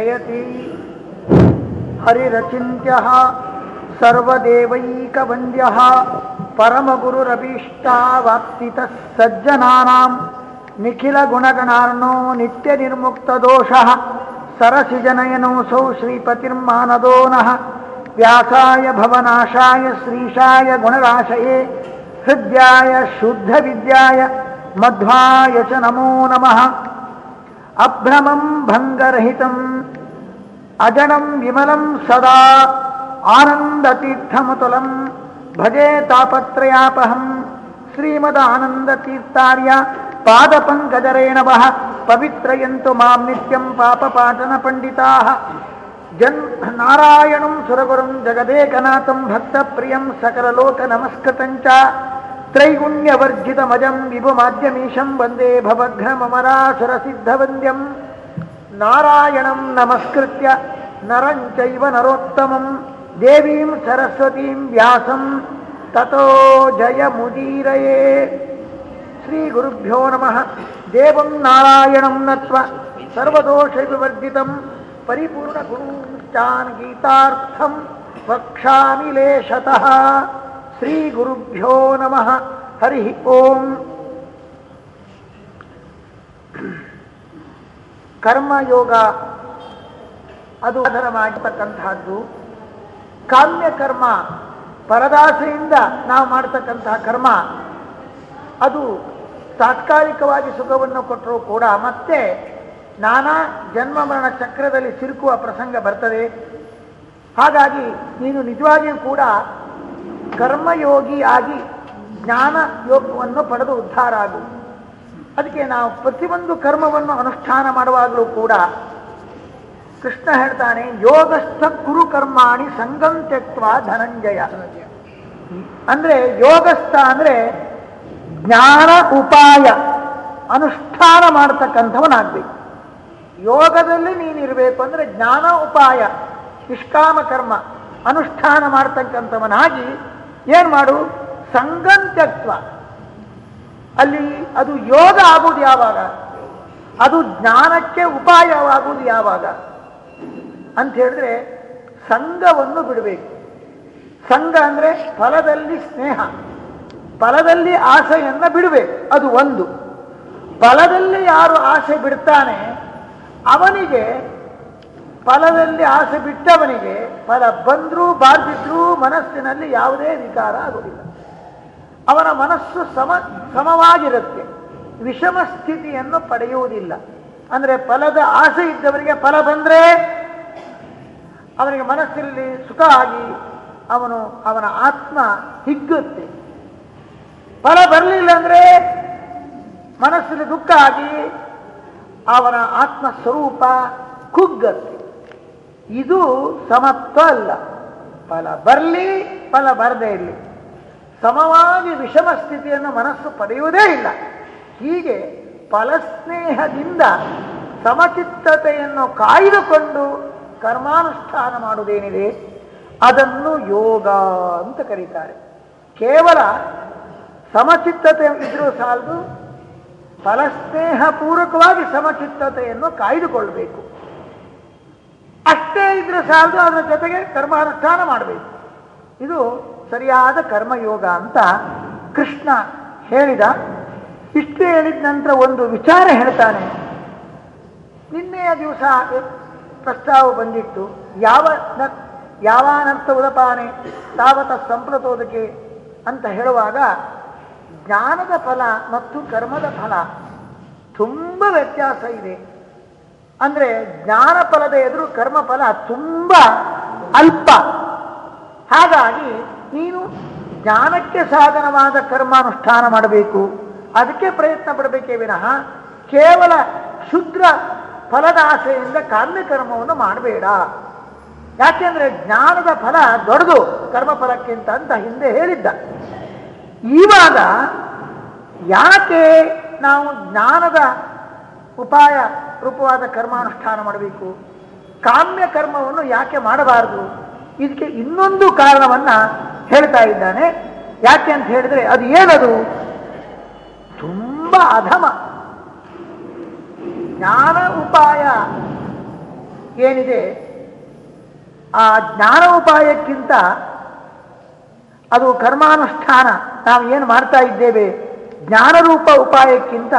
ಜಯತಿ ಹರಿರಚಿಂತ್ಯ ಸರ್ವದೇವೈಕವಂದ್ಯ ಪರಮಗುರುರಭೀಷ್ಟಾವಾಪ್ತಿತ ಸಜ್ಜನಾನಾಂ ನಿಖಿಲ ಗುಣಗಣಾರ್ನೋ ನಿತ್ಯ ನಿರ್ಮುಕ್ತ ದೋಷ ಸರಸಿಜನಯನೋಸೌ ಶ್ರೀಪತಿರ್ಮಾನದೋ ನಃ ವ್ಯಾಸಾಯ ಭವನಾಶಾಯ ಶ್ರೀಶಾಯ ಗುಣರಾಶಯೇ ಹೃದ್ಯಾಯ ಶುದ್ಧ ವಿದ್ಯಾಯ అభ్రమం భంగరహితం అజడం విమలం సదా ఆనందతీర్థముతులం భజే తాపత్రయాపహం శ్రీమదానందతీర్థార్య పాదపంకజరేణవ పవిత్రయంతు మాం నిత్యం పాప పాటన పండితా. జన్ నారాయణం సురగురం జగదేకనాథం భక్తప్రియం సకలలోక నమస్కృతం చ. ತ್ರೈಗುಣ್ಯವರ್ಜಿತಮಜಂ ವಿಭುಮಾದ್ಯಮೀಶಂ ವಂದೇ ಭವಘ್ನಮರಾಸುರಸಿದ್ಧವಂದ್ಯಂ ನಾರಾಯಣಂ ನಮಸ್ಕೃತ್ಯ ನರಂಚೈವ ನರೋತ್ತಮಂ ದೇವೀಂ ಸರಸ್ವತೀಂ ವ್ಯಾಸಂ ತತೋ ಜಯಮುದೀರಯೇ ಶ್ರೀ ಗುರುಭ್ಯೋ ನಮಃ ದೇವಂ ನಾರಾಯಣಂ ನತ್ವ ಸರ್ವದೋಷ ವಿವರ್ಜಿತಂ ಪರಿಪೂರ್ಣ ಗುರುಚಾನ್ ಗೀತಾರ್ಥಂ ವಕ್ಷಾಮಿ ಲೇಶತಃ ಶ್ರೀ ಗುರುಭ್ಯೋ ನಮಃ ಹರಿ ಓಂ ಕರ್ಮಯೋಗ ಅದು ಆಧಾರವಾಗಿರ್ತಕ್ಕಂತಹದ್ದು ಕಾಮ್ಯ ಕರ್ಮ ಪರದಾಸೆಯಿಂದ ನಾವು ಮಾಡ್ತಕ್ಕಂತಹ ಕರ್ಮ, ಅದು ತಾತ್ಕಾಲಿಕವಾಗಿ ಸುಖವನ್ನು ಕೊಟ್ಟರೂ ಕೂಡ ಮತ್ತೆ ನಾನಾ ಜನ್ಮ ಮರಣ ಚಕ್ರದಲ್ಲಿ ಸಿಲುಕುವ ಪ್ರಸಂಗ ಬರ್ತದೆ. ಹಾಗಾಗಿ ನೀನು ನಿಜವಾಗಿಯೂ ಕೂಡ ಕರ್ಮಯೋಗಿ ಆಗಿ ಜ್ಞಾನ ಯೋಗವನ್ನು ಪಡೆದು ಉದ್ಧಾರ ಆಗು ಅದಕ್ಕೆ ನಾವು ಪ್ರತಿಯೊಂದು ಕರ್ಮವನ್ನು ಅನುಷ್ಠಾನ ಮಾಡುವಾಗಲೂ ಕೂಡ ಕೃಷ್ಣ ಹೇಳ್ತಾನೆ, ಯೋಗಸ್ಥ ಕುರು ಕರ್ಮಾಣಿ ಸಂಗಂ ತೆಕ್ವ ಧನಂಜಯ. ಅಂದ್ರೆ ಯೋಗಸ್ಥ ಅಂದ್ರೆ ಜ್ಞಾನ ಉಪಾಯ, ಅನುಷ್ಠಾನ ಮಾಡ್ತಕ್ಕಂಥವನಾಗ್ಬೇಕು. ಯೋಗದಲ್ಲಿ ನೀನಿರಬೇಕು ಅಂದ್ರೆ ಜ್ಞಾನ ಉಪಾಯ, ನಿಷ್ಕಾಮ ಕರ್ಮ, ಅನುಷ್ಠಾನ ಮಾಡ್ತಕ್ಕಂಥವನಾಗಿ ಏನ್ ಮಾಡು? ಸಂಗಂತ್ಯತ್ವ ಅಲ್ಲಿ ಅದು ಯೋಗ ಆಗುವುದು ಯಾವಾಗ? ಅದು ಜ್ಞಾನಕ್ಕೆ ಉಪಾಯವಾಗುವುದು ಯಾವಾಗ? ಅಂತ ಹೇಳಿದ್ರೆ ಸಂಘವನ್ನು ಬಿಡಬೇಕು. ಸಂಘ ಅಂದ್ರೆ ಫಲದಲ್ಲಿ ಸ್ನೇಹ. ಫಲದಲ್ಲಿ ಆಸೆಯನ್ನು ಬಿಡಬೇಕು. ಅದು ಒಂದು. ಫಲದಲ್ಲಿ ಯಾರು ಆಸೆ ಬಿಡ್ತಾನೆ, ಅವನಿಗೆ ಫಲದಲ್ಲಿ ಆಸೆ ಬಿಟ್ಟವನಿಗೆ ಫಲ ಬಂದ್ರೂ ಬಾರ್ದಿದ್ರೂ ಮನಸ್ಸಿನಲ್ಲಿ ಯಾವುದೇ ವಿಕಾರ ಆಗುವುದಿಲ್ಲ. ಅವನ ಮನಸ್ಸು ಸಮ, ಸಮವಾಗಿರುತ್ತೆ. ವಿಷಮ ಸ್ಥಿತಿಯನ್ನು ಪಡೆಯುವುದಿಲ್ಲ. ಅಂದ್ರೆ ಫಲದ ಆಸೆ ಇದ್ದವರಿಗೆ ಫಲ ಬಂದ್ರೆ ಅವನಿಗೆ ಮನಸ್ಸಿನಲ್ಲಿ ಸುಖ ಆಗಿ ಅವನು, ಅವನ ಆತ್ಮ ಹಿಗ್ಗುತ್ತೆ. ಫಲ ಬರಲಿಲ್ಲ ಅಂದ್ರೆ ಮನಸ್ಸಿನ ದುಃಖ ಆಗಿ ಅವನ ಆತ್ಮ ಸ್ವರೂಪ ಕುಗ್ಗತ್ತೆ. ಇದು ಸಮತ್ವ ಅಲ್ಲ. ಫಲ ಬರಲಿ, ಫಲ ಬರದೇ ಇರಲಿ. ಸಮವಾಗಿ ವಿಷಮ ಸ್ಥಿತಿಯನ್ನು ಮನಸ್ಸು ಪಡೆಯುವುದೇ ಇಲ್ಲ. ಹೀಗೆ ಫಲಸ್ನೇಹದಿಂದ ಸಮಚಿತ್ತತೆಯನ್ನು ಕಾಯ್ದುಕೊಂಡು ಕರ್ಮಾನುಷ್ಠಾನ ಮಾಡುವುದೇನಿದೆ? ಅದನ್ನು ಯೋಗ ಅಂತ ಕರೀತಾರೆ. ಕೇವಲ ಸಮಚಿತ್ತತೆ ಇದ್ರೂ ಸಾಲದು, ಫಲಸ್ನೇಹ ಪೂರ್ವಕವಾಗಿ ಸಮಚಿತ್ತತೆಯನ್ನು ಕಾಯ್ದುಕೊಳ್ಬೇಕು. ಅಷ್ಟೇ ಇದ್ರೆ ಸಾಲದು, ಅದರ ಜೊತೆಗೆ ಕರ್ಮಾನುಷ್ಠಾನ ಮಾಡಬೇಕು. ಇದು ಸರಿಯಾದ ಕರ್ಮಯೋಗ ಅಂತ ಕೃಷ್ಣ ಹೇಳಿದ. ಇಷ್ಟು ಹೇಳಿದ ನಂತರ ಒಂದು ವಿಚಾರ ಹೇಳ್ತಾನೆ. ನಿನ್ನೆಯ ದಿವಸ ಪ್ರಸ್ತಾವ ಬಂದಿತ್ತು. ಯಾವ ಯಾವಾನರ್ಥ ಉದಪಾನೆ, ತಾವತ ಸಂಪ್ರತೋದಕ್ಕೆ ಅಂತ ಹೇಳುವಾಗ ಜ್ಞಾನದ ಫಲ ಮತ್ತು ಕರ್ಮದ ಫಲ. ತುಂಬ ವ್ಯತ್ಯಾಸ ಇದೆ. ಅಂದ್ರೆ ಜ್ಞಾನ ಫಲದ ಎದುರು ಕರ್ಮ ಫಲ ತುಂಬ ಅಲ್ಪ. ಹಾಗಾಗಿ ನೀನು ಜ್ಞಾನಕ್ಕೆ ಸಾಧನವಾದ ಕರ್ಮಾನುಷ್ಠಾನ ಮಾಡಬೇಕು. ಅದಕ್ಕೆ ಪ್ರಯತ್ನ ಪಡಬೇಕೇ ವಿನಃ ಕೇವಲ ಶುದ್ರ ಫಲದ ಆಸೆಯಿಂದ ಕಾರ್ಯಕರ್ಮವನ್ನು ಮಾಡಬೇಡ. ಯಾಕೆಂದ್ರೆ ಜ್ಞಾನದ ಫಲ ದೊಡ್ಡದು, ಕರ್ಮ ಫಲಕ್ಕಿಂತ ಅಂತ ಹಿಂದೆ ಹೇಳಿದ್ದ. ಇವಾಗ ಯಾಕೆ ನಾವು ಜ್ಞಾನದ ಉಪಾಯ ರೂಪವಾದ ಕರ್ಮಾನುಷ್ಠಾನ ಮಾಡಬೇಕು. ಕಾಮ್ಯ ಕರ್ಮವನ್ನು ಯಾಕೆ ಮಾಡಬಾರದು? ಇದಕ್ಕೆ ಇನ್ನೊಂದು ಕಾರಣವನ್ನ ಹೇಳ್ತಾ ಇದ್ದಾನೆ. ಯಾಕೆ ಅಂತ ಹೇಳಿದ್ರೆ ಅದು ಏನದು? ತುಂಬಾ ಅಧಮ. ಜ್ಞಾನ ಉಪಾಯ ಏನಿದೆ? ಆ ಜ್ಞಾನ ಉಪಾಯಕ್ಕಿಂತ ಅದು ಕರ್ಮಾನುಷ್ಠಾನ. ನಾವು ಏನು ಮಾಡ್ತಾ ಇದ್ದೇವೆ? ಜ್ಞಾನರೂಪ ಉಪಾಯಕ್ಕಿಂತ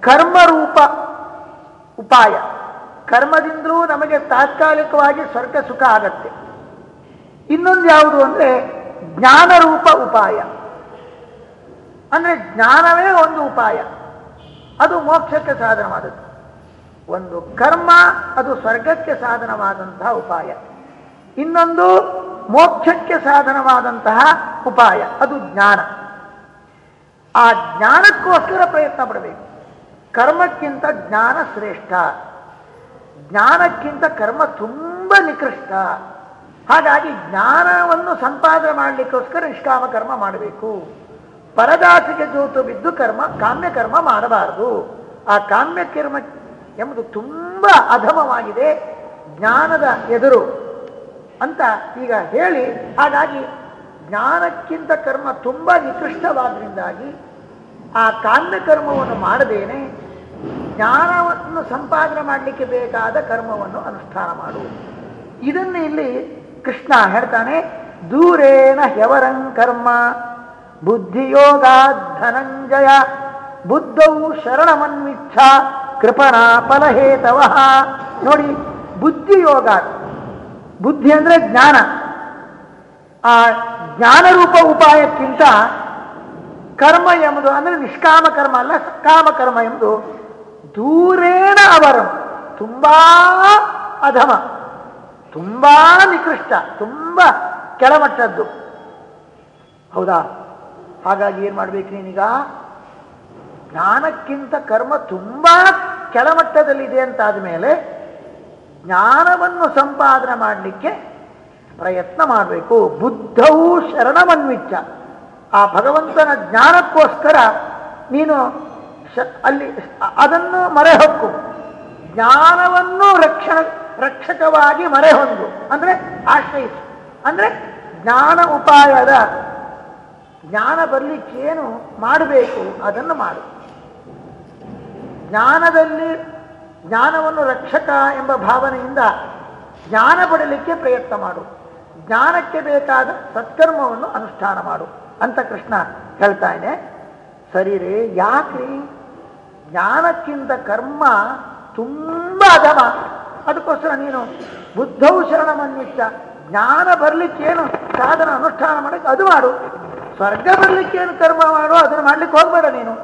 ಕರ್ಮರೂಪ ಉಪಾಯ. ಕರ್ಮದಿಂದಲೂ ನಮಗೆ ತಾತ್ಕಾಲಿಕವಾಗಿ ಸ್ವರ್ಗ ಸುಖ ಆಗತ್ತೆ. ಇನ್ನೊಂದು ಯಾವುದು ಅಂದರೆ ಜ್ಞಾನರೂಪ ಉಪಾಯ. ಅಂದರೆ ಜ್ಞಾನವೇ ಒಂದು ಉಪಾಯ. ಅದು ಮೋಕ್ಷಕ್ಕೆ ಸಾಧನವಾದದ್ದು. ಒಂದು ಕರ್ಮ ಅದು ಸ್ವರ್ಗಕ್ಕೆ ಸಾಧನವಾದಂತಹ ಉಪಾಯ. ಇನ್ನೊಂದು ಮೋಕ್ಷಕ್ಕೆ ಸಾಧನವಾದಂತಹ ಉಪಾಯ, ಅದು ಜ್ಞಾನ. ಆ ಜ್ಞಾನಕ್ಕೋಸ್ಕರ ಪ್ರಯತ್ನ ಪಡಬೇಕು. ಕರ್ಮಕ್ಕಿಂತ ಜ್ಞಾನ ಶ್ರೇಷ್ಠ. ಜ್ಞಾನಕ್ಕಿಂತ ಕರ್ಮ ತುಂಬ ನಿಕೃಷ್ಟ. ಹಾಗಾಗಿ ಜ್ಞಾನವನ್ನು ಸಂಪಾದನೆ ಮಾಡಲಿಕ್ಕೋಸ್ಕರ ನಿಷ್ಕಾಮ ಕರ್ಮ ಮಾಡಬೇಕು. ಪರದಾಸಿಗೆ ಜೋತು ಬಿದ್ದು ಕರ್ಮ, ಕಾಮ್ಯ ಕರ್ಮ ಮಾಡಬಾರದು. ಆ ಕಾಮ್ಯ ಕರ್ಮ ಎಂಬುದು ತುಂಬ ಅಧಮವಾಗಿದೆ. ಜ್ಞಾನದ ಎದುರು ಅಂತ ಈಗ ಹೇಳಿ. ಹಾಗಾಗಿ ಜ್ಞಾನಕ್ಕಿಂತ ಕರ್ಮ ತುಂಬ ನಿಕೃಷ್ಟವಾದ್ರಿಂದಾಗಿ ಆ ಕಾಮ್ಯ ಕರ್ಮವನ್ನು ಮಾಡದೇನೆ. ಜ್ಞಾನವನ್ನು ಸಂಪಾದನೆ ಮಾಡಲಿಕ್ಕೆ ಬೇಕಾದ ಕರ್ಮವನ್ನು ಅನುಷ್ಠಾನ ಮಾಡು. ಇದನ್ನು ಇಲ್ಲಿ ಕೃಷ್ಣ ಹೇಳ್ತಾನೆ ದೂರೇನ ಹೆವರಂ ಕರ್ಮ ಬುದ್ಧಿಯೋಗ ಧನಂಜಯ ಬುದ್ಧವು ಶರಣಮನ್ವಿಚ್ಛ, ಕೃಪಣಾ ಫಲಹೇತವ. ನೋಡಿ, ಬುದ್ಧಿಯೋಗ, ಬುದ್ಧಿ ಅಂದ್ರೆ ಜ್ಞಾನ. ಆ ಜ್ಞಾನರೂಪ ಉಪಾಯಕ್ಕಿಂತ ಕರ್ಮ ಎಂಬುದು ಅಂದ್ರೆ ನಿಷ್ಕಾಮ ಕರ್ಮ ಅಲ್ಲ ಸಕಾಮ ಕರ್ಮ ಎಂಬುದು ದೂರೇಣ ಅವರು. ತುಂಬಾ ಅಧಮ, ತುಂಬಾ ನಿಕೃಷ್ಟ, ತುಂಬ ಕೆಳಮಟ್ಟದ್ದು. ಹೌದಾ? ಹಾಗಾಗಿ ಏನ್ ಮಾಡ್ಬೇಕು ನೀನೀಗ? ಜ್ಞಾನಕ್ಕಿಂತ ಕರ್ಮ ತುಂಬಾ ಕೆಳಮಟ್ಟದಲ್ಲಿದೆ ಅಂತಾದ ಮೇಲೆ ಜ್ಞಾನವನ್ನು ಸಂಪಾದನೆ ಮಾಡಲಿಕ್ಕೆ ಪ್ರಯತ್ನ ಮಾಡಬೇಕು. ಬುದ್ಧವು ಶರಣವನ್ವಿಚ್ಚ ಆ ಭಗವಂತನ ಜ್ಞಾನಕ್ಕೋಸ್ಕರ ನೀನು ಅಲ್ಲಿ ಅದನ್ನು ಮರೆಹೊಕ್ಕು. ಜ್ಞಾನವನ್ನು ರಕ್ಷಣ, ರಕ್ಷಕವಾಗಿ ಮರೆಹೊಂದು. ಅಂದ್ರೆ ಆಶ್ರಯಿಸು. ಅಂದ್ರೆ ಜ್ಞಾನ ಉಪಾಯದ ಜ್ಞಾನ ಬರಲಿಕ್ಕೇನು ಮಾಡಬೇಕು ಅದನ್ನು ಮಾಡು. ಜ್ಞಾನದಲ್ಲಿ ಜ್ಞಾನವನ್ನು ರಕ್ಷಕ ಎಂಬ ಭಾವನೆಯಿಂದ ಜ್ಞಾನ ಪಡಲಿಕ್ಕೆ ಪ್ರಯತ್ನ ಮಾಡು. ಜ್ಞಾನಕ್ಕೆ ಬೇಕಾದ ಸತ್ಕರ್ಮವನ್ನು ಅನುಷ್ಠಾನ ಮಾಡು ಅಂತ ಕೃಷ್ಣ ಹೇಳ್ತಾ ಇದೆ ಸರಿ ರೀ, ಯಾಕ್ರಿ? ಜ್ಞಾನಕ್ಕಿಂತ ಕರ್ಮ ತುಂಬ ಅಧಮ. ಅದಕ್ಕೋಸ್ಕರ ನೀನು ಬುದ್ಧವು ಶರಣಮನ್ವಿಚ್ಚ ಜ್ಞಾನ ಬರ್ಲಿಕ್ಕೇನು? ಸಾಧನ ಅನುಷ್ಠಾನ ಮಾಡಕ್ಕೆ ಅದು ಮಾಡು. ಸ್ವರ್ಗ ಬರ್ಲಿಕ್ಕೇನು ಕರ್ಮ ಮಾಡು? ಅದನ್ನು ಮಾಡ್ಲಿಕ್ಕೆ ಹೋಗ್ಬೇಡ ನೀನು.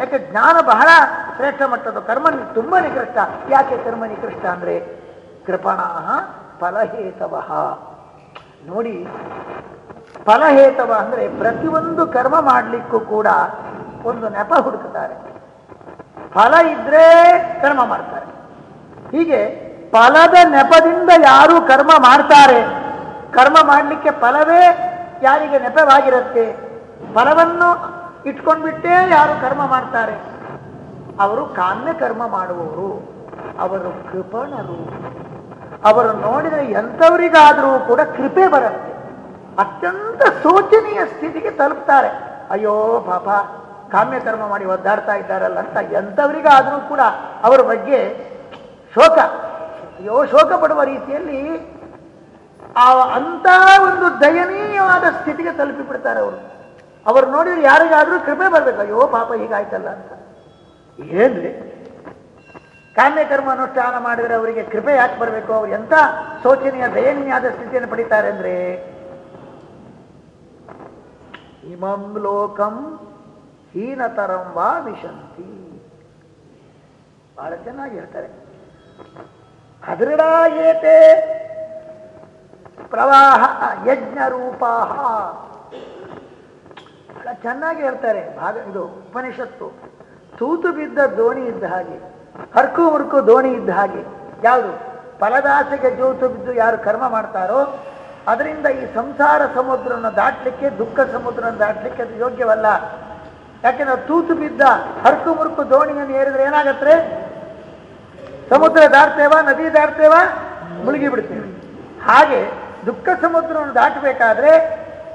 ಯಾಕೆ ಜ್ಞಾನ ಬಹಳ ಶ್ರೇಷ್ಠ ಮಟ್ಟದ್ದು. ಕರ್ಮ ತುಂಬ ನಿಕೃಷ್ಟ. ಯಾಕೆ ಕರ್ಮ ನಿಕೃಷ್ಟ ಅಂದ್ರೆ ಕೃಪಣಾಹ ಫಲಹೇತವ ನೋಡಿ, ಫಲಹೇತವ ಅಂದ್ರೆ ಪ್ರತಿಯೊಂದು ಕರ್ಮ ಮಾಡಲಿಕ್ಕೂ ಕೂಡ ಒಂದು ನೆಪ ಹುಡುಕ್ತಾರೆ ಫಲ ಇದ್ರೆ ಕರ್ಮ ಮಾಡ್ತಾರೆ. ಹೀಗೆ ಫಲದ ನೆಪದಿಂದ ಯಾರು ಕರ್ಮ ಮಾಡ್ತಾರೆ? ಕರ್ಮ ಮಾಡಲಿಕ್ಕೆ ಫಲವೇ ಯಾರಿಗೆ ನೆಪವಾಗಿರುತ್ತೆ? ಫಲವನ್ನು ಇಟ್ಕೊಂಡ್ಬಿಟ್ಟೇ ಯಾರು ಕರ್ಮ ಮಾಡ್ತಾರೆ? ಅವರು ಕಾಮ್ಯ ಕರ್ಮ ಮಾಡುವವರು. ಅವರು ಕೃಪಣರು. ಅವರು ನೋಡಿದರೆ ಎಂಥವರಿಗಾದರೂ ಕೂಡ ಕೃಪೆ ಬರುತ್ತೆ. ಅತ್ಯಂತ ಶೋಚನೀಯ ಸ್ಥಿತಿಗೆ ತಲುಪ್ತಾರೆ. ಅಯ್ಯೋ ಪಾಪ ಕಾಮ್ಯ ಕರ್ಮ ಮಾಡಿ ಒದ್ದಾಡ್ತಾ ಇದ್ದಾರಲ್ಲ ಅಂತ ಎಂಥವರಿಗಾದರೂ ಕೂಡ ಅವರ ಬಗ್ಗೆ ಶೋಕ. ಅಯ್ಯೋ ಶೋಕ ಪಡುವ ರೀತಿಯಲ್ಲಿ ಆ ಅಂತ ಒಂದು ದಯನೀಯವಾದ ಸ್ಥಿತಿಗೆ ತಲುಪಿ ಬಿಡ್ತಾರೆ ಅವರು. ಅವರು ನೋಡಿದ್ರೆ ಯಾರಿಗಾದ್ರೂ ಕೃಪೆ ಬರ್ಬೇಕು. ಅಯ್ಯೋ, ಪಾಪ ಹೀಗಾಯ್ತಲ್ಲ ಅಂತ. ಏನ್ರಿ? ಕಾಮ್ಯ ಕರ್ಮ ಅನುಷ್ಠಾನ ಮಾಡಿದರೆ ಅವರಿಗೆ ಕೃಪೆ ಯಾಕೆ ಬರಬೇಕು? ಅವ್ರು ಎಂತ ಶೋಚನೀಯ ದಯನೀಯಾದ ಸ್ಥಿತಿಯನ್ನು ಪಡಿತಾರೆ ಅಂದ್ರೆ, ಇಮಂ ಲೋಕಂ ಹೀನತರಂ ವಾ ವಿಶಂತಿ. ಬಹಳ ಚೆನ್ನಾಗಿ ಹೇಳ್ತಾರೆ. ಅದೃಢಾಯೇತೆ ಪ್ರವಾಹ ಯಜ್ಞ ರೂಪಾಹ ಬಹಳ ಚೆನ್ನಾಗಿ ಹೇಳ್ತಾರೆ. ಭಾಗ ಇದು ಉಪನಿಷತ್ತು. ತೂತು ಬಿದ್ದ ದೋಣಿ ಇದ್ದ ಹಾಗೆ, ಹರ್ಕು ಮುರ್ಕು ದೋಣಿ ಇದ್ದ ಹಾಗೆ. ಯಾವುದು? ಫಲದಾಸೆಗೆ ಜೋತು ಬಿದ್ದು ಯಾರು ಕರ್ಮ ಮಾಡ್ತಾರೋ, ಅದರಿಂದ ಈ ಸಂಸಾರ ಸಮುದ್ರವನ್ನು ದಾಟಲಿಕ್ಕೆ, ದುಃಖ ಸಮುದ್ರವನ್ನು ದಾಟಲಿಕ್ಕೆ ಅದು ಯೋಗ್ಯವಲ್ಲ. ಯಾಕೆಂದ್ರೆ ತೂತು ಬಿದ್ದ ಹರ್ಕು ಮುರುಕು ದೋಣಿಯನ್ನು ಏರಿದ್ರೆ ಏನಾಗತ್ತೆ? ಸಮುದ್ರ ದಾಟ್ತೇವ, ನದಿ ದಾಟ್ತೇವ, ಮುಳುಗಿ ಬಿಡ್ತೇವೆ. ಹಾಗೆ ದುಃಖ ಸಮುದ್ರವನ್ನು ದಾಟಬೇಕಾದ್ರೆ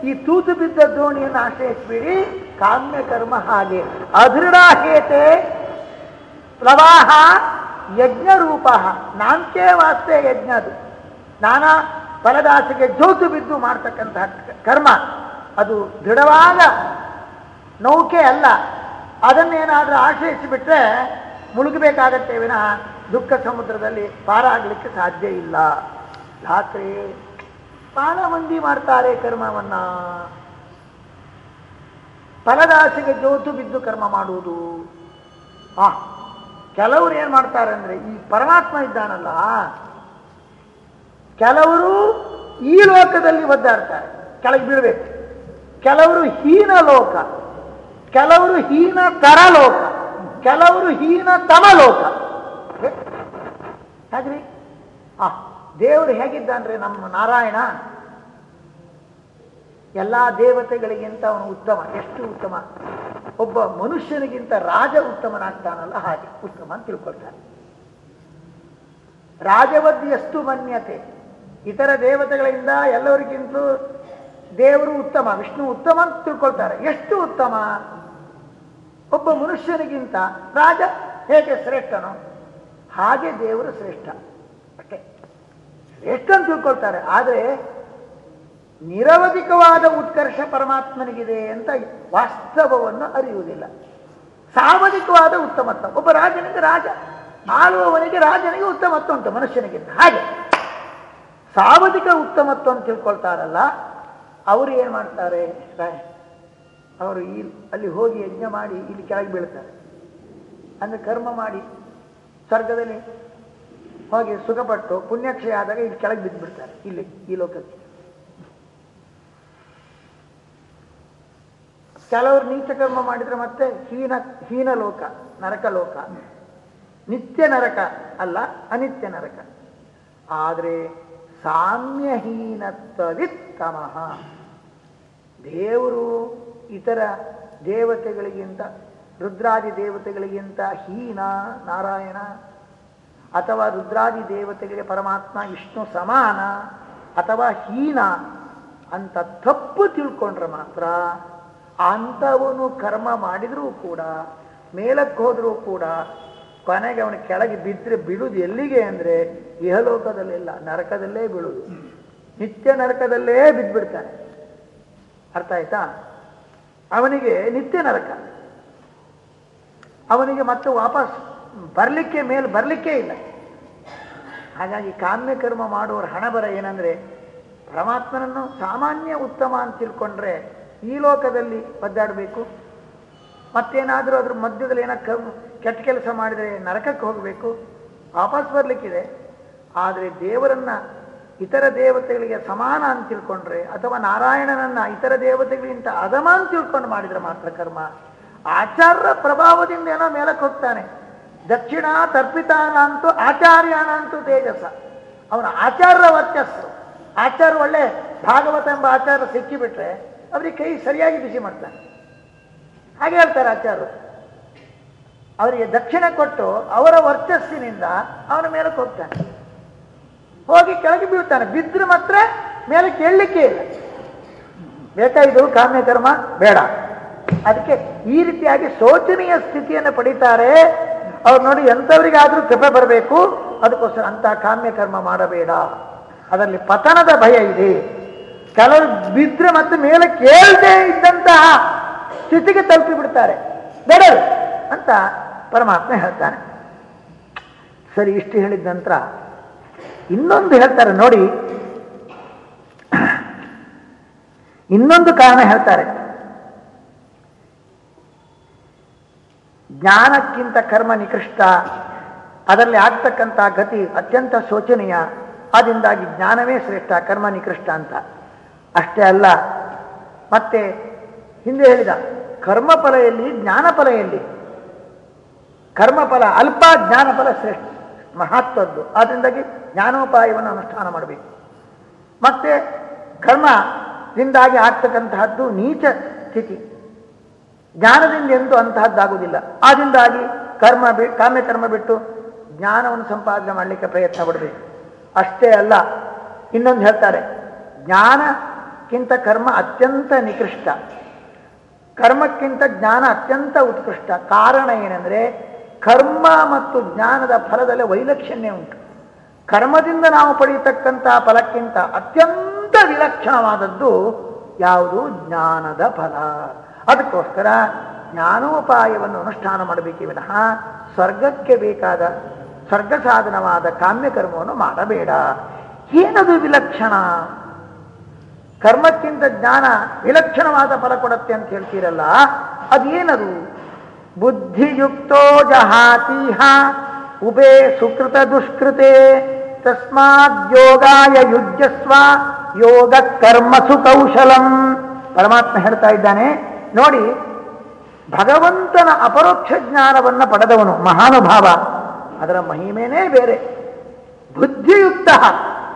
ಈ ತೂತು ಬಿದ್ದ ದೋಣಿಯನ್ನು ಆಶ್ರಯಿಸಬೇಡಿ, ಕಾಮ್ಯ ಕರ್ಮ ಹಾಗೆ. ಅದೃಢ ಹೇತೆ ಪ್ರವಾಹ ಯಜ್ಞ ರೂಪ ನಾಂಕೇ ವಾಸ್ತೆ ಯಜ್ಞ ಅದು. ನಾನಾ ಫಲದಾಸೆಗೆ ಜೋತು ಬಿದ್ದು ಮಾಡ್ತಕ್ಕಂತಹ ಕರ್ಮ. ಅದು ದೃಢವಾದ ನೌಕೆ ಅಲ್ಲ. ಅದನ್ನೇನಾದರೂ ಆಶ್ರಯಿಸಿಬಿಟ್ರೆ ಮುಳುಗಬೇಕಾಗತ್ತೆ ವಿನಃ ದುಃಖ ಸಮುದ್ರದಲ್ಲಿ ಪಾರಾಗಲಿಕ್ಕೆ ಸಾಧ್ಯ ಇಲ್ಲ. ರಾತ್ರಿ ಬಹಳ ಮಂದಿ ಮಾಡ್ತಾರೆ ಕರ್ಮವನ್ನ. ಫಲದಾಸೆಗೆ ಜೋತು ಬಿದ್ದು ಕರ್ಮ ಮಾಡುವುದು. ಆ, ಕೆಲವರು ಏನ್ ಮಾಡ್ತಾರೆ ಅಂದ್ರೆ ಈ ಪರಮಾತ್ಮ ಇದ್ದಾನಲ್ಲ, ಕೆಲವರು ಈ ಲೋಕದಲ್ಲಿ ಒದ್ದಾಡ್ತಾರೆ. ಕೆಳಗೆ ಬೀಳ್ಬೇಕು. ಕೆಲವರು ಹೀನ ಲೋಕ. ಕೆಲವರು ಹೀನ ತರ ಲೋಕ ಕೆಲವರು ಹೀನ ತಮ ಲೋಕ ಹಾಗ್ರಿ ಆ, ದೇವರು ಹೇಗಿದ್ದಾನ್ರಿ ನಮ್ಮ ನಾರಾಯಣ? ಎಲ್ಲ ದೇವತೆಗಳಿಗಿಂತ ಅವನು ಉತ್ತಮ, ಎಷ್ಟು ಉತ್ತಮ? ಒಬ್ಬ ಮನುಷ್ಯನಿಗಿಂತ ರಾಜ ಉತ್ತಮನಾಗ್ತಾನಲ್ಲ, ಹಾಗೆ ಉತ್ತಮ ಅಂತ ತಿಳ್ಕೊಳ್ತಾನೆ ಎಷ್ಟು ಮನ್ಯತೆ? ಇತರ ದೇವತೆಗಳಿಂದ ಎಲ್ಲರಿಗಿಂತಲೂ ದೇವರು ಉತ್ತಮ, ವಿಷ್ಣು ಉತ್ತಮ ಅಂತ ತಿಳ್ಕೊಳ್ತಾರೆ. ಎಷ್ಟು ಉತ್ತಮ? ಒಬ್ಬ ಮನುಷ್ಯನಿಗಿಂತ ರಾಜ ಹೇಗೆ ಶ್ರೇಷ್ಠನೋ ಹಾಗೆ ದೇವರು ಶ್ರೇಷ್ಠ. ಶ್ರೇಷ್ಠ ಅಂತ ತಿಳ್ಕೊಳ್ತಾರೆ. ಆದರೆ ನಿರವಧಿಕವಾದ ಉತ್ಕರ್ಷ ಪರಮಾತ್ಮನಿಗಿದೆ ಅಂತ ವಾಸ್ತವವನ್ನು ಅರಿಯುವುದಿಲ್ಲ. ಸಾಮಾಜಿಕವಾದ ಉತ್ತಮತ್ವ. ಒಬ್ಬ ರಾಜನಿಗೆ ರಾಜ, ಆಳುವವನಿಗೆ ರಾಜನಿಗೆ ಉತ್ತಮತ್ವ ಉಂಟು, ಮನುಷ್ಯನಿಗಿಂತ. ಹಾಗೆ. ಸಾಮಾಜಿಕ ಉತ್ತಮತ್ವ ಅಂತ ತಿಳ್ಕೊಳ್ತಾರಲ್ಲ, ಅವರು ಏನು ಮಾಡ್ತಾರೆ? ಅವರು ಈ ಅಲ್ಲಿ ಹೋಗಿ ಯಜ್ಞ ಮಾಡಿ ಇಲ್ಲಿ ಕೆಳಗೆ ಬೀಳ್ತಾರೆ. ಅಂದರೆ ಕರ್ಮ ಮಾಡಿ ಸ್ವರ್ಗದಲ್ಲಿ ಹೋಗಿ ಸುಖಪಟ್ಟು ಪುಣ್ಯಕ್ಷಯ ಆದಾಗ ಇಲ್ಲಿ ಕೆಳಗೆ ಬಿದ್ದು ಬಿಡ್ತಾರೆ ಇಲ್ಲಿ ಈ ಲೋಕಕ್ಕೆ. ಕೆಲವರು ನೀಚ ಕರ್ಮ ಮಾಡಿದ್ರೆ ಮತ್ತೆ ಹೀನ ಹೀನ ಲೋಕ, ನರಕ ಲೋಕ. ನಿತ್ಯ ನರಕ ಅಲ್ಲ, ಅನಿತ್ಯ ನರಕ. ಆದರೆ ಸಾಮ್ಯಹೀನತ್ವವಿತ್ತಮಃ. ದೇವರು ಇತರ ದೇವತೆಗಳಿಗಿಂತ, ರುದ್ರಾದಿ ದೇವತೆಗಳಿಗಿಂತ ಹೀನ ನಾರಾಯಣ ಅಥವಾ ರುದ್ರಾದಿ ದೇವತೆಗಳಿಗೆ ಪರಮಾತ್ಮ ವಿಷ್ಣು ಸಮಾನ ಅಥವಾ ಹೀನ ಅಂತ ತಪ್ಪು ತಿಳ್ಕೊಂಡ್ರೆ ಮಾತ್ರ ಅಂಥವನು ಕರ್ಮ ಮಾಡಿದರೂ ಕೂಡ, ಮೇಲಕ್ಕೆ ಹೋದರೂ ಕೂಡ, ಕೊನೆಗೆ ಅವನು ಕೆಳಗೆ ಬಿದ್ದರೆ ಬಿಡುವುದು ಎಲ್ಲಿಗೆ ಅಂದರೆ ಇಹಲೋಕದಲ್ಲಿಲ್ಲ, ನರಕದಲ್ಲೇ ಬಿಡುವುದು ನಿತ್ಯ ನರಕದಲ್ಲೇ ಬಿದ್ದುಬಿಡ್ತಾನೆ ಅರ್ಥ ಆಯ್ತಾ? ಅವನಿಗೆ ನಿತ್ಯ ನರಕ. ಅವನಿಗೆ ಮತ್ತೆ ವಾಪಸ್ ಬರಲಿಕ್ಕೆ ಮೇಲೆ ಬರಲಿಕ್ಕೇ ಇಲ್ಲ. ಹಾಗಾಗಿ ಕಾಮ್ಯ ಕರ್ಮ ಹಣ ಬರ ಏನಂದ್ರೆ ಪರಮಾತ್ಮನನ್ನು ಸಾಮಾನ್ಯ ಉತ್ತಮ ಅಂತ ತಿಳ್ಕೊಂಡ್ರೆ ಈ ಲೋಕದಲ್ಲಿ ಒದ್ದಾಡಬೇಕು. ಮತ್ತೇನಾದರೂ ಅದ್ರ ಮಧ್ಯದಲ್ಲಿ ಏನೋ ಕೆಟ್ಟ ಕೆಲಸ ಮಾಡಿದರೆ ನರಕಕ್ಕೆ ಹೋಗಬೇಕು. ವಾಪಸ್ ಬರಲಿಕ್ಕಿದೆ. ಆದರೆ ದೇವರನ್ನ ಇತರ ದೇವತೆಗಳಿಗೆ ಸಮಾನ ಅಂತ ತಿಳ್ಕೊಂಡ್ರೆ, ಅಥವಾ ನಾರಾಯಣನನ್ನ ಇತರ ದೇವತೆಗಳಿಗಿಂತ ಅಧಮ ಅಂತ ತಿಳ್ಕೊಂಡು ಮಾಡಿದ್ರೆ ಮಾತ್ರ ಕರ್ಮ. ಆಚಾರ್ಯ ಪ್ರಭಾವದಿಂದ ಏನೋ ಮೇಲಕ್ಕೆ ಹೋಗ್ತಾನೆ. ದಕ್ಷಿಣ ತರ್ಪಿತಾನ ತರ್ಪಿತಾನಂತೂ ಆಚಾರ್ಯಾನಂತೂ ತೇಜಸ. ಅವನ ಆಚಾರ್ಯ ವರ್ಚಸ್ಸು. ಆಚಾರ್ಯ ಒಳ್ಳೆ ಭಾಗವತ ಎಂಬ ಆಚಾರ ಸಿಕ್ಕಿಬಿಟ್ರೆ ಅವ್ರಿಗೆ ಕೈ ಸರಿಯಾಗಿ ಬಿಸಿ ಮಾಡ್ತಾನೆ ಹಾಗೆ ಹೇಳ್ತಾರೆ ಆಚಾರ್ಯರು. ಅವರಿಗೆ ದಕ್ಷಿಣ ಕೊಟ್ಟು ಅವರ ವರ್ಚಸ್ಸಿನಿಂದ ಅವನ ಮೇಲಕ್ಕೆ ಹೋಗ್ತಾನೆ. ಹೋಗಿ ಕೆಳಗೆ ಬೀಳ್ತಾನೆ. ಬಿದ್ದರೆ ಮಾತ್ರ ಮೇಲೆ ಕೇಳಲಿಕ್ಕೆ ಇಲ್ಲ. ಬೇಕಾ ಕಾಮ್ಯ ಕರ್ಮ, ಬೇಡ. ಅದಕ್ಕೆ ಈ ರೀತಿಯಾಗಿ ಶೋಚನೀಯ ಸ್ಥಿತಿಯನ್ನು ಪಡಿತಾರೆ. ಅವ್ರು ನೋಡಿ ಎಂಥವರಿಗಾದರೂ ಕೃಪೆ ಬರಬೇಕು. ಅದಕ್ಕೋಸ್ಕರ ಅಂತ ಕಾಮ್ಯ ಕರ್ಮ ಮಾಡಬೇಡ. ಅದರಲ್ಲಿ ಪತನದ ಭಯ ಇದೆ. ಕೆಲವರು ಬಿದ್ದರೆ ಮತ್ತೆ ಮೇಲೆ ಕೇಳದೆ ಇದ್ದಂತಹ ಸ್ಥಿತಿಗೆ ತಲುಪಿ ಬಿಡ್ತಾರೆ. ಬೇಡ ಅಂತ ಪರಮಾತ್ಮ ಹೇಳ್ತಾನೆ. ಸರಿ, ಇಷ್ಟು ಹೇಳಿದ ನಂತರ ಇನ್ನೊಂದು ಹೇಳ್ತಾರೆ, ನೋಡಿ. ಇನ್ನೊಂದು ಕಾರಣ ಹೇಳ್ತಾರೆ. ಜ್ಞಾನಕ್ಕಿಂತ ಕರ್ಮ ನಿಕೃಷ್ಟ, ಅದರಲ್ಲಿ ಆಗ್ತಕ್ಕಂಥ ಗತಿ ಅತ್ಯಂತ ಶೋಚನೀಯ ಆದ್ದರಿಂದಾಗಿ ಜ್ಞಾನವೇ ಶ್ರೇಷ್ಠ, ಕರ್ಮ ನಿಕೃಷ್ಟ ಅಂತ. ಅಷ್ಟೇ ಅಲ್ಲ, ಮತ್ತೆ ಹಿಂದೆ ಹೇಳಿದ ಕರ್ಮಫಲ ಎಲ್ಲಿ? ಕರ್ಮಫಲ ಅಲ್ಪ ಜ್ಞಾನಫಲ ಶ್ರೇಷ್ಠ. ಮಹತ್ವದ್ದು. ಆದ್ದರಿಂದಾಗಿ ಜ್ಞಾನೋಪಾಯವನ್ನು ಅನುಷ್ಠಾನ ಮಾಡಬೇಕು. ಮತ್ತೆ ಕರ್ಮದಿಂದಾಗಿ ಆಗ್ತಕ್ಕಂತಹದ್ದು ನೀಚ ಸ್ಥಿತಿ. ಜ್ಞಾನದಿಂದ ಎಂದೂ ಅಂತಹದ್ದಾಗುವುದಿಲ್ಲ. ಆದ್ದರಿಂದಾಗಿ ಕರ್ಮ ಬಿ ಕಾಮ್ಯ ಕರ್ಮ ಬಿಟ್ಟು ಜ್ಞಾನವನ್ನು ಸಂಪಾದನೆ ಮಾಡಲಿಕ್ಕೆ ಪ್ರಯತ್ನ ಪಡಬೇಕು. ಅಷ್ಟೇ ಅಲ್ಲ, ಇನ್ನೊಂದು ಹೇಳ್ತಾರೆ, ಜ್ಞಾನಕ್ಕಿಂತ ಕರ್ಮ ಅತ್ಯಂತ ನಿಕೃಷ್ಟ. ಕರ್ಮಕ್ಕಿಂತ ಜ್ಞಾನ ಅತ್ಯಂತ ಉತ್ಕೃಷ್ಟ. ಕಾರಣ ಏನಂದ್ರೆ ಕರ್ಮ ಮತ್ತು ಜ್ಞಾನದ ಫಲದಲ್ಲಿ ವೈಲಕ್ಷಣ್ಯ ಉಂಟು. ಕರ್ಮದಿಂದ ನಾವು ಪಡೆಯತಕ್ಕಂಥ ಫಲಕ್ಕಿಂತ ಅತ್ಯಂತ ವಿಲಕ್ಷಣವಾದದ್ದು ಯಾವುದು? ಜ್ಞಾನದ ಫಲ. ಅದಕ್ಕೋಸ್ಕರ ಜ್ಞಾನೋಪಾಯವನ್ನು ಅನುಷ್ಠಾನ ಮಾಡಬೇಕೇ ವಿನಃ ಸ್ವರ್ಗಕ್ಕೆ ಬೇಕಾದ ಸ್ವರ್ಗ ಸಾಧನವಾದ ಕಾಮ್ಯ ಕರ್ಮವನ್ನು ಮಾಡಬೇಡ. ಏನದು ವಿಲಕ್ಷಣ? ಕರ್ಮಕ್ಕಿಂತ ಜ್ಞಾನ ವಿಲಕ್ಷಣವಾದ ಫಲ ಕೊಡುತ್ತೆ ಅಂತ ಹೇಳ್ತೀರಲ್ಲ, ಅದೇನದು? ಬುದ್ಧಿಯುಕ್ತೋ ಜಹಾತೀಹ ಉಬೇ ಸುಕೃತ ದುಷ್ಕೃತೆ ತಸ್ಮಾತ್ ಯೋಗಾಯ ಯುಜ್ಯಸ್ವ, ಯೋಗ ಕರ್ಮಸು ಕೌಶಲಂ. ಪರಮಾತ್ಮ ಹೇಳ್ತಾ ಇದ್ದಾನೆ, ನೋಡಿ, ಭಗವಂತನ ಅಪರೋಕ್ಷ ಜ್ಞಾನವನ್ನು ಪಡೆದವನು, ಮಹಾನುಭಾವ, ಅದರ ಮಹಿಮೇನೇ ಬೇರೆ. ಬುದ್ಧಿಯುಕ್ತ,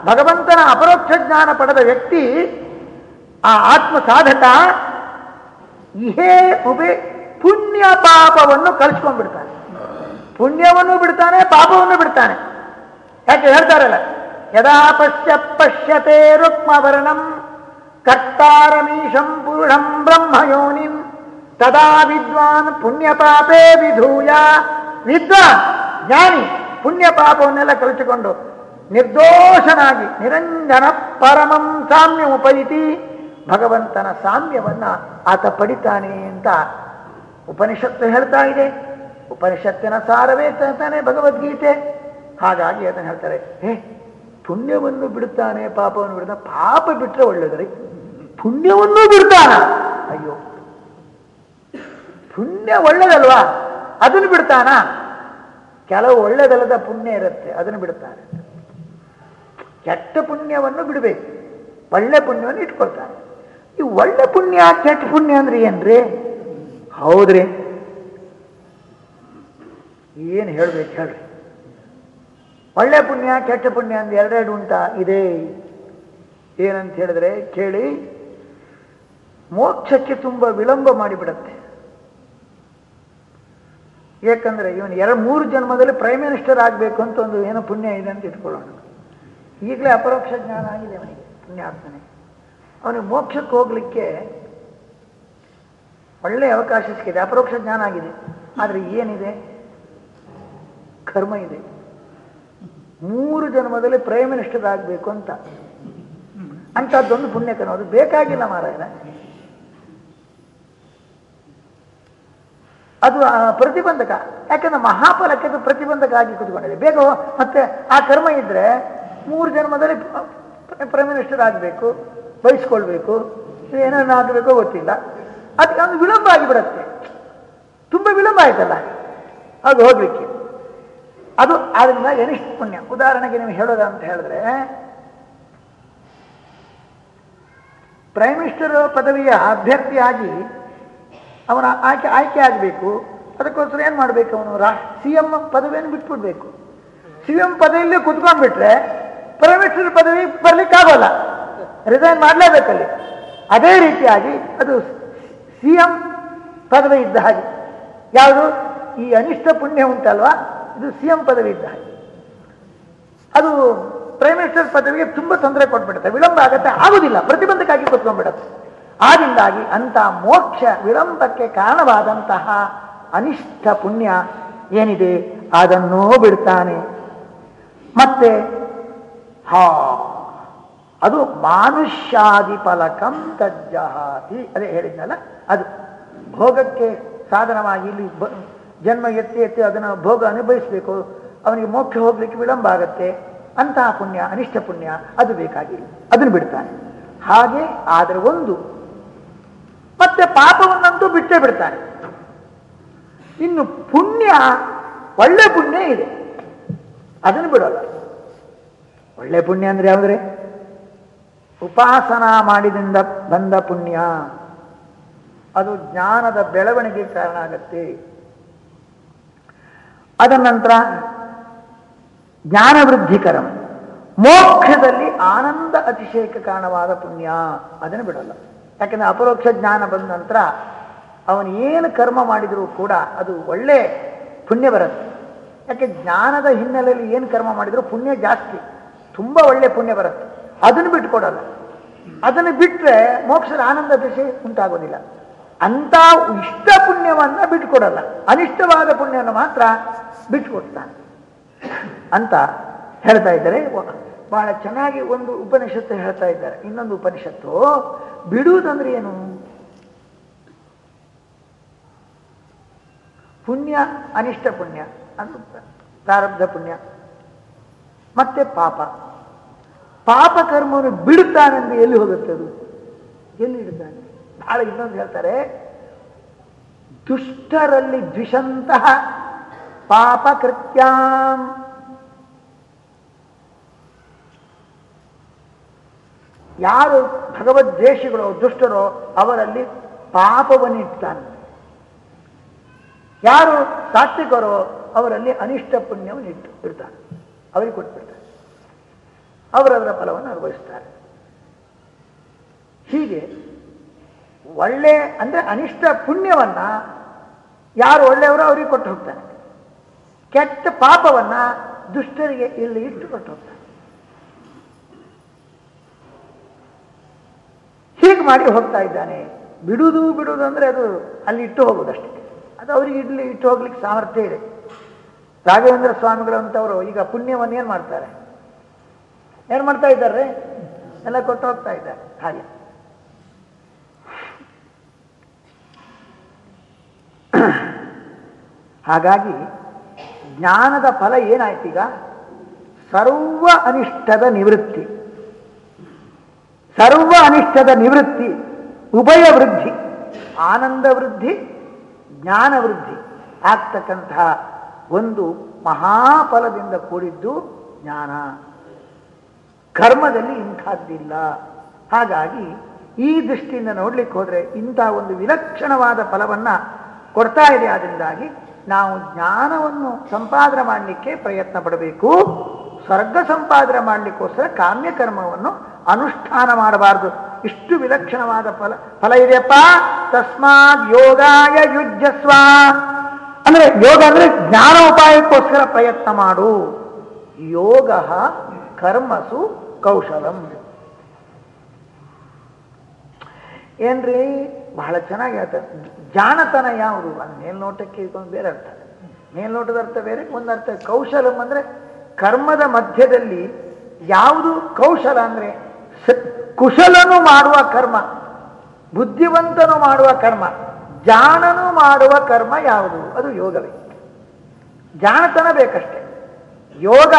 ಭಗವಂತನ ಅಪರೋಕ್ಷ ಜ್ಞಾನ ಪಡೆದ ವ್ಯಕ್ತಿ, ಆ ಆತ್ಮ ಸಾಧಕ ಇಹೇ ಉಬೆ ಪುಣ್ಯ ಪಾಪವನ್ನು ಕಲಿಸ್ಕೊಂಡ್ಬಿಡ್ತಾನೆ. ಪುಣ್ಯವನ್ನು ಬಿಡ್ತಾನೆ, ಪಾಪವನ್ನು ಬಿಡ್ತಾನೆ. ಯಾಕೆ ಹೇಳ್ತಾರಲ್ಲ? ಯದಾ ಪಶ್ಯ ಪಶ್ಯತೆ ರುಕ್ಮವರ್ಣಂ ಕರ್ತಾರಮೀಶಂ ಪೂರ್ಣಂ ಬ್ರಹ್ಮಯೋನಿಂ ತದಾ ವಿದ್ವಾನ್ ಪುಣ್ಯ ಪಾಪೇ ವಿಧೂಯ. ವಿದ್ವಾನ್, ಜ್ಞಾನಿ, ಪುಣ್ಯ ಪಾಪವನ್ನೆಲ್ಲ ಕಲಿಸಿಕೊಂಡು ನಿರ್ದೋಷನಾಗಿ ನಿರಂಜನ ಪರಮಂ ಸಾಮ್ಯ ಉಪಯಿತಿ ಭಗವಂತನ ಸಾಮ್ಯವನ್ನ ಆತ ಪಡಿತಾನೆ ಅಂತ ಉಪನಿಷತ್ತು ಹೇಳ್ತಾ ಇದೆ. ಉಪನಿಷತ್ತಿನ ಸಾರವೇ ತಾನೆ ಭಗವದ್ಗೀತೆ. ಹಾಗಾಗಿ ಅದನ್ನು ಹೇಳ್ತಾರೆ, ಹೇ, ಪುಣ್ಯವನ್ನು ಬಿಡುತ್ತಾನೆ ಪಾಪವನ್ನು ಬಿಡ್ತಾನೆ ಪಾಪ ಬಿಟ್ಟರೆ ಒಳ್ಳೆಯದ್ರಿ. ಪುಣ್ಯವನ್ನು ಬಿಡ್ತಾನ. ಅಯ್ಯೋ, ಪುಣ್ಯ ಒಳ್ಳೇದಲ್ವಾ ಅದನ್ನು ಬಿಡ್ತಾನ. ಕೆಲವು ಒಳ್ಳೆದಲ್ಲದ ಪುಣ್ಯ ಇರುತ್ತೆ, ಅದನ್ನು ಬಿಡ್ತಾನೆ. ಕೆಟ್ಟ ಪುಣ್ಯವನ್ನು ಬಿಡಬೇಕು. ಒಳ್ಳೆ ಪುಣ್ಯವನ್ನು ಇಟ್ಕೊಳ್ತಾನೆ. ಈ ಒಳ್ಳೆ ಪುಣ್ಯ ಕೆಟ್ಟ ಪುಣ್ಯ ಅಂದ್ರೆ ಏನ್ರಿ? ಹೌದ್ರಿ? ಏನು ಹೇಳ್ಬೇಕು ಹೇಳ್ರಿ. ಒಳ್ಳೆ ಪುಣ್ಯ, ಕೆಟ್ಟ ಪುಣ್ಯ ಅಂತ ಎರಡೆರಡು ಉಂಟಾ, ಇದೆ. ಏನಂತ ಹೇಳಿದ್ರೆ, ಕೇಳಿ, ಮೋಕ್ಷಕ್ಕೆ ತುಂಬ ವಿಳಂಬ ಮಾಡಿಬಿಡತ್ತೆ. ಯಾಕಂದ್ರೆ ಇವನು ಎರಡು ಮೂರು ಜನ್ಮದಲ್ಲಿ ಪ್ರೈಮ್ ಮಿನಿಸ್ಟರ್ ಆಗಬೇಕು ಅಂತ ಒಂದು ಏನೋ ಪುಣ್ಯ ಇದೆ ಅಂತ ಇಟ್ಕೊಳ್ಳೋಣ. ಈಗಲೇ ಅಪರೋಕ್ಷ ಜ್ಞಾನ ಆಗಿದೆ ಅವನಿಗೆ, ಪುಣ್ಯಾತ್ಮನೆ. ಅವನಿಗೆ ಮೋಕ್ಷಕ್ಕೆ ಹೋಗ್ಲಿಕ್ಕೆ ಒಳ್ಳೆ ಅವಕಾಶ ಸಿಕ್ಕಿದೆ, ಅಪರೋಕ್ಷ ಜ್ಞಾನ ಆಗಿದೆ. ಆದರೆ ಏನಿದೆ? ಕರ್ಮ ಇದೆ. ಮೂರು ಜನ್ಮದಲ್ಲಿ ಪ್ರೈಮ್ ಮಿನಿಸ್ಟರ್ ಆಗಬೇಕು ಅಂತ. ಅಂಥದ್ದೊಂದು ಪುಣ್ಯಕರ್ಮ. ಅದು ಬೇಕಾಗಿಲ್ಲ ಮಾರಾಯಣ ಅದು ಪ್ರತಿಬಂಧಕ. ಯಾಕಂದ್ರೆ ಮಹಾಫಲಕ್ಕೆ ಅದು ಪ್ರತಿಬಂಧಕ ಆಗಿ ಕೂತ್ಕೊಂಡಿದೆ. ಬೇಗ ಮತ್ತೆ ಆ ಕರ್ಮ ಇದ್ರೆ ಮೂರು ಜನ್ಮದಲ್ಲಿ ಪ್ರೈಮ್ ಮಿನಿಸ್ಟರ್ ಆಗಬೇಕು ಬಯಸ್ಕೊಳ್ಬೇಕು. ಏನೇನಾಗಬೇಕೋ ಗೊತ್ತಿಲ್ಲ. ಅದಕ್ಕೆ ಒಂದು ವಿಳಂಬ ಆಗಿಬಿಡತ್ತೆ. ತುಂಬ ವಿಳಂಬ ಆಯ್ತಲ್ಲ? ಅದು ಹೋಗ್ಲಿಕ್ಕೆ. ಅದು ಅದರಿಂದ ಎನಿಷ್ಠ ಪುಣ್ಯ. ಉದಾಹರಣೆಗೆ ನೀವು ಹೇಳೋದ ಅಂತ ಹೇಳಿದ್ರೆ ಪ್ರೈಮ್ ಮಿನಿಸ್ಟರ್ ಪದವಿಯ ಅಭ್ಯರ್ಥಿಯಾಗಿ ಅವನ ಆಯ್ಕೆ ಆಯ್ಕೆ ಆಗಬೇಕು. ಅದಕ್ಕೋಸ್ಕರ ಏನು ಮಾಡಬೇಕು ಅವನು? ಸಿ ಎಂ ಪದವಿಯನ್ನು ಬಿಟ್ಬಿಡ್ಬೇಕು. ಸಿ ಎಂ ಪದವಿಯಲ್ಲಿ ಕುತ್ಕೊಂಡ್ಬಿಟ್ರೆ ಪ್ರೈಮ್ ಮಿನಿಸ್ಟರ್ ಪದವಿ ಬರ್ಲಿಕ್ಕಾಗೋಲ್ಲ. ರಿಸೈನ್ ಮಾಡಲೇಬೇಕಲ್ಲಿ. ಅದೇ ರೀತಿಯಾಗಿ ಅದು ಸಿ ಎಂ ಪದವಿ ಇದ್ದ ಹಾಗೆ. ಯಾವುದು? ಈ ಅನಿಷ್ಟ ಪುಣ್ಯ ಉಂಟಲ್ವಾ? ಇದು ಸಿ ಎಂ ಪದವಿ ಇದ್ದ ಹಾಗೆ. ಅದು ಪ್ರೈಮ್ ಮಿನಿಸ್ಟರ್ ಪದವಿಗೆ ತುಂಬ ತೊಂದರೆ ಕೊಟ್ಬಿಡುತ್ತೆ. ವಿಳಂಬ ಆಗುತ್ತೆ, ಆಗುದಿಲ್ಲ. ಪ್ರತಿಬಂಧಕ್ಕಾಗಿ ಕೂತ್ಕೊಂಡ್ಬಿಡುತ್ತೆ. ಆದಿಂದಾಗಿ ಅಂತ ಮೋಕ್ಷ ವಿಳಂಬಕ್ಕೆ ಕಾರಣವಾದಂತಹ ಅನಿಷ್ಟ ಪುಣ್ಯ ಏನಿದೆ? ಅದನ್ನೂ ಬಿಡ್ತಾನೆ. ಮತ್ತೆ, ಹಾ, ಅದು ಮಾನುಷ್ಯಾದಿ ಫಲಕಂ ತಜ್ಜಹಾತಿ. ಅದೇ ಹೇಳಿದ್ನಲ್ಲ? ಅದು ಭೋಗಕ್ಕೆ ಸಾಧನವಾಗಿ ಇಲ್ಲಿ ಜನ್ಮ ಎತ್ತಿ ಎತ್ತಿ ಅದನ್ನು ಭೋಗ ಅನುಭವಿಸಬೇಕು. ಅವನಿಗೆ ಮೋಕ್ಷ ಹೋಗ್ಲಿಕ್ಕೆ ವಿಳಂಬ ಆಗತ್ತೆ. ಅಂತಹ ಪುಣ್ಯ, ಅನಿಷ್ಟ ಪುಣ್ಯ, ಅದು ಬೇಕಾಗಿಲ್ಲ. ಅದನ್ನು ಬಿಡ್ತಾನೆ. ಹಾಗೆ ಆದರೆ ಒಂದು, ಮತ್ತೆ ಪಾಪವನ್ನಂತೂ ಬಿಟ್ಟೇ ಬಿಡ್ತಾನೆ. ಇನ್ನು ಪುಣ್ಯ, ಒಳ್ಳೆ ಪುಣ್ಯ ಇದೆ. ಅದನ್ನು ಬಿಡೋಲ್ಲ. ಒಳ್ಳೆ ಪುಣ್ಯ ಅಂದ್ರೆ ಯಾವುದ್ರೆ? ಉಪಾಸನಾ ಮಾಡಿದಿಂದ ಬಂದ ಪುಣ್ಯ. ಅದು ಜ್ಞಾನದ ಬೆಳವಣಿಗೆ ಕಾರಣ ಆಗತ್ತೆ. ಅದ ನಂತರ ಜ್ಞಾನವೃದ್ಧಿಕರಂ ಮೋಕ್ಷದಲ್ಲಿ ಆನಂದ ಅತಿಶಯಕ್ಕೆ ಕಾರಣವಾದ ಪುಣ್ಯ, ಅದನ್ನು ಬಿಡೋಲ್ಲ. ಯಾಕಂದ್ರೆ ಅಪರೋಕ್ಷ ಜ್ಞಾನ ಬಂದ ನಂತರ ಅವನು ಏನು ಕರ್ಮ ಮಾಡಿದರೂ ಕೂಡ ಅದು ಒಳ್ಳೆ ಪುಣ್ಯ ಬರುತ್ತೆ. ಯಾಕೆ ಜ್ಞಾನದ ಹಿನ್ನೆಲೆಯಲ್ಲಿ ಏನು ಕರ್ಮ ಮಾಡಿದರೂ ಪುಣ್ಯ ಜಾಸ್ತಿ, ತುಂಬ ಒಳ್ಳೆ ಪುಣ್ಯ ಬರುತ್ತೆ. ಅದನ್ನು ಬಿಟ್ಟುಕೊಡಲ್ಲ ಅದನ್ನು ಬಿಟ್ಟರೆ ಮೋಕ್ಷದ ಆನಂದ ದಿಶೆ ಉಂಟಾಗೋದಿಲ್ಲ. ಅಂತ ಇಷ್ಟ ಪುಣ್ಯವನ್ನ ಬಿಟ್ಕೊಡಲ್ಲ ಅನಿಷ್ಟವಾದ ಪುಣ್ಯವನ್ನು ಮಾತ್ರ ಬಿಟ್ಕೊಡ್ತಾನೆ ಅಂತ ಹೇಳ್ತಾ ಇದ್ದಾರೆ. ಬಹಳ ಚೆನ್ನಾಗಿ ಒಂದು ಉಪನಿಷತ್ತು ಹೇಳ್ತಾ ಇದ್ದಾರೆ. ಇನ್ನೊಂದು ಉಪನಿಷತ್ತು, ಬಿಡುವುದಂದ್ರೆ ಏನು? ಪುಣ್ಯ, ಅನಿಷ್ಟ ಪುಣ್ಯ ಅಂದ್ರೆ ಪ್ರಾರಬ್ಧ ಪುಣ್ಯ. ಮತ್ತೆ ಪಾಪ. ಪಾಪ ಕರ್ಮವನ್ನು ಬಿಡುತ್ತಾನೆಂದು ಎಲ್ಲಿ ಹೋಗುತ್ತೆ ಅದು? ಎಲ್ಲಿ ಇಡುತ್ತಾನೆ ಬಹಳ ಇನ್ನೊಂದು ಹೇಳ್ತಾರೆ, ದುಷ್ಟರಲ್ಲಿ ದ್ವಿಷಂತಹ ಪಾಪ ಕೃತ್ಯಾಂ. ಯಾರು ಭಗವದ್ವೇಷಿಗಳೋ ದುಷ್ಟರೋ, ಅವರಲ್ಲಿ ಪಾಪವನ್ನಿಡ್ತಾನೆ ಯಾರು ಸಾತ್ವಿಕರೋ, ಅವರಲ್ಲಿ ಅನಿಷ್ಟ ಪುಣ್ಯವನ್ನು ಇಟ್ಟು ಇಡ್ತಾನೆ. ಅವರಿಗೆ ಕೊಟ್ಬಿಡ್ತಾರೆ. ಅವರದರ ಫಲವನ್ನು ಅನುಭವಿಸ್ತಾರೆ. ಹೀಗೆ ಒಳ್ಳೆ, ಅಂದ್ರೆ ಅನಿಷ್ಟ ಪುಣ್ಯವನ್ನ ಯಾರು ಒಳ್ಳೆಯವರು ಅವರಿಗೆ ಕೊಟ್ಟು ಹೋಗ್ತಾನೆ ಕೆಟ್ಟ ಪಾಪವನ್ನ ದುಷ್ಟರಿಗೆ ಇಲ್ಲಿ ಇಟ್ಟು ಕೊಟ್ಟು ಹೋಗ್ತಾನೆ ಹೀಗೆ ಮಾಡಿ ಹೋಗ್ತಾ ಇದ್ದಾನೆ. ಬಿಡುವುದು ಬಿಡುವುದು ಅಂದ್ರೆ ಅದು ಅಲ್ಲಿ ಇಟ್ಟು ಹೋಗೋದಷ್ಟೇ. ಅದು ಅವರಿಗೆ ಇಡ್ಲಿ ಇಟ್ಟು ಹೋಗ್ಲಿಕ್ಕೆ ಸಾಮರ್ಥ್ಯ ಇದೆ. ರಾಘವೇಂದ್ರ ಸ್ವಾಮಿಗಳು ಅಂತವರು ಈಗ ಪುಣ್ಯವನ್ನು ಏನು ಮಾಡ್ತಾರೆ? ಏನು ಮಾಡ್ತಾ ಇದ್ದಾರೆ? ಎಲ್ಲ ಕೊಟ್ಟು ಹೋಗ್ತಾ ಇದ್ದಾರೆ. ಹಾಗೆ. ಹಾಗಾಗಿ ಜ್ಞಾನದ ಫಲ ಏನಾಯ್ತೀಗ ಸರ್ವ ಅನಿಷ್ಟದ ನಿವೃತ್ತಿ. ಸರ್ವ ಅನಿಷ್ಟದ ನಿವೃತ್ತಿ, ಉಭಯ ವೃದ್ಧಿ, ಆನಂದ ವೃದ್ಧಿ, ಜ್ಞಾನ ವೃದ್ಧಿ ಆಗ್ತಕ್ಕಂತಹ ಒಂದು ಮಹಾಫಲದಿಂದ ಕೂಡಿದ್ದು ಜ್ಞಾನ. ಕರ್ಮದಲ್ಲಿ ಇಂಥದ್ದಿಲ್ಲ. ಹಾಗಾಗಿ ಈ ದೃಷ್ಟಿಯಿಂದ ನೋಡ್ಲಿಕ್ಕೆ ಹೋದ್ರೆ ಇಂಥ ಒಂದು ವಿಲಕ್ಷಣವಾದ ಫಲವನ್ನ ಕೊಡ್ತಾ ಇದೆ ಅದರಿಂದಾಗಿ ನಾವು ಜ್ಞಾನವನ್ನು ಸಂಪಾದನೆ ಮಾಡಲಿಕ್ಕೆ ಪ್ರಯತ್ನ ಪಡಬೇಕು. ಸ್ವರ್ಗ ಸಂಪಾದನೆ ಮಾಡಲಿಕ್ಕೋಸ್ಕರ ಕಾಮ್ಯಕರ್ಮವನ್ನು ಅನುಷ್ಠಾನ ಮಾಡಬಾರದು. ಇಷ್ಟು ವಿಲಕ್ಷಣವಾದ ಫಲ ಫಲ ಇದೆಯಪ್ಪ? ತಸ್ಮಾತ್ ಯೋಗಾಯ ಯುಜ್ಯಸ್ವಾ. ಅಂದ್ರೆ ಯೋಗ ಅಂದ್ರೆ ಜ್ಞಾನ ಉಪಾಯಕ್ಕೋಸ್ಕರ ಪ್ರಯತ್ನ ಮಾಡು. ಯೋಗ ಕರ್ಮಸು ಕೌಶಲಂ. ಏನ್ರಿ? ಬಹಳ ಚೆನ್ನಾಗಿ ಹೇಳ್ತಾರೆ. ಜಾಣತನ ಯಾವುದು? ಅದು ಮೇಲ್ನೋಟಕ್ಕೆ ಇದೊಂದು ಬೇರೆ ಅರ್ಥ. ಮೇಲ್ನೋಟದ ಅರ್ಥ ಬೇರೆ, ಒಂದು ಅರ್ಥ ಕೌಶಲಂ ಅಂದ್ರೆ ಕರ್ಮದ ಮಧ್ಯದಲ್ಲಿ ಯಾವುದು ಕೌಶಲ ಅಂದ್ರೆ ಕುಶಲನು ಮಾಡುವ ಕರ್ಮ, ಬುದ್ಧಿವಂತನು ಮಾಡುವ ಕರ್ಮ, ಜಾಣನು ಮಾಡುವ ಕರ್ಮ ಯಾವುದು? ಅದು ಯೋಗವೇ. ಜಾಣತನ ಬೇಕಷ್ಟೆ. ಯೋಗ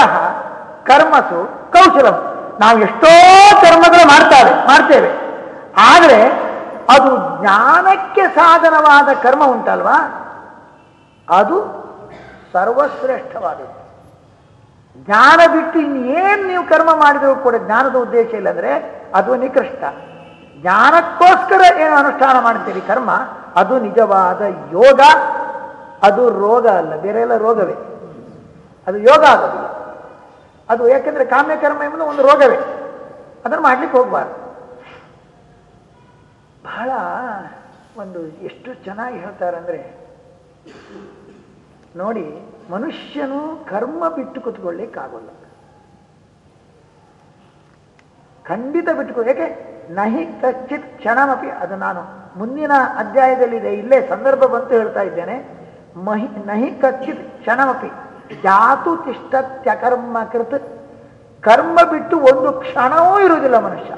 ಕರ್ಮಸು ಕೌಶಲಂ. ನಾವು ಎಷ್ಟೋ ಕರ್ಮಗಳು ಮಾಡ್ತಾರೆ, ಮಾಡ್ತೇವೆ. ಆದರೆ ಅದು ಜ್ಞಾನಕ್ಕೆ ಸಾಧನವಾದ ಕರ್ಮ ಉಂಟಲ್ವಾ? ಅದು ಸರ್ವಶ್ರೇಷ್ಠವಾದದ್ದು. ಜ್ಞಾನ ಬಿಟ್ಟು ಇನ್ನೇನು ನೀವು ಕರ್ಮ ಮಾಡಿದರೂ ಕೂಡ ಜ್ಞಾನದ ಉದ್ದೇಶ ಇಲ್ಲಂದ್ರೆ ಅದು ನಿಕೃಷ್ಟ. ಜ್ಞಾನಕ್ಕೋಸ್ಕರ ಏನು ಅನುಷ್ಠಾನ ಮಾಡ್ತೀರಿ ಕರ್ಮ? ಅದು ನಿಜವಾದ ಯೋಗ. ಅದು ರೋಗ ಅಲ್ಲ, ಬೇರೆ ಎಲ್ಲ ರೋಗವೇ. ಅದು ಯೋಗ ಆಗೋದಿಲ್ಲ. ಅದು ಯಾಕೆಂದ್ರೆ ಕಾಮ್ಯ ಕರ್ಮ ಎಂಬುದು ಒಂದು ರೋಗವೇ. ಅದನ್ನು ಮಾಡ್ಲಿಕ್ಕೆ ಹೋಗಬಾರ್ದು. ಬಹಳ ಒಂದು ಎಷ್ಟು ಚೆನ್ನಾಗಿ ಹೇಳ್ತಾರಂದ್ರೆ, ನೋಡಿ, ಮನುಷ್ಯನು ಕರ್ಮ ಬಿಟ್ಟು ಕುತ್ಕೊಳ್ಳಿಕ್ಕಾಗಲ್ಲ ಖಂಡಿತ ಬಿಟ್ಟುಕೊ ಯಾಕೆ ನಹಿ ಕಚ್ಚಿತ್ ಕ್ಷಣಮಪಿ ಅದು ನಾನು ಮುಂದಿನ ಅಧ್ಯಾಯದಲ್ಲಿದೆ, ಇಲ್ಲೇ ಸಂದರ್ಭ ಬಂತು ಹೇಳ್ತಾ ಇದ್ದೇನೆ. ಮಹಿ ನಹಿ ಕಚ್ಚಿತ್ ಕ್ಷಣಮಪಿ ಜಾತು ತಿಷ್ಟತ್ಯಕರ್ಮ ಕೃತ್ ಕರ್ಮ ಬಿಟ್ಟು ಒಂದು ಕ್ಷಣವೂ ಇರುವುದಿಲ್ಲ ಮನುಷ್ಯ.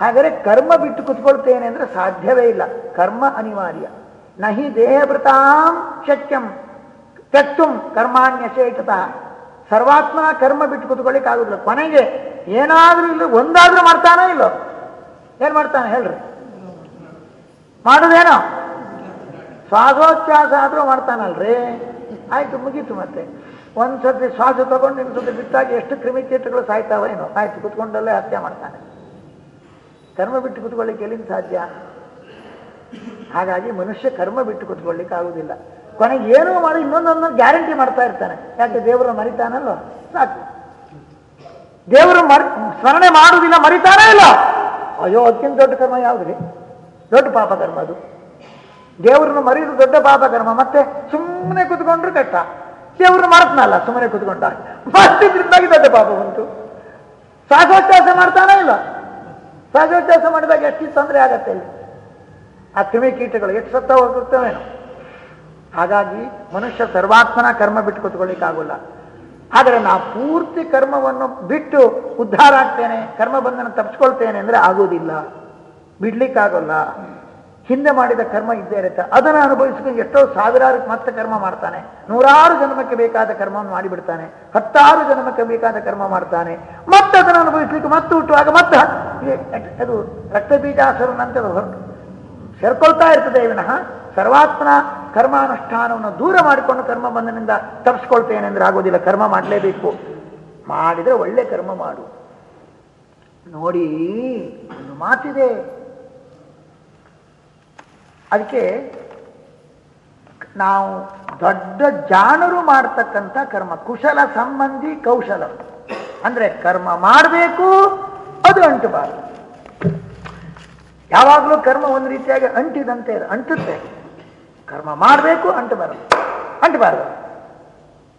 ಹಾಗಾದರೆ ಕರ್ಮ ಬಿಟ್ಟು ಕುತ್ಕೊಳ್ತೇನೆ ಅಂದ್ರೆ ಸಾಧ್ಯವೇ ಇಲ್ಲ. ಕರ್ಮ ಅನಿವಾರ್ಯ. ನಹಿ ದೇಹಭೃತಾಂ ಶಕ್ಯಂ ತತ್ವಂ ಕರ್ಮಾಣ್ಯಶೇಷತಃ ಸರ್ವಾತ್ಮ ಕರ್ಮ ಬಿಟ್ಟು ಕುತ್ಕೊಳ್ಳಿಕ್ಕೆ ಆಗುದಿಲ್ಲ. ಕೊನೆಗೆ ಏನಾದರೂ ಇಲ್ಲ ಒಂದಾದರೂ ಮಾಡ್ತಾನೋ ಇಲ್ಲೋ? ಏನು ಮಾಡ್ತಾನೆ ಹೇಳ್ರಿ. ಮಾಡೋದೇನೋ? ಶ್ವಾಸೋಚ್ಛ್ವಾಸ ಆದ್ರೂ ಮಾಡ್ತಾನಲ್ರಿ. ಆಯ್ತು, ಮುಗೀತು ಮತ್ತೆ. ಒಂದ್ಸತಿ ಶ್ವಾಸ ತಗೊಂಡು ಇನ್ನೊಂದ್ಸತಿ ಬಿಟ್ಟಾಗ ಎಷ್ಟು ಕ್ರಿಮಿಕೀಟಗಳು ಸಾಯ್ತಾವೇನೋ ಆಯ್ತು, ಕುತ್ಕೊಂಡಲ್ಲೇ ಹತ್ಯೆ ಮಾಡ್ತಾನೆ. ಕರ್ಮ ಬಿಟ್ಟು ಕುತ್ಕೊಳ್ಳಿಕ್ಕೆ ಎಲ್ಲಿಂದ ಸಾಧ್ಯ? ಹಾಗಾಗಿ ಮನುಷ್ಯ ಕರ್ಮ ಬಿಟ್ಟು ಕುತ್ಕೊಳ್ಳಿಕ್ಕೆ ಆಗುವುದಿಲ್ಲ. ಕೊನೆಗೆ ಏನೋ ಮಾಡಿ ಇನ್ನೊಂದೊಂದು ಗ್ಯಾರಂಟಿ ಮಾಡ್ತಾ ಇರ್ತಾನೆ. ಯಾಕೆ ದೇವರು ಮರಿತಾನಲ್ವ? ಸಾಕು. ದೇವರು ಮರಿ, ಸ್ಮರಣೆ ಮಾಡುವುದಿಲ್ಲ, ಮರಿತಾನೇ ಇಲ್ಲ. ಅಯ್ಯೋ ಅದಕ್ಕಿಂತ ದೊಡ್ಡ ಕರ್ಮ ಯಾವ್ದ್ರಿ? ದೊಡ್ಡ ಪಾಪ ಕರ್ಮ ಅದು. ದೇವರನ್ನು ಮರೆಯುವುದು ದೊಡ್ಡ ಪಾಪ ಕರ್ಮ. ಮತ್ತೆ ಸುಮ್ಮನೆ ಕುತ್ಕೊಂಡ್ರು ಕಷ್ಟ. ದೇವ್ರನ್ನ ಮರತ್ನಲ್ಲ ಸುಮ್ಮನೆ ಕುತ್ಕೊಂಡ ಮತ್ತಿದ್ರಿಂದಾಗಿ ದೊಡ್ಡ ಪಾಪ ಬಂತು. ಆಸೆ ಮಾಡ್ತಾನೇ ಇಲ್ಲ. ಶ್ವಾಸೋಚ್ಛ್ವಾಸ ಮಾಡಿದಾಗ ಎಷ್ಟು ತೊಂದರೆ ಆಗತ್ತೆ ಇಲ್ಲಿ? ಆ ಕ್ರಿಮಿಕೀಟಗಳು ಎಷ್ಟು ಸತ್ತ ಹೋಗುತ್ತವೇನೋ ಹಾಗಾಗಿ ಮನುಷ್ಯ ಸರ್ವಾತ್ಮನ ಕರ್ಮ ಬಿಟ್ಟು ಕೂತ್ಕೊಳ್ಳಿಕ್ಕಾಗೋಲ್ಲ ಆದರೆ ನಾ ಪೂರ್ತಿ ಕರ್ಮವನ್ನು ಬಿಟ್ಟು ಉದ್ಧಾರ ಆಗ್ತೇನೆ, ಕರ್ಮ ಬಂಧನ ತಪ್ಪಿಸ್ಕೊಳ್ತೇನೆ ಅಂದರೆ ಆಗೋದಿಲ್ಲ. ಬಿಡ್ಲಿಕ್ಕಾಗೋಲ್ಲ. ಹಿಂದೆ ಮಾಡಿದ ಕರ್ಮ ಇದ್ದೇ ಇರುತ್ತೆ. ಅದನ್ನು ಅನುಭವಿಸ್ಕೊಂಡು ಎಷ್ಟೋ ಸಾವಿರಾರು ಮತ್ತೆ ಕರ್ಮ ಮಾಡ್ತಾನೆ. ನೂರಾರು ಜನ್ಮಕ್ಕೆ ಬೇಕಾದ ಕರ್ಮವನ್ನು ಮಾಡಿಬಿಡ್ತಾನೆ. ಹತ್ತಾರು ಜನ್ಮಕ್ಕೆ ಬೇಕಾದ ಕರ್ಮ ಮಾಡ್ತಾನೆ. ಮತ್ತೆ ಅದನ್ನು ಅನುಭವಿಸ್ಲಿಕ್ಕೆ ಮತ್ತೆ ಹುಟ್ಟುವಾಗ ಮತ್ತೆ ಅದು ರಕ್ತಬೀಜಾಸುರನಂತೆ ಹೊರಟು. ಸೇರ್ಕೊಳ್ತಾ ಇರ್ತದೆ ವಿನಃ. ಸರ್ವಾತ್ಮನ ಕರ್ಮಾನುಷ್ಠಾನವನ್ನು ದೂರ ಮಾಡಿಕೊಂಡು ಕರ್ಮ ಬಂಧನದಿಂದ ತಪ್ಪಿಸ್ಕೊಳ್ತೇನೆ ಅಂದ್ರೆ ಆಗೋದಿಲ್ಲ. ಕರ್ಮ ಮಾಡಲೇಬೇಕು. ಮಾಡಿದರೆ ಒಳ್ಳೆ ಕರ್ಮ ಮಾಡು. ನೋಡಿ, ಒಂದು ಮಾತಿದೆ. ಅದಕ್ಕೆ ನಾವು ದೊಡ್ಡ ಜಾಣರು ಮಾಡ್ತಕ್ಕಂಥ ಕರ್ಮ, ಕುಶಲ ಸಂಬಂಧಿ ಕೌಶಲ. ಅಂದ್ರೆ ಕರ್ಮ ಮಾಡಬೇಕು, ಅದು ಅಂಟಬಾರದು. ಯಾವಾಗಲೂ ಕರ್ಮ ಒಂದು ರೀತಿಯಾಗಿ ಅಂಟಿದಂತೆ ಅಂಟುತ್ತೆ. ಕರ್ಮ ಮಾಡಬೇಕು, ಅಂಟಬಾರದು. ಅಂಟಬಾರದು.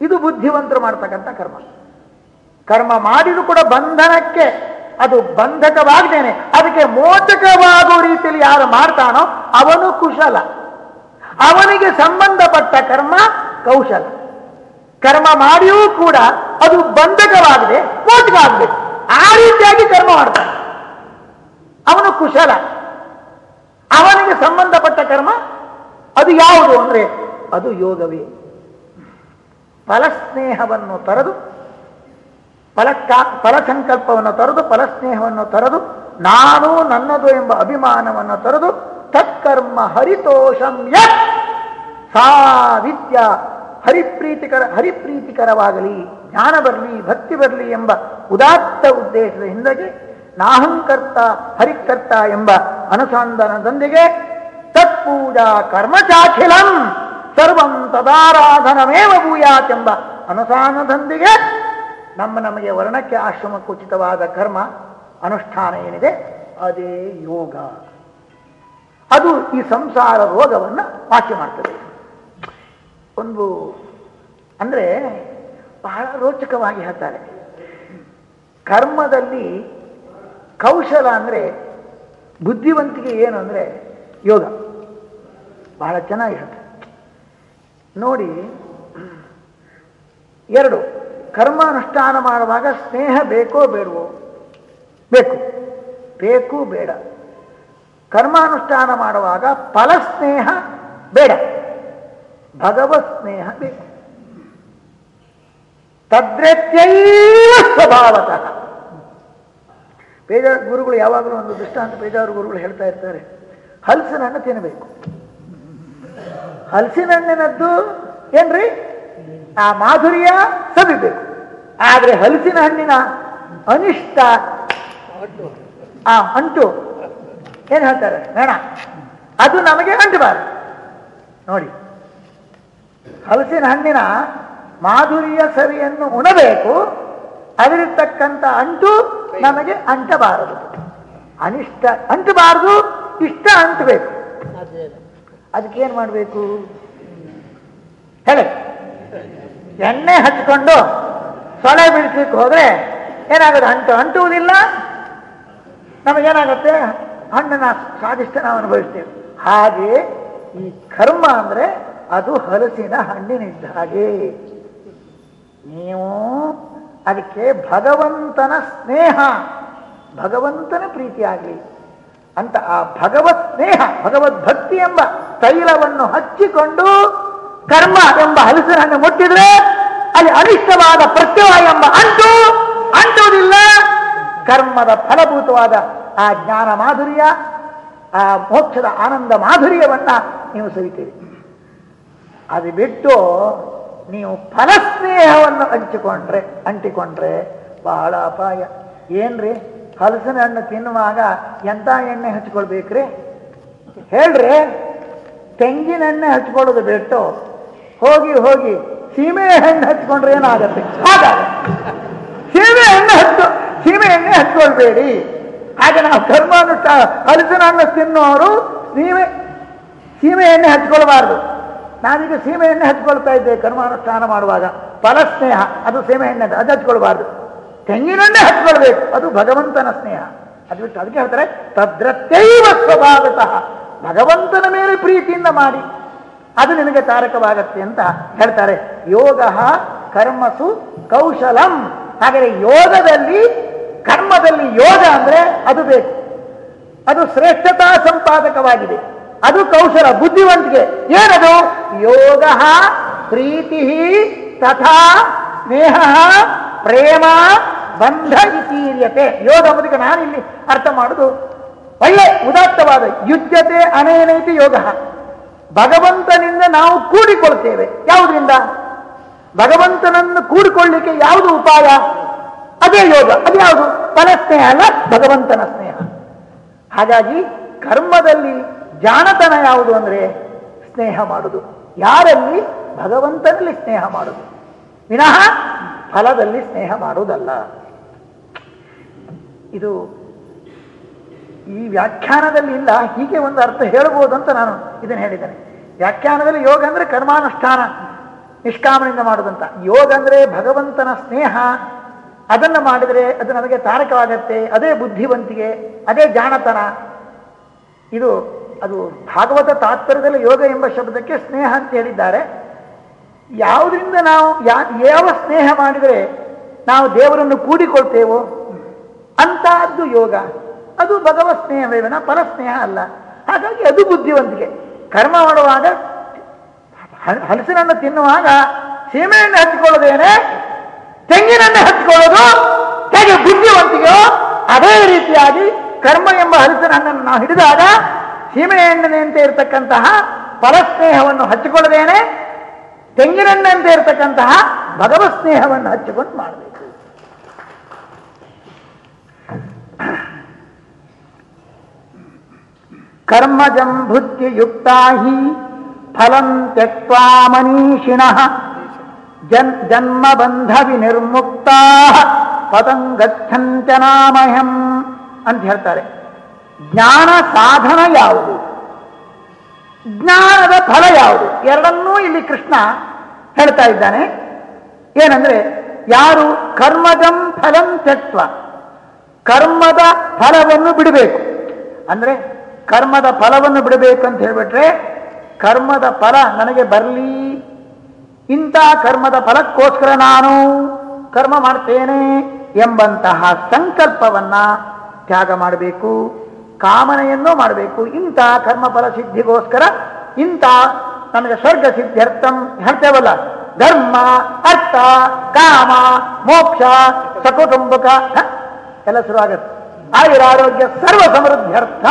ಇದು ಬುದ್ಧಿವಂತರು ಮಾಡ್ತಕ್ಕಂಥ ಕರ್ಮ. ಕರ್ಮ ಮಾಡಿದ್ರು ಕೂಡ ಬಂಧನಕ್ಕೆ. ಅದು ಬಂಧಕವಾಗ್ದೇನೆ ಅದಕ್ಕೆ ಮೋಚಕವಾಗುವ ರೀತಿಯಲ್ಲಿ ಯಾರು ಮಾಡ್ತಾನೋ ಅವನು ಕುಶಲ. ಅವನಿಗೆ ಸಂಬಂಧಪಟ್ಟ ಕರ್ಮ ಕೌಶಲ. ಕರ್ಮ ಮಾಡಿಯೂ ಕೂಡ ಅದು ಬಂಧಕವಾಗದೆ ಮೋಚಕ ಆಗಬೇಕು ಆ ರೀತಿಯಾಗಿ ಕರ್ಮ ಮಾಡ್ತಾನೆ. ಅವನು ಕುಶಲ. ಅವನಿಗೆ ಸಂಬಂಧಪಟ್ಟ ಕರ್ಮ ಅದು ಯಾವುದು ಅಂದ್ರೆ ಅದು ಯೋಗವೇ. ಫಲಸ್ನೇಹವನ್ನು ತೊರೆದು ಫಲಕ್ಕ ಫಲಸಂಕಲ್ಪವನ್ನು ತೊರೆದು, ಫಲಸ್ನೇಹವನ್ನು ತೊರೆದು, ನಾನು ನನ್ನದು ಎಂಬ ಅಭಿಮಾನವನ್ನು ತೊರೆದು, ತತ್ಕರ್ಮ ಹರಿತೋಷಂ ಯತ್! ಸಾ ಹರಿಪ್ರೀತಿಕರ, ಹರಿಪ್ರೀತಿಕರವಾಗಲಿ, ಜ್ಞಾನ ಬರಲಿ, ಭಕ್ತಿ ಬರಲಿ ಎಂಬ ಉದಾತ್ತ ಉದ್ದೇಶದ ಹಿಂದಗೆ, ನಾಹಂಕರ್ತ, ಹರಿಕರ್ತ ಎಂಬ ಅನುಸಂಧಾನದೊಂದಿಗೆ, ತತ್ಪೂಜಾ ಕರ್ಮಚಾಖಿಲಂ ಸರ್ವಂ ತದಾರಾಧನಮೇವ ಭೂಯಾತ್ ಎಂಬ ಅನುಸಾನದೊಂದಿಗೆ ನಮ್ಮ ನಮಗೆ ವರ್ಣಕ್ಕೆ ಆಶ್ರಮಕ್ಕೆ ಕುಚಿತವಾದ ಕರ್ಮ ಅನುಷ್ಠಾನ ಏನಿದೆ? ಅದೇ ಯೋಗ. ಅದು ಈ ಸಂಸಾರ ರೋಗವನ್ನು ವಾಸಿ ಮಾಡ್ತದೆ. ಒಂದು, ಅಂದ್ರೆ ಬಹಳ ರೋಚಕವಾಗಿ ಹೇಳ್ತಾರೆ. ಕರ್ಮದಲ್ಲಿ ಕೌಶಲ ಅಂದರೆ ಬುದ್ಧಿವಂತಿಕೆ ಏನು ಅಂದರೆ ಯೋಗ. ಬಹಳ ಚೆನ್ನಾಗಿ ಹೇಳ್ತಾರೆ. ನೋಡಿ, ಎರಡು. ಕರ್ಮಾನುಷ್ಠಾನ ಮಾಡುವಾಗ ಸ್ನೇಹ ಬೇಕೋ ಬೇಡವೋ? ಬೇಕು. ಬೇಕು ಬೇಡ. ಕರ್ಮಾನುಷ್ಠಾನ ಮಾಡುವಾಗ ಫಲಸ್ನೇಹ ಬೇಡ. ಭಗವತ್ ಸ್ನೇಹ ಬೇಕು. ತದ್ರತ್ಯೈವ ಸ್ವಭಾವತಃ. ಬೇಜ ಗುರುಗಳು ಯಾವಾಗಲೂ ಒಂದು ದೃಷ್ಟಾಂತ ಪೇಜಾವರ ಗುರುಗಳು ಹೇಳ್ತಾ ಇರ್ತಾರೆ ಹಲಸಿನ ಹಣ್ಣು ತಿನ್ನಬೇಕು ಹಲಸಿನ ಹಣ್ಣಿನದ್ದು ಏನ್ರಿ? ಆ ಮಾಧುರ್ಯ ಸವಿಬೇಕು. ಆದ್ರೆ ಹಲಸಿನ ಹಣ್ಣಿನ ಅನಿಷ್ಟ ಆ ಅಂಟು. ಏನ್ ಹೇಳ್ತಾರೆ? ಬೇಡ. ಅದು ನಮಗೆ ಅಂಟಬಾರದು. ನೋಡಿ. ಹಲಸಿನ ಹಣ್ಣಿನ ಮಾಧುರ್ಯ ಸವಿಯನ್ನು ಉಣಬೇಕು. ಅದರಿರ್ತಕ್ಕಂಥ ಅಂಟು ನಮಗೆ ಅಂಟಬಾರದು. ಅನಿಷ್ಟ ಅಂಟಬಾರದು ಇಷ್ಟ ಅಂಟಬೇಕು. ಅದಕ್ಕೆ ಏನ್ ಮಾಡಬೇಕು? ಹೇಳಿ. ಎಣ್ಣೆ ಹಚ್ಕೊಂಡು ಸೊಳೆ ಬಿಡಿಸ್ಲಿಕ್ಕೆ ಹೋದ್ರೆ ಏನಾಗುತ್ತೆ? ಅಂಟು ಅಂಟುವುದಿಲ್ಲ. ನಮಗೇನಾಗುತ್ತೆ? ಹಣ್ಣನ್ನ ಸ್ವಾದಿಷ್ಟ ನಾವು ಅನುಭವಿಸ್ತೇವೆ. ಹಾಗೆ ಈ ಕರ್ಮ ಅಂದ್ರೆ ಅದು ಹಲಸಿನ ಹಣ್ಣಿನಿದ್ದ ಹಾಗೆ. ನೀವು ಅದಕ್ಕೆ ಭಗವಂತನ ಸ್ನೇಹ, ಭಗವಂತನ ಪ್ರೀತಿಯಾಗಲಿ ಅಂತ ಆ ಭಗವತ್ ಸ್ನೇಹ ಭಗವದ್ ಭಕ್ತಿ ಎಂಬ ತೈಲವನ್ನು ಹಚ್ಚಿಕೊಂಡು ಕರ್ಮ ಎಂಬ ಹಲಸಿನ ಹಣ್ಣು ಮುಟ್ಟಿದ್ರೆ ಅಲ್ಲಿ ಅನಿಷ್ಟವಾದ ಪ್ರತ್ಯವ ಎಂಬ ಅಂಟು ಅಂಟುವುದಿಲ್ಲ. ಕರ್ಮದ ಫಲಭೂತವಾದ ಆ ಜ್ಞಾನ ಮಾಧುರ್ಯ, ಆ ಮೋಕ್ಷದ ಆನಂದ ಮಾಧುರ್ಯವನ್ನ ನೀವು ಸವಿತೀರಿ. ಅದು ಬಿಟ್ಟು ನೀವು ಫಲಸ್ನೇಹವನ್ನು ಹಂಚಿಕೊಂಡ್ರೆ, ಅಂಟಿಕೊಂಡ್ರೆ ಬಹಳ ಅಪಾಯ. ಏನ್ರಿ? ಹಲಸಿನ ಹಣ್ಣು ತಿನ್ನುವಾಗ ಎಂತ ಎಣ್ಣೆ ಹಚ್ಕೊಳ್ಬೇಕ್ರಿ? ಹೇಳ್ರಿ ತೆಂಗಿನ ಎಣ್ಣೆ ಹಚ್ಕೊಳ್ಳೋದು ಬಿಟ್ಟು ಹೋಗಿ ಹೋಗಿ ಸೀಮೆ ಹಣ್ಣು ಹಚ್ಕೊಂಡ್ರೆ ಏನಾಗತ್ತೆ? ಹಾಗಾದ್ರೆ. ಸೀಮೆ ಹೆಣ್ಣು ಹಚ್ಚು, ಸೀಮೆ ಎಣ್ಣೆ ಹಚ್ಕೊಳ್ಬೇಡಿ. ಆಗ ನಾವು ಕರ್ಮಾನುಷ್ಠಾನ ಹಲಸಿನ ಹಣ್ಣು ತಿನ್ನೋರು ಸೀಮೆ ಸೀಮೆ ಎಣ್ಣೆ ಹಚ್ಕೊಳ್ಬಾರ್ದು. ನಾನೀಗ ಸೀಮೆ ಎಣ್ಣೆ ಹಚ್ಕೊಳ್ತಾ ಇದ್ದೆ ಕರ್ಮಾನುಷ್ಠಾನ ಮಾಡುವಾಗ. ಫಲಸ್ನೇಹ ಅದು ಸೀಮೆ ಎಣ್ಣೆ ಅದು ಹಚ್ಕೊಳ್ಬಾರ್ದು. ತೆಂಗಿನೆಣ್ಣೆ ಹಚ್ಕೊಳ್ಬೇಕು, ಅದು ಭಗವಂತನ ಸ್ನೇಹ. ಅದು ಬಿಟ್ಟು ಅದಕ್ಕೆ ಹೇಳ್ತಾರೆ, ತದ್ರತ್ಯೈವ ಸ್ವಭಾವತಃ. ಭಗವಂತನ ಮೇಲೆ ಪ್ರೀತಿಯಿಂದ ಮಾಡಿ. ಅದು ನಿನಗೆ ತಾರಕವಾಗತ್ತೆ ಅಂತ ಹೇಳ್ತಾರೆ. ಯೋಗ ಕರ್ಮಸು ಕೌಶಲಂ. ಹಾಗೆ ಯೋಗದಲ್ಲಿ, ಕರ್ಮದಲ್ಲಿ ಯೋಗ ಅಂದ್ರೆ ಅದು ಬೇಕು. ಅದು ಶ್ರೇಷ್ಠತಾ ಸಂಪಾದಕವಾಗಿದೆ. ಅದು ಕೌಶಲ, ಬುದ್ಧಿವಂತಿಕೆ. ಏನದು? ಯೋಗ ಪ್ರೀತಿ ತಥಾ ಸ್ನೇಹ ಪ್ರೇಮ ಬಂಧ ಇತೀರ್ಯತೆ ಯೋಗ ಎಂಬುದಕ್ಕೆ ನಾನಿಲ್ಲಿ ಅರ್ಥ ಮಾಡುದು. ಒಳ್ಳೆ, ಉದಾತ್ತವಾದ, ಯುದ್ಧತೆ ಅನೇನೈತಿ ಯೋಗ. ಭಗವಂತನಿಂದ ನಾವು ಕೂಡಿಕೊಳ್ತೇವೆ. ಯಾವುದರಿಂದ? ಭಗವಂತನನ್ನು ಕೂಡಿಕೊಳ್ಳಿಕ್ಕೆ ಯಾವುದು ಉಪಾಯ? ಅದೇ ಯೋಗ. ಅದು ಯಾವುದು ಫಲಸ್ನೇಹ ಅಲ್ಲ ಭಗವಂತನ ಸ್ನೇಹ. ಹಾಗಾಗಿ ಕರ್ಮದಲ್ಲಿ ಜಾಣತನ ಯಾವುದು ಅಂದ್ರೆ ಸ್ನೇಹ ಮಾಡುದು. ಯಾರಲ್ಲಿ? ಭಗವಂತನಲ್ಲಿ ಸ್ನೇಹ ಮಾಡುದು. ವಿನಃ ಫಲದಲ್ಲಿ ಸ್ನೇಹ ಮಾಡುವುದಲ್ಲ ಇದು ಈ ವ್ಯಾಖ್ಯಾನದಲ್ಲಿ ಇಲ್ಲ. ಹೀಗೆ ಒಂದು ಅರ್ಥ ಹೇಳ್ಬೋದು ಅಂತ ನಾನು ಇದನ್ನು ಹೇಳಿದ್ದೇನೆ. ವ್ಯಾಖ್ಯಾನದಲ್ಲಿ ಯೋಗ ಅಂದ್ರೆ ಕರ್ಮಾನುಷ್ಠಾನ ನಿಷ್ಕಾಮನಿಂದ ಮಾಡುದಂತ. ಯೋಗ ಅಂದ್ರೆ ಭಗವಂತನ ಸ್ನೇಹ. ಅದನ್ನು ಮಾಡಿದರೆ ಅದು ನಮಗೆ ತಾರಕವಾಗತ್ತೆ, ಅದೇ ಬುದ್ಧಿವಂತಿಗೆ ಅದೇ ಜಾಣತನ. ಇದು, ಅದು ಭಾಗವತ ತಾತ್ಪರ್ಯದಲ್ಲಿ ಯೋಗ ಎಂಬ ಶಬ್ದಕ್ಕೆ ಸ್ನೇಹ ಅಂತ ಹೇಳಿದ್ದಾರೆ. ಯಾವುದರಿಂದ ನಾವು ಯಾವ ಸ್ನೇಹ ಮಾಡಿದರೆ ನಾವು ದೇವರನ್ನು ಕೂಡಿಕೊಳ್ತೇವೋ ಅಂತಹದ್ದು ಯೋಗ. ಅದು ಭಗವತ್ ಸ್ನೇಹವೇವನ ಪರಸ್ನೇಹ ಅಲ್ಲ. ಹಾಗಾಗಿ ಅದು ಬುದ್ಧಿವಂತಿಕೆ. ಕರ್ಮ ಮಾಡುವಾಗ ಹಲಸಿನನ್ನು ತಿನ್ನುವಾಗ ಸೀಮೆಯನ್ನು ಹಚ್ಕೊಳ್ಳೋದೇನೆ ತೆಂಗಿನನ್ನು ಹಚ್ಕೊಳ್ಳೋದು ಹೇಗೆ ಬುದ್ಧಿವಂತಿಗೆಯೋ ಅದೇ ರೀತಿಯಾಗಿ ಕರ್ಮ ಎಂಬ ಹಲಸಿನ ಹಣ್ಣನ್ನು ನಾವು ಹಿಡಿದಾಗ ಸೀಮೆಎಣ್ಣೆಯಂತೆ ಇರತಕ್ಕಂತಹ ಪರಸ್ನೇಹವನ್ನು ಹಚ್ಚಿಕೊಳ್ಳದೇನೆ ಅಂತ ಇರತಕ್ಕಂತಹ ಭಗವತ್ ಸ್ನೇಹವನ್ನು ಹಚ್ಚಿಕೊಂಡು ಮಾಡಬೇಕು. ಹಿ ಫಲಂ ತ್ಯಕ್ವಾ ಮನೀಷಿಣಃ. ಜನ್ ಜನ್ಮ ಬಂಧ ವಿನಿರ್ಮುಕ್ತ ಪದಂ ಗಚ್ಚಂತ್ಯ ಅಂತ ಹೇಳ್ತಾರೆ. ಜ್ಞಾನ ಸಾಧನ ಯಾವುದು? ಜ್ಞಾನದ ಫಲ ಯಾವುದು? ಎರಡನ್ನೂ ಇಲ್ಲಿ ಕೃಷ್ಣ ಹೇಳ್ತಾ ಇದ್ದಾನೆ. ಏನಂದ್ರೆ ಯಾರು ಕರ್ಮಜಂ ಫಲಂ ತತ್ವ ಕರ್ಮದ ಫಲವನ್ನು ಬಿಡಬೇಕು. ಅಂದ್ರೆ ಕರ್ಮದ ಫಲವನ್ನು ಬಿಡಬೇಕಂತ ಹೇಳಿಬಿಟ್ರೆ, ಕರ್ಮದ ಫಲ ನನಗೆ ಬರಲಿ. ಇಂಥ ಕರ್ಮದ ಫಲಕ್ಕೋಸ್ಕರ ನಾನು ಕರ್ಮ ಮಾಡ್ತೇನೆ ಎಂಬಂತಹ ಸಂಕಲ್ಪವನ್ನ ತ್ಯಾಗ ಮಾಡಬೇಕು, ಕಾಮನೆಯನ್ನು ಮಾಡಬೇಕು. ಇಂಥ ಕರ್ಮಫಲ ಸಿದ್ಧಿಗೋಸ್ಕರ ಇಂಥ ನನಗೆ ಸ್ವರ್ಗ ಸಿದ್ಧ್ಯರ್ಥಂ ಹೇಳ್ತೇವಲ್ಲ ಧರ್ಮ, ಅರ್ಥ, ಕಾಮ, ಮೋಕ್ಷ, ಸಕುಟುಂಬಕ? ಎಲ್ಲ ಶುರುವಾಗತ್ತೆ. ಆಯುರಾರೋಗ್ಯ ಸರ್ವ ಸಮೃದ್ಧ್ಯರ್ಥ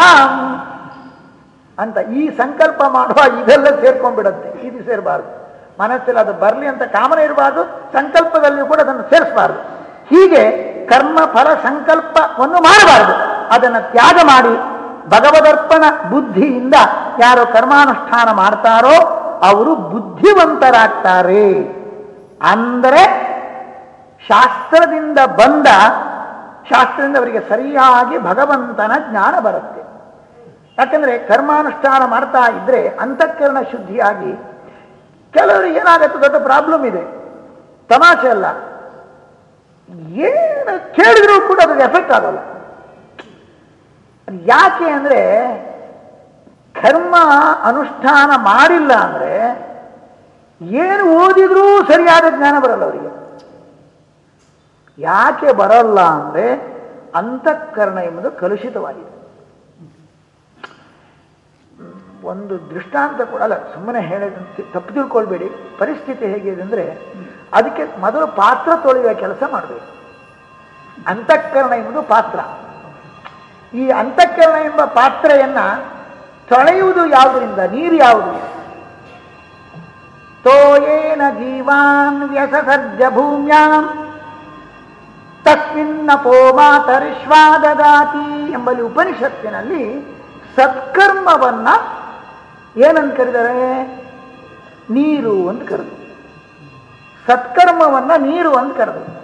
ಅಂತ ಈ ಸಂಕಲ್ಪ ಮಾಡುವ ಇದೆಲ್ಲ ಸೇರ್ಕೊಂಡ್ಬಿಡತ್ತೆ. ಇದು ಸೇರಬಾರ್ದು ಮನಸ್ಸಲ್ಲಿ ಅದು ಬರಲಿ ಅಂತ ಕಾಮನೆ ಇರಬಾರ್ದು, ಸಂಕಲ್ಪದಲ್ಲಿಯೂ ಕೂಡ ಅದನ್ನು ಸೇರಿಸಬಾರ್ದು. ಹೀಗೆ ಕರ್ಮ, ಫಲ, ಸಂಕಲ್ಪವನ್ನು ಮಾಡಬಾರದು. ಅದನ್ನು ತ್ಯಾಗ ಮಾಡಿ ಭಗವದರ್ಪಣ ಬುದ್ಧಿಯಿಂದ ಯಾರು ಕರ್ಮಾನುಷ್ಠಾನ ಮಾಡ್ತಾರೋ ಅವರು ಬುದ್ಧಿವಂತರಾಗ್ತಾರೆ. ಅಂದರೆ ಶಾಸ್ತ್ರದಿಂದ ಬಂದ ಶಾಸ್ತ್ರದಿಂದ ಅವರಿಗೆ ಸರಿಯಾಗಿ ಭಗವಂತನ ಜ್ಞಾನ ಬರುತ್ತೆ. ಯಾಕಂದ್ರೆ ಕರ್ಮಾನುಷ್ಠಾನ ಮಾಡ್ತಾ ಇದ್ರೆ ಅಂತಃಕರಣ ಶುದ್ಧಿಯಾಗಿ ಕೆಲವರಿಗೆ ಏನಾಗುತ್ತೆ ದೊಡ್ಡ ಪ್ರಾಬ್ಲಮ್ ಇದೆ. ತಮಾಷೆ ಅಲ್ಲ. ಏನು ಕೇಳಿದ್ರೂ ಕೂಡ ಅದಕ್ಕೆ ಎಫೆಕ್ಟ್ ಆಗಲ್ಲ. ಯಾಕೆ ಅಂದ್ರೆ ಕರ್ಮ ಅನುಷ್ಠಾನ ಮಾಡಿಲ್ಲ ಅಂದ್ರೆ ಏನು ಓದಿದ್ರೂ ಸರಿಯಾದ ಜ್ಞಾನ ಬರಲ್ಲ ಅವರಿಗೆ. ಯಾಕೆ ಬರಲ್ಲ ಅಂದ್ರೆ ಅಂತಃಕರಣ ಎಂಬುದು ಕಲುಷಿತವಾಗಿದೆ. ಒಂದು ದೃಷ್ಟಾಂತ ಕೂಡ ಅಲ್ಲ, ಸುಮ್ಮನೆ ಹೇಳಿದಂತೆ ತಪ್ಪು ತಿಳ್ಕೊಳ್ಬೇಡಿ. ಪರಿಸ್ಥಿತಿ ಹೇಗಿದೆ ಅಂದ್ರೆ ಅದಕ್ಕೆ ಮೊದಲು ಪಾತ್ರ ತೊಳೆಯುವ ಕೆಲಸ ಮಾಡಬೇಕು. ಅಂತಃಕರಣ ಎಂಬುದು ಪಾತ್ರ. ಈ ಅಂತಃಕರಣ ಎಂಬ ಪಾತ್ರೆಯನ್ನ ತೊಳೆಯುವುದು ಯಾವುದರಿಂದ? ನೀರು ಯಾವುದು? ತೋಯೇನ ಜೀವಾನ್ ವ್ಯಸಸರ್ಜ ಭೂಮ್ಯಾಂ ತಸ್ಮಿನ್ನ ಪೋಮಾ ದದಾತಿ ಎಂಬಲ್ಲಿ ಉಪನಿಷತ್ತಿನಲ್ಲಿ ಸತ್ಕರ್ಮವನ್ನ ಏನಂತ ಕರೆದರೆ ನೀರು ಅಂತ ಕರೆದು. ಸತ್ಕರ್ಮವನ್ನ ನೀರು ಅಂತ ಕರೆದು.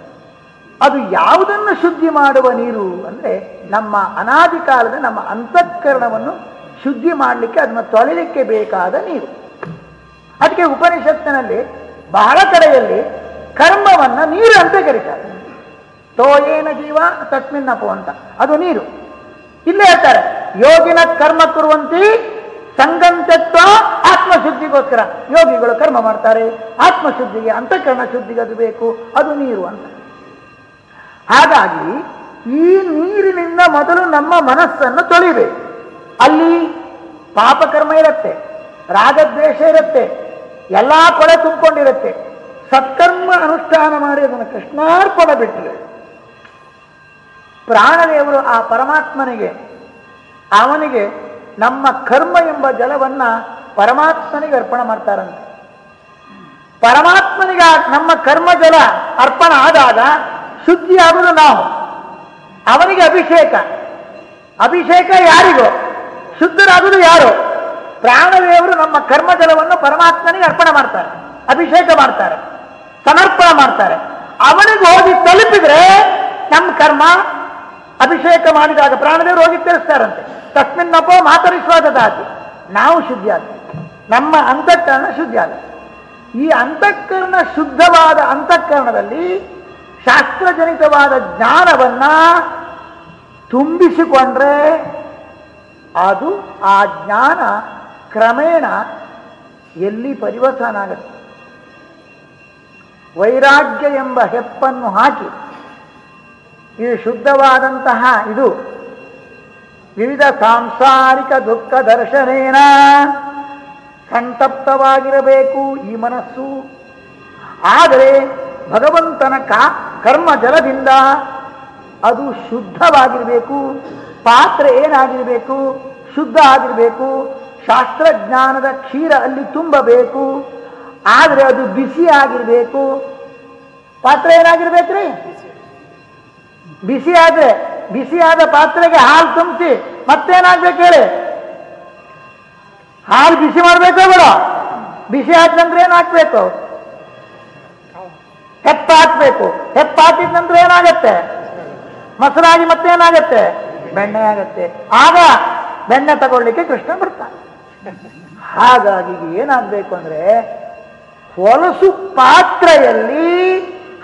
ಅದು ಯಾವುದನ್ನು ಶುದ್ಧಿ ಮಾಡುವ ನೀರು ಅಂದ್ರೆ ನಮ್ಮ ಅನಾದಿ ಕಾಲದ ನಮ್ಮ ಅಂತಃಕರಣವನ್ನು ಶುದ್ಧಿ ಮಾಡಲಿಕ್ಕೆ ಅದನ್ನು ತೊಳೆಯಲಿಕ್ಕೆ ಬೇಕಾದ ನೀರು. ಅದಕ್ಕೆ ಉಪನಿಷತ್ತಿನಲ್ಲಿ ಬಹಳ ಕಡೆಯಲ್ಲಿ ಕರ್ಮವನ್ನ ನೀರು ಅಂತ ಕರೀತಾರೆ. ತೋಯೇನ ಜೀವ ತಸ್ಮಿನ್ನಪು ಅಂತ. ಅದು ನೀರು. ಇಲ್ಲೇ ಹೇಳ್ತಾರೆ, ಯೋಗಿನ ಕರ್ಮ ಕುರುವಂತಿ ಸಂಗಂತತ್ವ ಆತ್ಮಶುದ್ಧಿಗೋಸ್ಕರ. ಯೋಗಿಗಳು ಕರ್ಮ ಮಾಡ್ತಾರೆ, ಆತ್ಮಶುದ್ಧಿಗೆ ಅಂತಃಕರಣ ಶುದ್ಧಿಗೆ ಅದು ಬೇಕು, ಅದು ನೀರು ಅಂತ. ಹಾಗಾಗಿ ಈ ನೀರಿನಿಂದ ಮೊದಲು ನಮ್ಮ ಮನಸ್ಸನ್ನು ತೊಳಿಬೇಕು. ಅಲ್ಲಿ ಪಾಪಕರ್ಮ ಇರುತ್ತೆ, ರಾಗದ್ವೇಷ ಇರುತ್ತೆ, ಎಲ್ಲ ಕೊಳೆ ತುಂಬಿಕೊಂಡಿರುತ್ತೆ. ಸತ್ಕರ್ಮ ಅನುಷ್ಠಾನ ಮಾಡಿ ಅದನ್ನು ಕೃಷ್ಣಾರ್ಪಣ ಬಿಟ್ಟರೆ ಪ್ರಾಣದೇವರು ಆ ಪರಮಾತ್ಮನಿಗೆ, ಅವನಿಗೆ ನಮ್ಮ ಕರ್ಮ ಎಂಬ ಜಲವನ್ನ ಪರಮಾತ್ಮನಿಗೆ ಅರ್ಪಣ ಮಾಡ್ತಾರಂತೆ. ಪರಮಾತ್ಮನಿಗೆ ನಮ್ಮ ಕರ್ಮ ಜಲ ಅರ್ಪಣ ಆದಾಗ ಶುದ್ಧಿ ಆಗುವುದು ನಾವು. ಅವನಿಗೆ ಅಭಿಷೇಕ. ಅಭಿಷೇಕ ಯಾರಿಗೋ? ಶುದ್ಧರಾಗುವುದು ಯಾರು? ಪ್ರಾಣದೇವರು ನಮ್ಮ ಕರ್ಮ ಜಲವನ್ನು ಪರಮಾತ್ಮನಿಗೆ ಅರ್ಪಣೆ ಮಾಡ್ತಾರೆ, ಅಭಿಷೇಕ ಮಾಡ್ತಾರೆ, ಸಮರ್ಪಣ ಮಾಡ್ತಾರೆ. ಅವನಿಗೆ ಹೋಗಿ ತಲುಪಿದ್ರೆ ನಮ್ಮ ಕರ್ಮ ಅಭಿಷೇಕ ಮಾಡಿದಾಗ ಪ್ರಾಣದೇವರು ಹೋಗಿ ತಿಳಿಸ್ತಾರಂತೆ ತಸ್ಮಿನ್ನಪ್ಪೋ ಮಾತರಿಸುವಾದದಾತಿ ನಾವು ಶುದ್ಧಿ ಆಗ್ತೀವಿ ನಮ್ಮ ಅಂತಃಕರಣ ಶುದ್ಧಿ ಆಗುತ್ತೆ ಈ ಅಂತಃಕರಣ ಶುದ್ಧವಾದ ಅಂತಃಕರಣದಲ್ಲಿ ಶಾಸ್ತ್ರಜನಿತವಾದ ಜ್ಞಾನವನ್ನ ತುಂಬಿಸಿಕೊಂಡ್ರೆ ಅದು ಆ ಜ್ಞಾನ ಕ್ರಮೇಣ ಎಲ್ಲಿ ಪರಿವರ್ತನ ಆಗುತ್ತೆ ವೈರಾಗ್ಯ ಎಂಬ ಹೆಪ್ಪನ್ನು ಹಾಕಿ ಇದು ಶುದ್ಧವಾದಂತಹ ಇದು ವಿವಿಧ ಸಾಂಸಾರಿಕ ದುಃಖ ದರ್ಶನೇನ ಸಂತಪ್ತವಾಗಿರಬೇಕು ಈ ಮನಸ್ಸು. ಆದರೆ ಭಗವಂತನ ಕಾ ಕರ್ಮ ಜಲದಿಂದ ಅದು ಶುದ್ಧವಾಗಿರಬೇಕು, ಪಾತ್ರೆ ಏನಾಗಿರಬೇಕು, ಶುದ್ಧ ಆಗಿರಬೇಕು ಶಾಸ್ತ್ರಜ್ಞಾನದ ಕ್ಷೀರ ಅಲ್ಲಿ ತುಂಬಬೇಕು, ಆದರೆ ಅದು ಬಿಸಿ ಆಗಿರಬೇಕು ಪಾತ್ರೆ ಏನಾಗಿರ್ಬೇಕ್ರಿ? ಬಿಸಿ ಆದ್ರೆ ಬಿಸಿಯಾದ ಪಾತ್ರೆಗೆ ಹಾಲು ತುಂಬಿಸಿ, ಮತ್ತೇನಾಗ್ಬೇಕು ಹೇಳಿ? ಹಾಲು ಬಿಸಿ ಮಾಡ್ಬೇಕೋ ಬೇಡ? ಬಿಸಿ ಆದ ನಂತರ ಏನ್ ಹಾಕ್ಬೇಕು ಹೆಪ್ಪ ಹಾಕ್ಬೇಕು. ಹೆಪ್ಪ ಹಾಕಿದ ನಂತರ ಏನಾಗತ್ತೆ? ಮೊಸರಾಗಿ ಮತ್ತೇನಾಗತ್ತೆ? ಬೆಣ್ಣೆ ಆಗತ್ತೆ. ಆಗ ಬೆಣ್ಣೆ ತಗೊಳ್ಳಿಕ್ಕೆ ಕೃಷ್ಣ ಬರ್ತಾನೆ. ಹಾಗಾಗಿ ಏನಾಗ್ಬೇಕು ಅಂದ್ರೆ, ಹೊಲಸು ಪಾತ್ರೆಯಲ್ಲಿ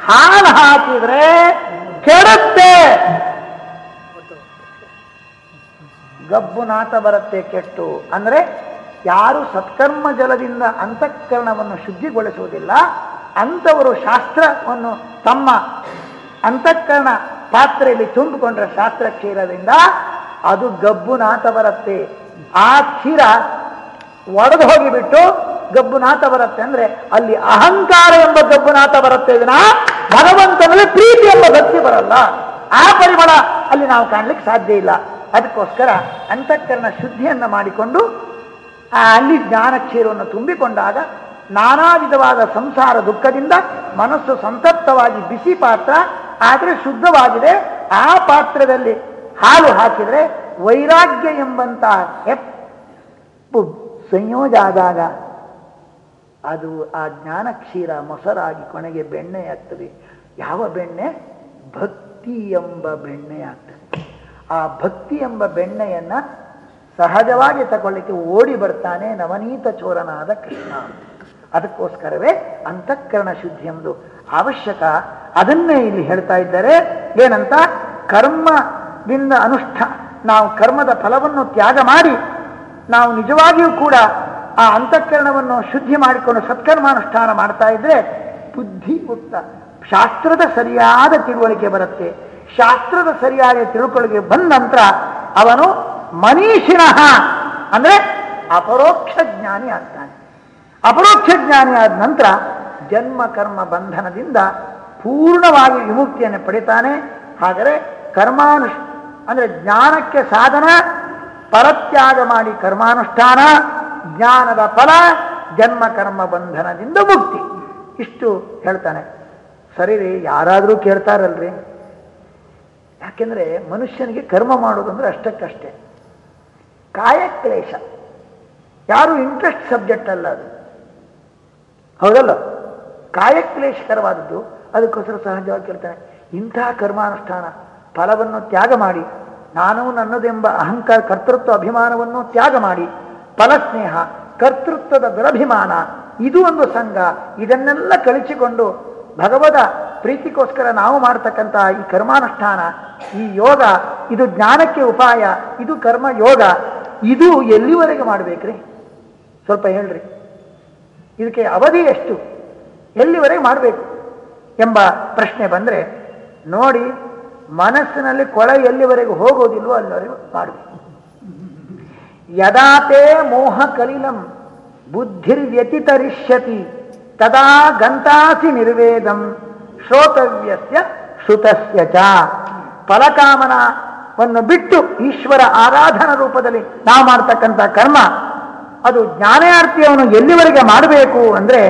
ಹಾಲು ಹಾಕಿದ್ರೆ ಕೆಡುತ್ತೆ. ಗಬ್ಬು ನಾಥ ಬರುತ್ತೆ ಕೆಟ್ಟು. ಅಂದ್ರೆ ಯಾರು ಸತ್ಕರ್ಮ ಜಲದಿಂದ ಅಂತಃಕರಣವನ್ನು ಶುದ್ಧಿಗೊಳಿಸುವುದಿಲ್ಲ ಅಂಥವರು ಶಾಸ್ತ್ರವನ್ನು ತಮ್ಮ ಅಂತಃಕರಣ ಪಾತ್ರೆಯಲ್ಲಿ ತುಂಬಿಕೊಂಡ್ರೆ ಶಾಸ್ತ್ರ ಕ್ಷೀರದಿಂದ ಅದು ಗಬ್ಬು ನಾಥ ಬರುತ್ತೆ. ಆ ಕ್ಷೀರ ಒಡೆದು ಹೋಗಿಬಿಟ್ಟು ಗಬ್ಬುನಾಥ ಬರುತ್ತೆ ಅಂದ್ರೆ ಅಲ್ಲಿ ಅಹಂಕಾರ ಎಂಬ ಗಬ್ಬುನಾಥ ಬರುತ್ತೆ ವಿನ ಭಗವಂತನಲ್ಲಿ ಪ್ರೀತಿ ಎಂಬ ಭಕ್ತಿ ಬರಲ್ಲ. ಆ ಪರಿಮಳ ಅಲ್ಲಿ ನಾವು ಕಾಣ್ಲಿಕ್ಕೆ ಸಾಧ್ಯ ಇಲ್ಲ. ಅದಕ್ಕೋಸ್ಕರ ಅಂತಃಕರಣ ಶುದ್ಧಿಯನ್ನು ಮಾಡಿಕೊಂಡು ಆ ಅಲ್ಲಿ ಜ್ಞಾನ ಕ್ಷೀರವನ್ನು ತುಂಬಿಕೊಂಡಾಗ ನಾನಾ ವಿಧವಾದ ಸಂಸಾರ ದುಃಖದಿಂದ ಮನಸ್ಸು ಸಂತಪ್ತವಾಗಿ ಬಿಸಿ ಪಾತ್ರ, ಆದರೆ ಶುದ್ಧವಾಗಿದೆ. ಆ ಪಾತ್ರದಲ್ಲಿ ಹಾಲು ಹಾಕಿದರೆ ವೈರಾಗ್ಯ ಎಂಬಂತಹ ಹೆಪ್ಪು ಸಂಯೋಜ ಆದಾಗ ಅದು ಆ ಜ್ಞಾನ ಕ್ಷೀರ ಮೊಸರಾಗಿ ಕೊನೆಗೆ ಬೆಣ್ಣೆ ಆಗ್ತದೆ. ಯಾವ ಬೆಣ್ಣೆ? ಭಕ್ತಿ ಎಂಬ ಬೆಣ್ಣೆ ಆಗ್ತದೆ. ಆ ಭಕ್ತಿ ಎಂಬ ಬೆಣ್ಣೆಯನ್ನ ಸಹಜವಾಗಿ ತಗೊಳ್ಳಿಕ್ಕೆ ಓಡಿ ಬರ್ತಾನೆ ನವನೀತ ಚೋರನಾದ ಕೃಷ್ಣ. ಅದಕ್ಕೋಸ್ಕರವೇ ಅಂತಃಕರಣ ಶುದ್ಧಿ ಎಂಬುದು ಅವಶ್ಯಕ. ಅದನ್ನೇ ಇಲ್ಲಿ ಹೇಳ್ತಾ ಇದ್ದಾರೆ. ಏನಂತ? ಕರ್ಮದಿಂದ ಅನುಷ್ಠ. ನಾವು ಕರ್ಮದ ಫಲವನ್ನು ತ್ಯಾಗ ಮಾಡಿ ನಾವು ನಿಜವಾಗಿಯೂ ಕೂಡ ಆ ಅಂತಃಕರಣವನ್ನು ಶುದ್ಧಿ ಮಾಡಿಕೊಂಡು ಸತ್ಕರ್ಮಾನುಷ್ಠಾನ ಮಾಡ್ತಾ ಇದ್ರೆ ಬುದ್ಧಿ ಉಕ್ತ ಶಾಸ್ತ್ರದ ಸರಿಯಾದ ತಿಳುವಳಿಕೆ ಬರುತ್ತೆ. ಶಾಸ್ತ್ರದ ಸರಿಯಾದ ತಿಳುವಳಿಕೆ ಬಂದ ನಂತರ ಅವನು ಮನೀಷಿನಃ ಅಂದ್ರೆ ಅಪರೋಕ್ಷ ಜ್ಞಾನಿ ಆಗ್ತಾನೆ. ಅಪರೋಕ್ಷ ಜ್ಞಾನಿ ಆದ ನಂತರ ಜನ್ಮ, ಕರ್ಮ, ಬಂಧನದಿಂದ ಪೂರ್ಣವಾಗಿ ವಿಮುಕ್ತಿಯನ್ನು ಪಡಿತಾನೆ. ಆದರೆ ಕರ್ಮಾನುಷ್ ಅಂದ್ರೆ ಜ್ಞಾನಕ್ಕೆ ಸಾಧನ ಪರತ್ಯಾಗ ಮಾಡಿ ಕರ್ಮಾನುಷ್ಠಾನ, ಜ್ಞಾನದ ಫಲ, ಜನ್ಮ ಕರ್ಮ ಬಂಧನದಿಂದ ಮುಕ್ತಿ. ಇಷ್ಟು ಹೇಳ್ತಾನೆ. ಸರಿ ರೀ, ಯಾರಾದರೂ ಕೇಳ್ತಾರಲ್ರಿ. ಯಾಕೆಂದ್ರೆ ಮನುಷ್ಯನಿಗೆ ಕರ್ಮ ಮಾಡೋದಂದ್ರೆ ಅಷ್ಟಕ್ಕಷ್ಟೇ. ಕಾಯಕ್ಲೇಶ. ಯಾರು ಇಂಟ್ರೆಸ್ಟ್ ಸಬ್ಜೆಕ್ಟ್ ಅಲ್ಲ ಅದು. ಹೌದಲ್ಲ? ಕಾಯಕ್ಲೇಶಕರವಾದದ್ದು. ಅದಕ್ಕೋಸ್ಕರ ಸಹಜವಾಗಿ ಕೇಳ್ತಾನೆ ಇಂತಹ ಕರ್ಮಾನುಷ್ಠಾನ ಫಲವನ್ನು ತ್ಯಾಗ ಮಾಡಿ ನಾನು ನನ್ನದೆಂಬ ಅಹಂಕಾರ ಕರ್ತೃತ್ವ ಅಭಿಮಾನವನ್ನು ತ್ಯಾಗ ಮಾಡಿ, ಫಲಸ್ನೇಹ, ಕರ್ತೃತ್ವದ ದುರಭಿಮಾನ, ಇದು ಒಂದು ಸಂಘ, ಇದನ್ನೆಲ್ಲ ಕಳಿಸಿಕೊಂಡು ಭಗವದ ಪ್ರೀತಿಗೋಸ್ಕರ ನಾವು ಮಾಡತಕ್ಕಂತಹ ಈ ಕರ್ಮಾನುಷ್ಠಾನ, ಈ ಯೋಗ, ಇದು ಜ್ಞಾನಕ್ಕೆ ಉಪಾಯ, ಇದು ಕರ್ಮ ಯೋಗ, ಇದು ಎಲ್ಲಿವರೆಗೆ ಮಾಡಬೇಕ್ರಿ? ಸ್ವಲ್ಪ ಹೇಳ್ರಿ. ಇದಕ್ಕೆ ಅವಧಿ ಎಷ್ಟು? ಎಲ್ಲಿವರೆಗೆ ಮಾಡಬೇಕು? ಎಂಬ ಪ್ರಶ್ನೆ ಬಂದರೆ, ನೋಡಿ ಮನಸ್ಸಿನಲ್ಲಿ ಕೊಳ ಎಲ್ಲಿವರೆಗೂ ಹೋಗೋದಿಲ್ವೋ ಅಲ್ಲಿವರೆಗೂ ಮಾಡಬೇಕು ಯದಾತೇ ಮೋಹ ಕಲಿಲಂ ಬುದ್ಧಿರ್ವ್ಯತಿತರಿಷ್ಯತಿ ತದಾ ಗಂತಾಸಿ ನಿರ್ವೇದಂ, ಶ್ರೋತವ್ಯಸ್ಯ ಶ್ರುತಸ್ಯ ಚ. ಫಲಕಾಮನವನ್ನು ಬಿಟ್ಟು ಈಶ್ವರ ಆರಾಧನಾ ರೂಪದಲ್ಲಿ ನಾವು ಮಾಡ್ತಕ್ಕಂಥ ಕರ್ಮ, ಅದು ಜ್ಞಾನಾರ್ಥಿಯವನು ಎಲ್ಲಿವರೆಗೆ ಮಾಡಬೇಕು ಅಂದರೆ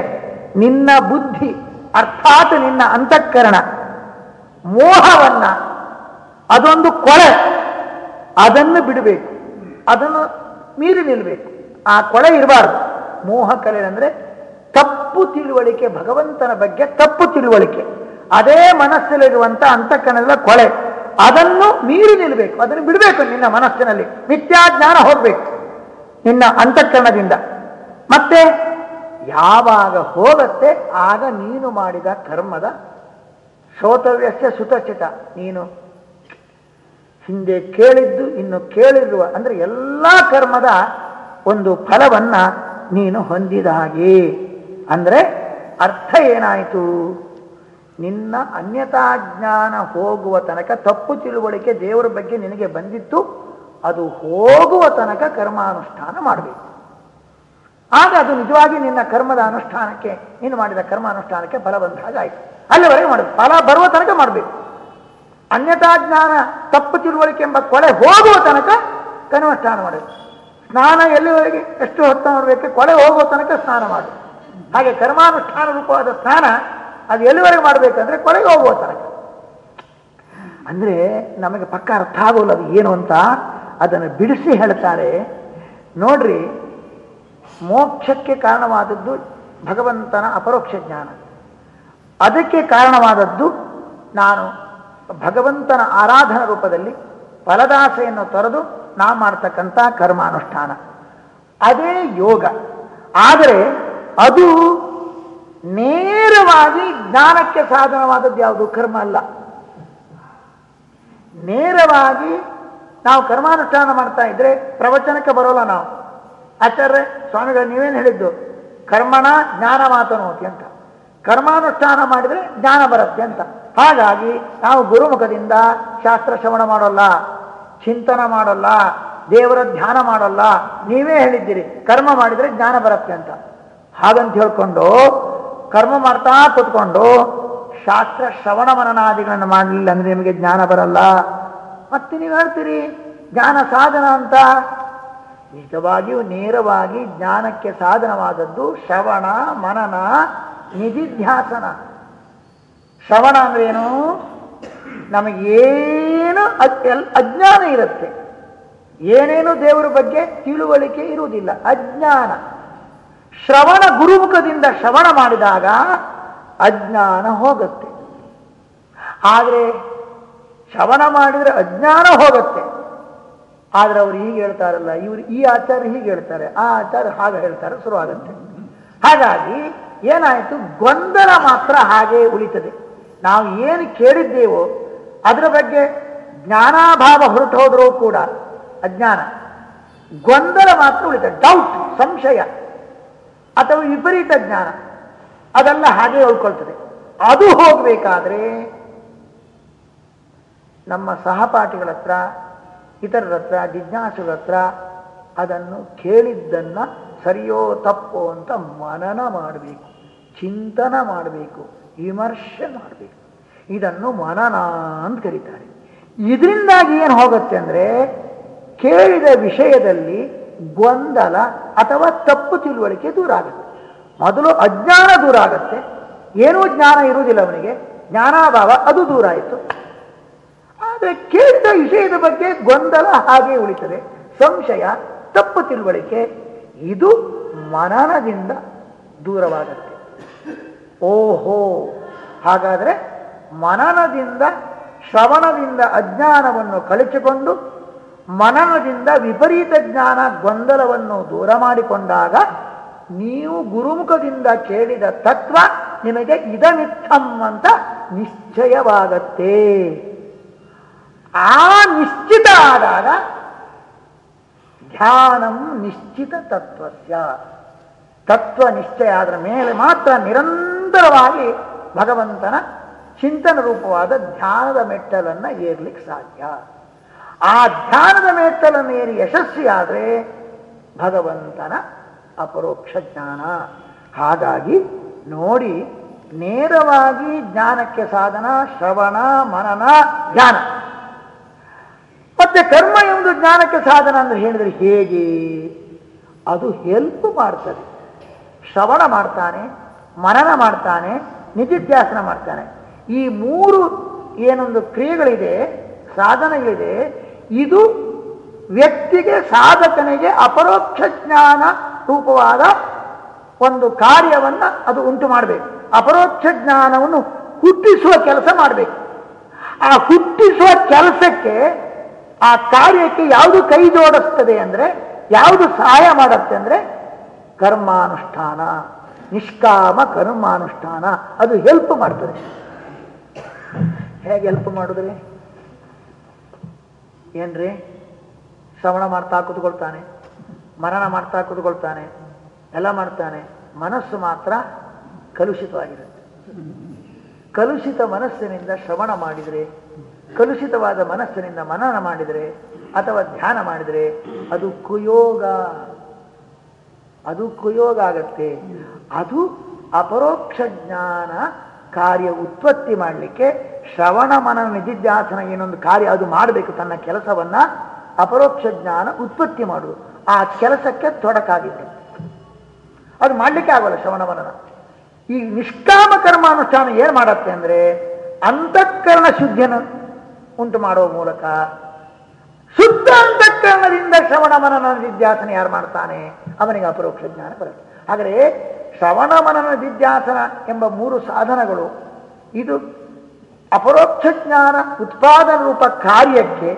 ನಿನ್ನ ಬುದ್ಧಿ, ಅರ್ಥಾತ್ ನಿನ್ನ ಅಂತಃಕರಣ, ಮೋಹವನ್ನ ಅದೊಂದು ಕೊಳೆ. ಅದನ್ನು ಬಿಡಬೇಕು. ಅದನ್ನು ಮೀರಿ ನಿಲ್ಲಬೇಕು ಆ ಕೊಳೆ ಇರಬಾರ್ದು. ಮೋಹ ಕಲೆ ಅಂದ್ರೆ ತಪ್ಪು ತಿಳುವಳಿಕೆ, ಭಗವಂತನ ಬಗ್ಗೆ ತಪ್ಪು ತಿಳುವಳಿಕೆ. ಅದೇ ಮನಸ್ಸಲ್ಲಿರುವಂಥ ಅಂತಃಕರಣದ ಕೊಳೆ. ಅದನ್ನು ಮೀರಿ ನಿಲ್ಲಬೇಕು ಅದನ್ನು ಬಿಡಬೇಕು ನಿನ್ನ ಮನಸ್ಸಿನಲ್ಲಿ. ಮಿಥ್ಯಾಜ್ಞಾನ ಹೋಗಬೇಕು ನಿನ್ನ ಅಂತಃಕರಣದಿಂದ. ಮತ್ತೆ ಯಾವಾಗ ಹೋಗತ್ತೆ ಆಗ ನೀನು ಮಾಡಿದ ಕರ್ಮದ ಶ್ರೋತವ್ಯಸ್ಯ ಸುತಚಿತ. ನೀನು ಹಿಂದೆ ಕೇಳಿದ್ದು, ಇನ್ನು ಕೇಳಿರುವ, ಅಂದ್ರೆ ಎಲ್ಲ ಕರ್ಮದ ಒಂದು ಫಲವನ್ನ ನೀನು ಹೊಂದಿದ ಹಾಗೆ. ಅಂದ್ರೆ ಅರ್ಥ ಏನಾಯಿತು? ನಿನ್ನ ಅನ್ಯತಾ ಜ್ಞಾನ ಹೋಗುವ ತನಕ ತಪ್ಪು ತಿಳುವಳಿಕೆ ದೇವರ ಬಗ್ಗೆ ನಿನಗೆ ಬಂದಿತ್ತು, ಅದು ಹೋಗುವ ತನಕ ಕರ್ಮಾನುಷ್ಠಾನ ಮಾಡಬೇಕು. ಆಗ ಅದು ನಿಜವಾಗಿ ನಿನ್ನ ಕರ್ಮದ ಅನುಷ್ಠಾನಕ್ಕೆ, ನೀನು ಮಾಡಿದ ಕರ್ಮಾನುಷ್ಠಾನಕ್ಕೆ ಫಲ ಬಂದ ಹಾಗಾಯಿತು ಅಲ್ಲಿವರೆಗೆ ಮಾಡಬೇಕು ಫಲ ಬರುವ ತನಕ ಮಾಡಬೇಕು. ಅನ್ಯತಾ ಜ್ಞಾನ ತಪ್ಪು ತಿಳುವಳಿಕೆ ಎಂಬ ಕೊಳೆ ಹೋಗುವ ತನಕ ಸ್ನಾನ ಮಾಡಬೇಕು ಸ್ನಾನ ಎಲ್ಲಿವರೆಗೆ, ಎಷ್ಟು ಹೊತ್ತು ಮಾಡಬೇಕು ಕೊಳೆ ಹೋಗುವ ತನಕ ಸ್ನಾನ ಮಾಡು. ಹಾಗೆ ಕರ್ಮಾನುಷ್ಠಾನ ರೂಪವಾದ ಸ್ನಾನ ಅದು ಎಲ್ಲಿವರೆಗೆ ಮಾಡಬೇಕಂದ್ರೆ ಕೊಳೆಗೆ ಹೋಗುವ ತನಕ. ಅಂದ್ರೆ ನಮಗೆ ಪಕ್ಕ ಅರ್ಥ ಆಗೋಲ್ಲ ಅದು ಏನು ಅಂತ. ಅದನ್ನು ಬಿಡಿಸಿ ಹೇಳ್ತಾರೆ. ನೋಡ್ರಿ, ಮೋಕ್ಷಕ್ಕೆ ಕಾರಣವಾದದ್ದು ಭಗವಂತನ ಅಪರೋಕ್ಷ ಜ್ಞಾನ. ಅದಕ್ಕೆ ಕಾರಣವಾದದ್ದು ನಾನು. ಭಗವಂತನ ಆರಾಧನಾ ರೂಪದಲ್ಲಿ ಫಲದಾಸೆಯನ್ನು ತೊರೆದು ನಾ ಮಾಡ್ತಕ್ಕಂಥ ಕರ್ಮಾನುಷ್ಠಾನ. ಅದೇ ಯೋಗ. ಆದರೆ ಅದು ನೇರವಾಗಿ ಜ್ಞಾನಕ್ಕೆ ಸಾಧನವಾದದ್ದು ಯಾವುದು? ಕರ್ಮ ಅಲ್ಲ. ನೇರವಾಗಿ ನಾವು ಕರ್ಮಾನುಷ್ಠಾನ ಮಾಡ್ತಾ ಇದ್ರೆ ಪ್ರವಚನಕ್ಕೆ ಬರೋಲ್ಲ ನಾವು. ಆಚಾರ್ಯ ಸ್ವಾಮಿಗಳು, ನೀವೇನು ಹೇಳಿದ್ದು? ಕರ್ಮಣ ಜ್ಞಾನ ಮಾತನೋತಿ ಅಂತ ಕರ್ಮಾನುಷ್ಠಾನ ಮಾಡಿದ್ರೆ ಜ್ಞಾನ ಬರುತ್ತೆ ಅಂತ. ಹಾಗಾಗಿ ನಾವು ಗುರುಮುಖದಿಂದ ಶಾಸ್ತ್ರ ಶ್ರವಣ ಮಾಡೋಲ್ಲ, ಚಿಂತನ ಮಾಡೋಲ್ಲ, ದೇವರ ಧ್ಯಾನ ಮಾಡೋಲ್ಲ, ನೀವೇ ಹೇಳಿದ್ದೀರಿ, ಕರ್ಮ ಮಾಡಿದರೆ ಜ್ಞಾನ ಬರುತ್ತೆ ಅಂತ. ಹಾಗಂತ ಹೇಳ್ಕೊಂಡು, ಕರ್ಮ ಮಾಡ್ತಾ ಕೂತ್ಕೊಂಡು, ಶಾಸ್ತ್ರ ಶ್ರವಣ ಮನನಾದಿಗಳನ್ನು ಮಾಡಲಿಲ್ಲ ಅಂದರೆ ನಿಮಗೆ ಜ್ಞಾನ ಬರಲ್ಲ. ಮತ್ತೆ ನೀವು ಹೇಳ್ತೀರಿ, ಜ್ಞಾನ ಸಾಧನ ಅಂತ? ನಿಜವಾಗಿಯೂ ನೇರವಾಗಿ ಜ್ಞಾನಕ್ಕೆ ಸಾಧನವಾದದ್ದು ಶ್ರವಣ, ಮನನ, ನಿಧಿಧ್ಯಾಸನ. ಶ್ರವಣ ಅಂದ್ರೆ ಏನು? ನಮಗೇನು ಅಜ್- ಅಜ್ಞಾನ ಇರುತ್ತೆ. ಏನೇನು ದೇವರ ಬಗ್ಗೆ ತಿಳುವಳಿಕೆ ಇರುವುದಿಲ್ಲ. ಅಜ್ಞಾನ. ಶ್ರವಣ ಗುರುಮುಖದಿಂದ ಶ್ರವಣ ಮಾಡಿದಾಗ ಅಜ್ಞಾನ ಹೋಗುತ್ತೆ. ಆದರೆ ಶ್ರವಣ ಮಾಡಿದರೆ ಅಜ್ಞಾನ ಹೋಗುತ್ತೆ. ಆದರೆ ಅವ್ರು ಹೀಗೆ ಹೇಳ್ತಾರಲ್ಲ, ಇವರು ಈ ಆಚಾರ್ಯ ಹೀಗೆ ಹೇಳ್ತಾರೆ, ಆ ಆಚಾರ್ಯ ಹಾಗೆ ಹೇಳ್ತಾರೆ, ಶುರುವಾಗುತ್ತೆ. ಹಾಗಾಗಿ ಏನಾಯಿತು? ಗೊಂದಲ ಮಾತ್ರ ಹಾಗೆ ಉಳಿತದೆ. ನಾವು ಏನು ಕೇಳಿದ್ದೇವೋ ಅದರ ಬಗ್ಗೆ ಜ್ಞಾನಾಭಾವ ಹೊರಟು ಹೋದರೂ ಕೂಡ ಅಜ್ಞಾನ. ಗೊಂದಲ ಮಾತ್ರ ಉಳಿತದೆ ಡೌಟ್ ಸಂಶಯ, ಅಥವಾ ವಿಪರೀತ ಜ್ಞಾನ. ಅದೆಲ್ಲ ಹಾಗೆ ಉಳ್ಕೊಳ್ತದೆ ಅದು ಹೋಗಬೇಕಾದ್ರೆ ನಮ್ಮ ಸಹಪಾಠಿಗಳ ಹತ್ರ, ಇತರರ ಹತ್ರ, ಜಿಜ್ಞಾಸುಗಳ ಹತ್ರ ಅದನ್ನು ಕೇಳಿದ್ದನ್ನು ಸರಿಯೋ ತಪ್ಪೋ ಅಂತ ಮನನ ಮಾಡಬೇಕು, ಚಿಂತನ ಮಾಡಬೇಕು. ವಿಮರ್ಶೆ ಮಾಡಬೇಕು. ಇದನ್ನು ಮನನ ಅಂತ ಕರೀತಾರೆ. ಇದರಿಂದಾಗಿ ಏನು ಹೋಗುತ್ತೆ ಅಂದ್ರೆ ಕೇಳಿದ ವಿಷಯದಲ್ಲಿ ಗೊಂದಲ ಅಥವಾ ತಪ್ಪು ತಿಳುವಳಿಕೆ ದೂರ ಆಗುತ್ತೆ. ಮೊದಲು ಅಜ್ಞಾನ ದೂರ ಆಗುತ್ತೆ. ಏನೂ ಜ್ಞಾನ ಇರುವುದಿಲ್ಲ ಅವನಿಗೆ. ಜ್ಞಾನಾಭಾವ ಅದು ದೂರ ಆಯಿತು. ಆದರೆ ಕೇಳಿದ ವಿಷಯದ ಬಗ್ಗೆ ಗೊಂದಲ ಹಾಗೆ ಉಳಿತದೆ. ಸಂಶಯ, ತಪ್ಪು ತಿಳುವಳಿಕೆ, ಇದು ಮನನದಿಂದ ದೂರವಾಗುತ್ತೆ. ಓಹೋ. ಹಾಗಾದರೆ ಮನನದಿಂದ, ಶ್ರವಣದಿಂದ ಅಜ್ಞಾನವನ್ನು ಕಳಚಿಕೊಂಡು ಮನನದಿಂದ ವಿಪರೀತ ಜ್ಞಾನ ಗೊಂದಲವನ್ನು ದೂರ ಮಾಡಿಕೊಂಡಾಗ ನೀವು ಗುರುಮುಖದಿಂದ ಕೇಳಿದ ತತ್ವ ನಿಮಗೆ ಇದನಿತ್ತಂ ಅಂತ ನಿಶ್ಚಯವಾಗತ್ತೆ. ಆ ನಿಶ್ಚಿತ ಆದಾಗ ಧ್ಯಾನಂ ನಿಶ್ಚಿತ ತತ್ವಸ್ಯ. ತತ್ವ ನಿಶ್ಚಯ ಅದರ ಮೇಲೆ ಮಾತ್ರ ನಿರಂತರವಾಗಿ ಭಗವಂತನ ಚಿಂತನ ರೂಪವಾದ ಧ್ಯಾನದ ಮೆಟ್ಟಲನ್ನ ಏರ್ಲಿಕ್ಕೆ ಸಾಧ್ಯ. ಆ ಧ್ಯಾನದ ಮೆಟ್ಟಲನ್ನು ಏರಿ ಯಶಸ್ವಿಯಾದರೆ ಭಗವಂತನ ಅಪರೋಕ್ಷ ಜ್ಞಾನ. ಹಾಗಾಗಿ ನೋಡಿ, ನೇರವಾಗಿ ಜ್ಞಾನಕ್ಕೆ ಸಾಧನ, ಶ್ರವಣ, ಮನನ, ಧ್ಯಾನ. ಮತ್ತೆ ಕರ್ಮ ಎಂದು ಜ್ಞಾನಕ್ಕೆ ಸಾಧನ ಅಂದ್ರೆ ಹೇಳಿದ್ರೆ ಹೇಗೆ? ಅದು ಹೆಲ್ಪ್ ಮಾಡ್ತದೆ. ಶ್ರವಣ ಮಾಡ್ತಾನೆ, ಮನನ ಮಾಡ್ತಾನೆ, ನಿಧಿಧ್ಯಾಸನ ಮಾಡ್ತಾನೆ. ಈ ಮೂರು ಏನೊಂದು ಕ್ರಿಯೆಗಳಿದೆ, ಸಾಧನೆಗಳಿದೆ, ಇದು ವ್ಯಕ್ತಿಗೆ ಸಾಧಕನಿಗೆ ಅಪರೋಕ್ಷ ಜ್ಞಾನ ರೂಪವಾದ ಒಂದು ಕಾರ್ಯವನ್ನು ಅದು ಉಂಟು ಮಾಡಬೇಕು. ಅಪರೋಕ್ಷ ಜ್ಞಾನವನ್ನು ಹುಟ್ಟಿಸುವ ಕೆಲಸ ಮಾಡಬೇಕು. ಆ ಹುಟ್ಟಿಸುವ ಕೆಲಸಕ್ಕೆ ಆ ಕಾರ್ಯಕ್ಕೆ ಯಾವುದು ಕೈ ಜೋಡಿಸ್ತದೆ ಅಂದರೆ, ಯಾವುದು ಸಹಾಯ ಮಾಡುತ್ತೆ ಅಂದ್ರೆ ಕರ್ಮಾನುಷ್ಠಾನ, ನಿಷ್ಕಾಮ ಕರ್ಮಾನುಷ್ಠಾನ, ಅದು ಹೆಲ್ಪ್ ಮಾಡ್ತದೆ. ಹೇಗೆ ಹೆಲ್ಪ್ ಮಾಡಿದ್ರೆ? ಏನ್ರಿ? ಶ್ರವಣ ಮಾಡ್ತಾ ಕೂತ್ಕೊಳ್ತಾನೆ, ಮರಣ ಮಾಡ್ತಾ ಕೂತ್ಕೊಳ್ತಾನೆ ಎಲ್ಲ ಮಾಡ್ತಾನೆ, ಮನಸ್ಸು ಮಾತ್ರ ಕಲುಷಿತವಾಗಿರುತ್ತೆ. ಕಲುಷಿತ ಮನಸ್ಸಿನಿಂದ ಶ್ರವಣ ಮಾಡಿದರೆ, ಕಲುಷಿತವಾದ ಮನಸ್ಸಿನಿಂದ ಮನನ ಮಾಡಿದರೆ, ಅಥವಾ ಧ್ಯಾನ ಮಾಡಿದರೆ, ಅದು ಕುಯೋಗ. ಅದು ಕುಯೋಗ ಆಗತ್ತೆ ಅದು ಅಪರೋಕ್ಷ ಜ್ಞಾನ ಕಾರ್ಯ ಉತ್ಪತ್ತಿ ಮಾಡಲಿಕ್ಕೆ ಶ್ರವಣ ಮನನ ನಿಧಿಧ್ಯಾಸನ ಏನೊಂದು ಕಾರ್ಯ ಅದು ಮಾಡಬೇಕು ತನ್ನ ಕೆಲಸವನ್ನ ಅಪರೋಕ್ಷ ಜ್ಞಾನ ಉತ್ಪತ್ತಿ ಮಾಡುವುದು. ಆ ಕೆಲಸಕ್ಕೆ ತೊಡಕಾಗಿದೆ ಅದು ಮಾಡಲಿಕ್ಕೆ ಆಗೋಲ್ಲ ಶ್ರವಣ ಮನನ. ಈ ನಿಷ್ಕಾಮ ಕರ್ಮಾನುಷ್ಠಾನ ಏನು ಮಾಡತ್ತೆ ಅಂದ್ರೆ ಅಂತಃಕರಣ ಶುದ್ಧಿಯನ್ನು ಉಂಟು ಮಾಡುವ ಮೂಲಕ ಶುದ್ಧ ಅಂತಃಕರಣದಿಂದ ಶ್ರವಣ ಮನನ ವಿದ್ಯಾಸನ ಯಾರು ಮಾಡ್ತಾನೆ? ಅವನಿಗೆ ಅಪರೋಕ್ಷ ಜ್ಞಾನ ಬರುತ್ತೆ. ಆದರೆ ಶ್ರವಣ ಮನನ ವಿದ್ಯಾಸನ ಎಂಬ ಮೂರು ಸಾಧನಗಳು, ಇದು ಅಪರೋಕ್ಷ ಜ್ಞಾನ ಉತ್ಪಾದನ ರೂಪ ಕಾರ್ಯಕ್ಕೆ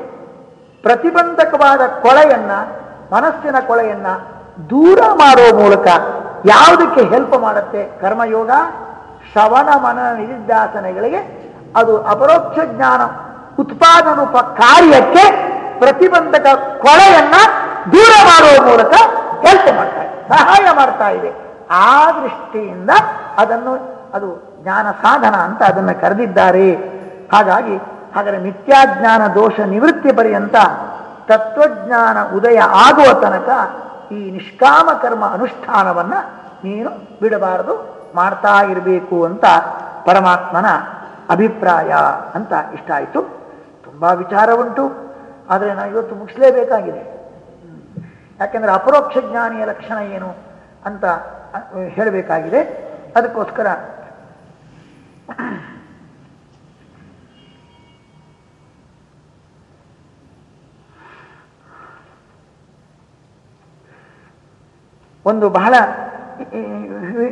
ಪ್ರತಿಬಂಧಕವಾದ ಕೊಳೆಯನ್ನ, ಮನಸ್ಸಿನ ಕೊಳೆಯನ್ನ ದೂರ ಮಾಡುವ ಮೂಲಕ ಯಾವುದಕ್ಕೆ ಹೆಲ್ಪ್ ಮಾಡುತ್ತೆ? ಕರ್ಮಯೋಗ, ಶ್ರವಣ ಮನನ ನಿಧಿಧ್ಯಾಸನೆಗಳಿಗೆ ಅದು ಅಪರೋಕ್ಷ ಜ್ಞಾನ ಉತ್ಪಾದನ ರೂಪ ಕಾರ್ಯಕ್ಕೆ ಪ್ರತಿಬಂಧಕ ಕೊಳೆಯನ್ನ ದೂರ ಮಾಡುವ ಮೂಲಕ ಕೆಲಸ ಮಾಡ್ತಾ ಸಹಾಯ ಮಾಡ್ತಾ ಇದೆ. ಆ ದೃಷ್ಟಿಯಿಂದ ಅದನ್ನು ಅದು ಜ್ಞಾನ ಸಾಧನ ಅಂತ ಅದನ್ನು ಕರೆದಿದ್ದಾರೆ. ಹಾಗಾಗಿ ಹಾಗಾದರೆ ಮಿಥ್ಯಾಜ್ಞಾನ ದೋಷ ನಿವೃತ್ತಿ ಪರ್ಯಂತ ತತ್ವಜ್ಞಾನ ಉದಯ ಆಗುವ ತನಕ ಈ ನಿಷ್ಕಾಮ ಕರ್ಮ ಅನುಷ್ಠಾನವನ್ನ ನೀನು ಬಿಡಬಾರದು, ಮಾಡ್ತಾ ಇರಬೇಕು ಅಂತ ಪರಮಾತ್ಮನ ಅಭಿಪ್ರಾಯ ಅಂತ ಇಷ್ಟ ಆಯಿತು. ತುಂಬ ವಿಚಾರ ಉಂಟು ಆದರೆ ನಾನು ಇವತ್ತು ಮುಗಿಸಲೇಬೇಕಾಗಿದೆ. ಯಾಕೆಂದರೆ ಅಪರೋಕ್ಷ ಜ್ಞಾನಿಯ ಲಕ್ಷಣ ಏನು ಅಂತ ಹೇಳಬೇಕಾಗಿದೆ. ಅದಕ್ಕೋಸ್ಕರ ಒಂದು ಬಹಳ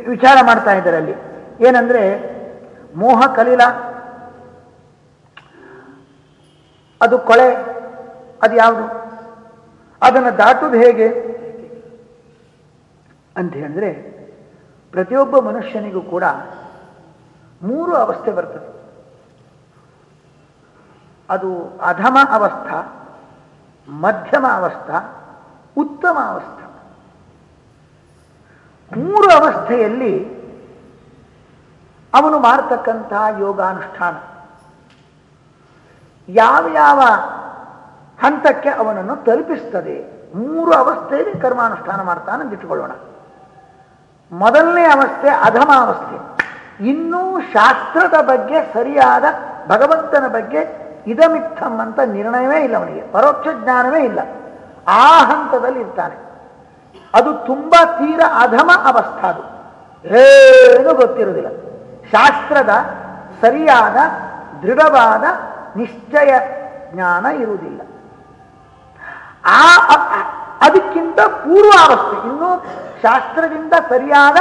ವಿಚಾರ ಮಾಡ್ತಾ ಇದ್ದಾರೆ ಅಲ್ಲಿ. ಏನಂದ್ರೆ, ಮೋಹ ಕಲಿಲ, ಅದು ಕೊಳೆ ಅದು ಯಾವುದು? ಅದನ್ನು ದಾಟುವುದು ಹೇಗೆ? ಅಂತ ಹೇಳಿದ್ರೆ, ಪ್ರತಿಯೊಬ್ಬ ಮನುಷ್ಯನಿಗೂ ಕೂಡ ಮೂರು ಅವಸ್ಥೆ ಬರ್ತದೆ. ಅದು ಅಧಮ ಅವಸ್ಥ, ಮಧ್ಯಮ ಅವಸ್ಥ, ಉತ್ತಮ ಅವಸ್ಥ. ಮೂರು ಅವಸ್ಥೆಯಲ್ಲಿ ಅವನು ಮಾಡತಕ್ಕಂತಹ ಯೋಗಾನುಷ್ಠಾನ. ಯಾವ ಯಾವ ಹಂತಕ್ಕೆ ಅವನನ್ನು ತಲುಪಿಸ್ತದೆ. ಮೂರು ಅವಸ್ಥೆಯಲ್ಲಿ ಕರ್ಮಾನುಷ್ಠಾನ ಮಾಡ್ತಾನೆ ಅಂತ ಇಟ್ಕೊಳ್ಳೋಣ ಮೊದಲನೇ ಅವಸ್ಥೆ ಅಧಮ ಅವಸ್ಥೆ ಇನ್ನೂ ಶಾಸ್ತ್ರದ ಬಗ್ಗೆ ಸರಿಯಾದ ಭಗವಂತನ ಬಗ್ಗೆ ಇದಮಿತ್ತಂ ಅಂತ ನಿರ್ಣಯವೇ ಇಲ್ಲ ಅವನಿಗೆ. ಪರೋಕ್ಷ ಜ್ಞಾನವೇ ಇಲ್ಲ. ಆ ಹಂತದಲ್ಲಿ ಇರ್ತಾನೆ. ಅದು ತುಂಬ ತೀರ ಅಧಮ ಅವಸ್ಥ ಅದು. ಏನೂ ಗೊತ್ತಿರುವುದಿಲ್ಲ. ಶಾಸ್ತ್ರದ ಸರಿಯಾದ, ದೃಢವಾದ, ನಿಶ್ಚಯ ಜ್ಞಾನ ಇರುವುದಿಲ್ಲ. ಆ ಅದಕ್ಕಿಂತ ಪೂರ್ವಾವಸ್ಥೆ ಇನ್ನೂ ಶಾಸ್ತ್ರದಿಂದ ಸರಿಯಾದ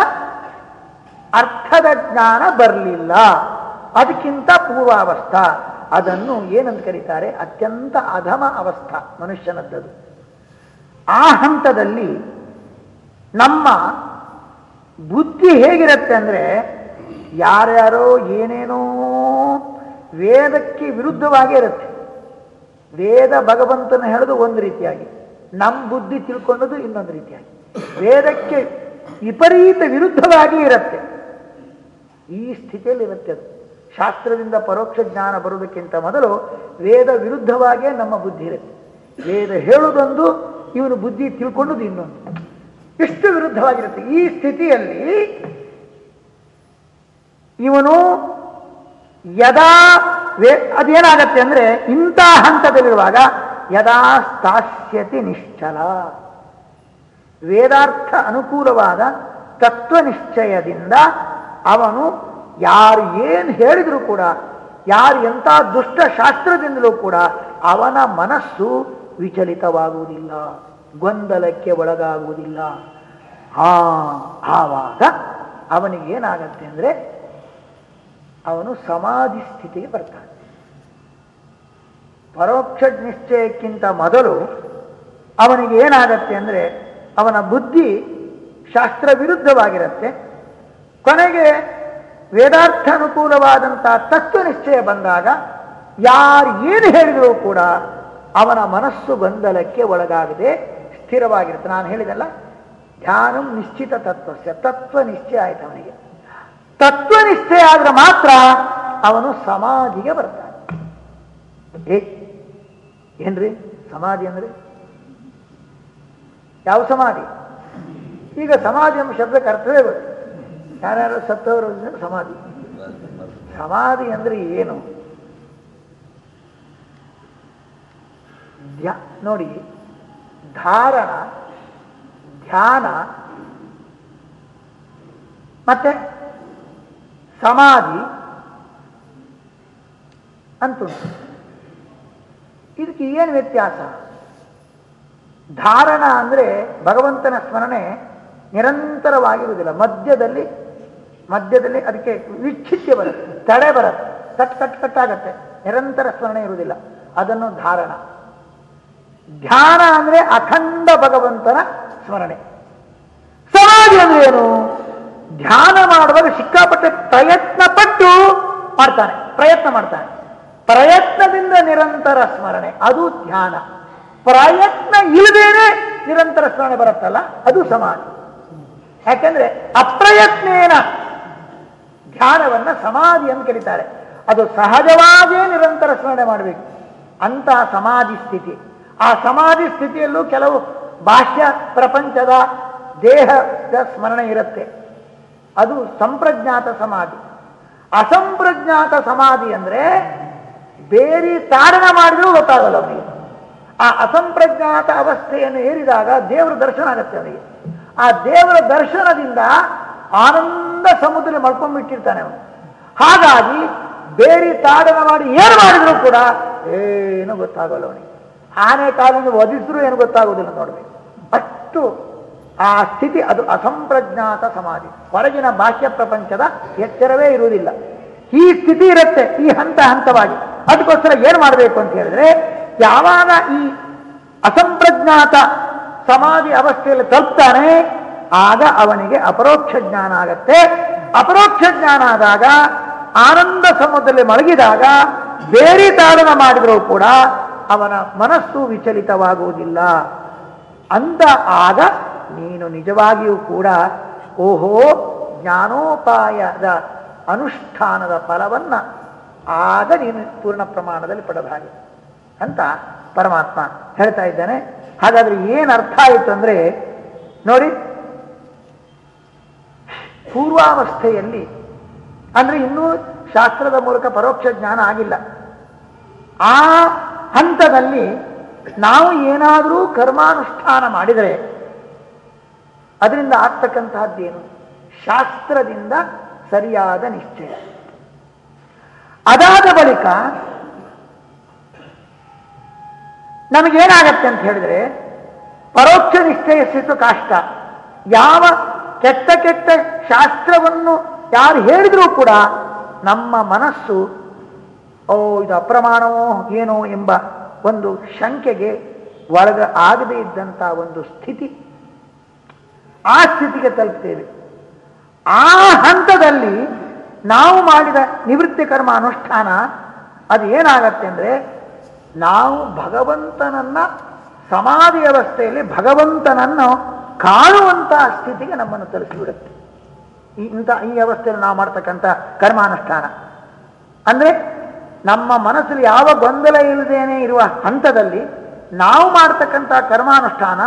ಅರ್ಥದ ಜ್ಞಾನ ಬರಲಿಲ್ಲ. ಅದಕ್ಕಿಂತ ಪೂರ್ವಾವಸ್ಥಾ ಅದನ್ನು ಏನಂತ ಕರೀತಾರೆ? ಅತ್ಯಂತ ಅಧಮ ಅವಸ್ಥಾ, ಮನುಷ್ಯನದ್ದದು. ಆ ಹಂತದಲ್ಲಿ ನಮ್ಮ ಬುದ್ಧಿ ಹೇಗಿರುತ್ತೆ ಅಂದ್ರೆ, ಯಾರ್ಯಾರೋ ಏನೇನೋ ವೇದಕ್ಕೆ ವಿರುದ್ಧವಾಗಿ ಇರುತ್ತೆ. ವೇದ ಭಗವಂತನ ಹೇಳೋದು ಒಂದು ರೀತಿಯಾಗಿ ನಮ್ಮ ಬುದ್ಧಿ ತಿಳ್ಕೊಂಡದು ಇನ್ನೊಂದು ರೀತಿಯಾಗಿ. ವೇದಕ್ಕೆ ವಿಪರೀತ ವಿರುದ್ಧವಾಗಿ ಇರುತ್ತೆ. ಈ ಸ್ಥಿತಿಯಲ್ಲಿ ಇರುತ್ತೆ ಅದು. ಶಾಸ್ತ್ರದಿಂದ ಪರೋಕ್ಷ ಜ್ಞಾನ ಬರುವುದಕ್ಕಿಂತ ಮೊದಲು ವೇದ ವಿರುದ್ಧವಾಗೇ ನಮ್ಮ ಬುದ್ಧಿ ಇರುತ್ತೆ. ವೇದ ಹೇಳುವುದೊಂದು ಇವನು ಬುದ್ಧಿ ತಿಳ್ಕೊಂಡುದು ಇನ್ನೊಂದು. ಎಷ್ಟು ವಿರುದ್ಧವಾಗಿರುತ್ತೆ. ಈ ಸ್ಥಿತಿಯಲ್ಲಿ ಇವನು ಯದಾ ವೇ, ಅದೇನಾಗತ್ತೆ ಅಂದ್ರೆ ಇಂಥ ಹಂತದಲ್ಲಿರುವಾಗ ಯದಾ ಸ್ಥಾಸ್ಯತಿ ನಿಶ್ಚಲ. ವೇದಾರ್ಥ ಅನುಕೂಲವಾದ ತತ್ವ ನಿಶ್ಚಯದಿಂದ ಅವನು ಯಾರು ಏನು ಹೇಳಿದರೂ ಕೂಡ, ಯಾರು ಎಂಥ ದುಷ್ಟ ಶಾಸ್ತ್ರದಿಂದಲೂ ಕೂಡ ಅವನ ಮನಸ್ಸು ವಿಚಲಿತವಾಗುವುದಿಲ್ಲ, ಗೊಂದಲಕ್ಕೆ ಒಳಗಾಗುವುದಿಲ್ಲ. ಆ, ಆವಾಗ ಅವನಿಗೇನಾಗತ್ತೆ ಅಂದರೆ ಅವನು ಸಮಾಧಿ ಸ್ಥಿತಿಗೆ ಬರ್ತಾನೆ. ಪರೋಕ್ಷ ನಿಶ್ಚಯಕ್ಕಿಂತ ಮೊದಲು ಅವನಿಗೆ ಏನಾಗತ್ತೆ ಅಂದರೆ ಅವನ ಬುದ್ಧಿ ಶಾಸ್ತ್ರ ವಿರುದ್ಧವಾಗಿರುತ್ತೆ ಕೊನೆಗೆ ವೇದಾರ್ಥ ಅನುಕೂಲವಾದಂಥ ತತ್ವ ನಿಶ್ಚಯ ಬಂದಾಗ ಯಾರು ಏನು ಹೇಳಿದರೂ ಕೂಡ ಅವನ ಮನಸ್ಸು ಗೊಂದಲಕ್ಕೆ ಒಳಗಾಗದೆ ಸ್ಥಿರವಾಗಿರುತ್ತೆ. ನಾನು ಹೇಳಿದಲ್ಲ ಧ್ಯಾನಂ ನಿಶ್ಚಿತ ತತ್ವಸ್ಯ, ತತ್ವ ನಿಶ್ಚಯ ಆಯಿತು ಅವನಿಗೆ. ತತ್ವ ನಿಶ್ಚಯ ಆದ್ರೆ ಮಾತ್ರ ಅವನು ಸಮಾಧಿಗೆ ಬರ್ತಾನೆ. ಏ, ಏನ್ರಿ? ಸಮಾಧಿ ಅಂದ್ರೆ? ಯಾವ ಸಮಾಧಿ? ಈಗ ಸಮಾಧಿ ಎಂಬ ಶಬ್ದಕ್ಕೆ ಅರ್ಥವೇ ಬರುತ್ತೆ ಯಾರ್ಯಾರು ಸತ್ತವರು ಸಮಾಧಿ. ಸಮಾಧಿ ಅಂದ್ರೆ ಏನು? ಧ್ಯ, ನೋಡಿ, ಧಾರಣ, ಧ್ಯಾನ, ಮತ್ತೆ ಸಮಾಧಿ ಅಂತುಂಟು. ಇದಕ್ಕೆ ಏನು ವ್ಯತ್ಯಾಸ? ಧಾರಣ ಅಂದರೆ ಭಗವಂತನ ಸ್ಮರಣೆ ನಿರಂತರವಾಗಿರುವುದಿಲ್ಲ. ಮಧ್ಯದಲ್ಲಿ ಮಧ್ಯದಲ್ಲಿ ಅದಕ್ಕೆ ವಿಚ್ಛಿತ್ಯ ಬರುತ್ತೆ, ತಡೆ ಬರುತ್ತೆ, ಕಟ್ ಕಟ್ ಕಟ್ಟಾಗತ್ತೆ ನಿರಂತರ ಸ್ಮರಣೆ ಇರುವುದಿಲ್ಲ. ಅದನ್ನು ಧಾರಣ. ಧ್ಯಾನ ಅಂದರೆ ಅಖಂಡ ಭಗವಂತನ ಸ್ಮರಣೆ. ಸಮಾಧಿ ಅಂದ್ರೆ ಏನು? ಧ್ಯಾನ ಮಾಡುವಾಗ ಸಿಕ್ಕಾಪಟ್ಟೆ ಪ್ರಯತ್ನ ಪಟ್ಟು ಮಾಡ್ತಾನೆ, ಪ್ರಯತ್ನ ಮಾಡ್ತಾನೆ. ಪ್ರಯತ್ನದಿಂದ ನಿರಂತರ ಸ್ಮರಣೆ, ಅದು ಧ್ಯಾನ. ಪ್ರಯತ್ನ ಇಲ್ಲದೇನೆ ನಿರಂತರ ಸ್ಮರಣೆ ಬರುತ್ತಲ್ಲ, ಅದು ಸಮಾಧಿ. ಯಾಕೆಂದ್ರೆ ಅಪ್ರಯತ್ನೇನ ಧ್ಯಾನವನ್ನ ಸಮಾಧಿ ಅಂತ ಕರೀತಾರೆ. ಅದು ಸಹಜವಾಗಿಯೇ ನಿರಂತರ ಸ್ಮರಣೆ ಮಾಡಬೇಕು. ಅಂತಹ ಸಮಾಧಿ ಸ್ಥಿತಿ. ಆ ಸಮಾಧಿ ಸ್ಥಿತಿಯಲ್ಲೂ ಕೆಲವು ಬಾಹ್ಯ ಪ್ರಪಂಚದ ದೇಹದ ಸ್ಮರಣೆ ಇರುತ್ತೆ. ಅದು ಸಂಪ್ರಜ್ಞಾತ ಸಮಾಧಿ. ಅಸಂಪ್ರಜ್ಞಾತ ಸಮಾಧಿ ಅಂದ್ರೆ ಬೇರೆ ತಾಡನ ಮಾಡಿದ್ರೂ ಗೊತ್ತಾಗಲ್ಲ ಅವನಿಗೆ. ಆ ಅಸಂಪ್ರಜ್ಞಾತ ಅವಸ್ಥೆಯನ್ನು ಏರಿದಾಗ ದೇವರ ದರ್ಶನ ಆಗುತ್ತೆ ಅವನಿಗೆ. ಆ ದೇವರ ದರ್ಶನದಿಂದ ಆನಂದ ಸಮುದ್ರ ಮಳ್ಕೊಂಡ್ಬಿಟ್ಟಿರ್ತಾನೆ ಅವನು. ಹಾಗಾಗಿ ಬೇರೆ ತಾಡನ ಮಾಡಿ ಏನು ಮಾಡಿದ್ರು ಕೂಡ ಏನು ಗೊತ್ತಾಗಲ್ಲ ಅವನಿಗೆ. ಆನೆ ಕಾಲನ್ನು ವಧಿಸಿದ್ರು ಏನು ಗೊತ್ತಾಗೋದಿಲ್ಲ ನೋಡಬೇಕು. ಅಷ್ಟು ಆ ಸ್ಥಿತಿ ಅದು ಅಸಂಪ್ರಜ್ಞಾತ ಸಮಾಧಿ. ಹೊರಗಿನ ಬಾಹ್ಯ ಪ್ರಪಂಚದ ಎಚ್ಚರವೇ ಇರುವುದಿಲ್ಲ. ಈ ಸ್ಥಿತಿ ಇರುತ್ತೆ, ಈ ಹಂತ ಹಂತವಾಗಿ. ಅದಕ್ಕೋಸ್ಕರ ಏನು ಮಾಡಬೇಕು ಅಂತ ಹೇಳಿದ್ರೆ, ಯಾವಾಗ ಈ ಅಸಂಪ್ರಜ್ಞಾತ ಸಮಾಧಿ ಅವಸ್ಥೆಯಲ್ಲಿ ತಲುಪ್ತಾನೆ, ಆಗ ಅವನಿಗೆ ಅಪರೋಕ್ಷ ಜ್ಞಾನ ಆಗತ್ತೆ. ಅಪರೋಕ್ಷ ಜ್ಞಾನ ಆದಾಗ, ಆನಂದ ಸಮುದ್ರದಲ್ಲಿ ಮಲಗಿದಾಗ, ಬೇರೆ ತಾಡನ ಮಾಡಿದರೂ ಕೂಡ ಅವನ ಮನಸ್ಸು ವಿಚಲಿತವಾಗುವುದಿಲ್ಲ. ಅಂತ ಆಗ ನೀನು ನಿಜವಾಗಿಯೂ ಕೂಡ ಓಹೋ ಜ್ಞಾನೋಪಾಯದ ಅನುಷ್ಠಾನದ ಫಲವನ್ನ ಆಗ ನೀನು ಪೂರ್ಣ ಪ್ರಮಾಣದಲ್ಲಿ ಪಡೆದಾಗ ಅಂತ ಪರಮಾತ್ಮ ಹೇಳ್ತಾ ಇದ್ದಾನೆ. ಹಾಗಾದ್ರೆ ಏನು ಅರ್ಥ ಆಯಿತು ಅಂದ್ರೆ ನೋಡಿ, ಪೂರ್ವಾವಸ್ಥೆಯಲ್ಲಿ ಅಂದ್ರೆ ಇನ್ನೂ ಶಾಸ್ತ್ರದ ಮೂಲಕ ಪರೋಕ್ಷ ಜ್ಞಾನ ಆಗಿಲ್ಲ. ಆ ಹಂತದಲ್ಲಿ ನಾವು ಏನಾದರೂ ಕರ್ಮಾನುಷ್ಠಾನ ಮಾಡಿದರೆ ಅದರಿಂದ ಆಗ್ತಕ್ಕಂತಹದ್ದೇನು ಶಾಸ್ತ್ರದಿಂದ ಸರಿಯಾದ ನಿಶ್ಚಯ. ಅದಾದ ಬಳಿಕ ನಮಗೇನಾಗತ್ತೆ ಅಂತ ಹೇಳಿದ್ರೆ, ಪರೋಕ್ಷ ನಿಶ್ಚಯ ಸ್ಥಿತು ಕಾಷ್ಟ. ಯಾವ ಕೆಟ್ಟ ಕೆಟ್ಟ ಶಾಸ್ತ್ರವನ್ನು ಯಾರು ಹೇಳಿದರೂ ಕೂಡ ನಮ್ಮ ಮನಸ್ಸು, ಓ, ಇದು ಅಪ್ರಮಾಣವೋ ಏನೋ ಎಂಬ ಒಂದು ಶಂಕೆಗೆ ಒಳಗ ಆಗದೇ ಇದ್ದಂಥ ಒಂದು ಸ್ಥಿತಿ ಆ ಸ್ಥಿತಿಗೆ ತಲುಪ್ತೇವೆ. ಆ ಹಂತದಲ್ಲಿ ನಾವು ಮಾಡಿದ ನಿವೃತ್ತಿ ಕರ್ಮ ಅನುಷ್ಠಾನ ಅದು ಏನಾಗತ್ತೆ ಅಂದರೆ ನಾವು ಭಗವಂತನನ್ನ ಸಮಾಧಿ ವ್ಯವಸ್ಥೆಯಲ್ಲಿ ಭಗವಂತನನ್ನು ಕಾಣುವಂತಹ ಸ್ಥಿತಿಗೆ ನಮ್ಮನ್ನು ತಲುಪಿಬಿಡುತ್ತೆ. ಈ ಇಂಥ ಈ ವ್ಯವಸ್ಥೆಯಲ್ಲಿ ನಾವು ಮಾಡ್ತಕ್ಕಂಥ ಕರ್ಮಾನುಷ್ಠಾನ. ಅಂದ್ರೆ ನಮ್ಮ ಮನಸ್ಸಲ್ಲಿ ಯಾವ ಗೊಂದಲ ಇಲ್ಲದೇನೆ ಇರುವ ಹಂತದಲ್ಲಿ ನಾವು ಮಾಡ್ತಕ್ಕಂಥ ಕರ್ಮಾನುಷ್ಠಾನ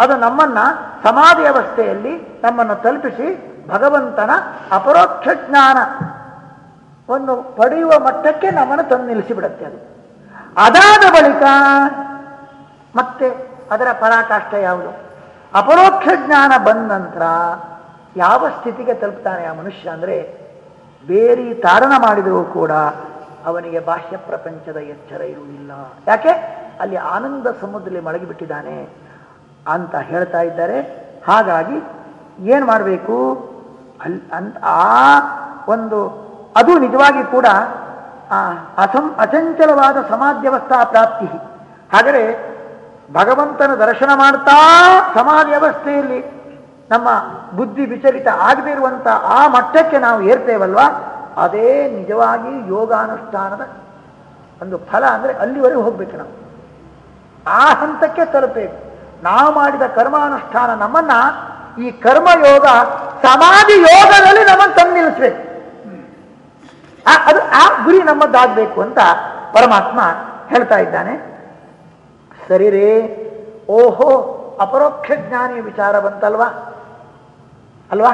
ಅದು ನಮ್ಮನ್ನ ಸಮಾಧಿ ಅವಸ್ಥೆಯಲ್ಲಿ ನಮ್ಮನ್ನು ತಲುಪಿಸಿ ಭಗವಂತನ ಅಪರೋಕ್ಷ ಜ್ಞಾನ ಒಂದು ಪಡೆಯುವ ಮಟ್ಟಕ್ಕೆ ನಮ್ಮನ್ನು ತಂದು ನಿಲ್ಲಿಸಿಬಿಡುತ್ತೆ ಅದು. ಅದಾದ ಬಳಿಕ ಮತ್ತೆ ಅದರ ಪರಾಕಾಷ್ಠ ಯಾವುದು? ಅಪರೋಕ್ಷ ಜ್ಞಾನ ಬಂದ ನಂತರ ಯಾವ ಸ್ಥಿತಿಗೆ ತಲುಪ್ತಾನೆ ಆ ಮನುಷ್ಯ ಅಂದ್ರೆ ಬೇರೆ ತಾರಣ ಮಾಡಿದರೂ ಕೂಡ ಅವನಿಗೆ ಬಾಹ್ಯ ಪ್ರಪಂಚದ ಎಚ್ಚರ ಇರುವುದಿಲ್ಲ. ಯಾಕೆ? ಅಲ್ಲಿ ಆನಂದ ಸಮುದ್ರದಲ್ಲಿ ಮಳಗಿಬಿಟ್ಟಿದ್ದಾನೆ ಅಂತ ಹೇಳ್ತಾ ಇದ್ದಾರೆ. ಹಾಗಾಗಿ ಏನು ಮಾಡಬೇಕು? ಅಲ್ಲಿ ಅಂತ ಆ ಒಂದು ಅದು ನಿಜವಾಗಿ ಕೂಡ ಅಸಂ ಅಚಂಚಲವಾದ ಸಮಾಧ್ಯವಸ್ಥಾ ಪ್ರಾಪ್ತಿ. ಹಾಗರೆ ಭಗವಂತನ ದರ್ಶನ ಮಾಡ್ತಾ ಸಮಾಜ ವ್ಯವಸ್ಥೆಯಲ್ಲಿ ನಮ್ಮ ಬುದ್ಧಿ ವಿಚಲಿತ ಆಗದೇ ಇರುವಂತ ಆ ಮಟ್ಟಕ್ಕೆ ನಾವು ಏರ್ತೇವಲ್ವಾ? ಅದೇ ನಿಜವಾಗಿ ಯೋಗಾನುಷ್ಠಾನದ ಒಂದು ಫಲ ಅಂದ್ರೆ ಅಲ್ಲಿವರೆಗೂ ಹೋಗ್ಬೇಕು ನಾವು. ಆ ಹಂತಕ್ಕೆ ತಲುಪಬೇಕು. ನಾವು ಮಾಡಿದ ಕರ್ಮಾನುಷ್ಠಾನ ನಮ್ಮನ್ನ ಈ ಕರ್ಮಯೋಗ ಸಮಾಧಿ ಯೋಗದಲ್ಲಿ ನಮ್ಮನ್ನು ತಂದು ನಿಲ್ಲಿಸ್ಬೇಕು. ಅದು ಆ ಗುರಿ ನಮ್ಮದ್ದಾಗಬೇಕು ಅಂತ ಪರಮಾತ್ಮ ಹೇಳ್ತಾ ಇದ್ದಾನೆ. ಸರಿ ರೇ, ಓಹೋ, ಅಪರೋಕ್ಷ ಜ್ಞಾನಿ ವಿಚಾರ ಬಂತಲ್ವಾ? ಅಲ್ವಾ?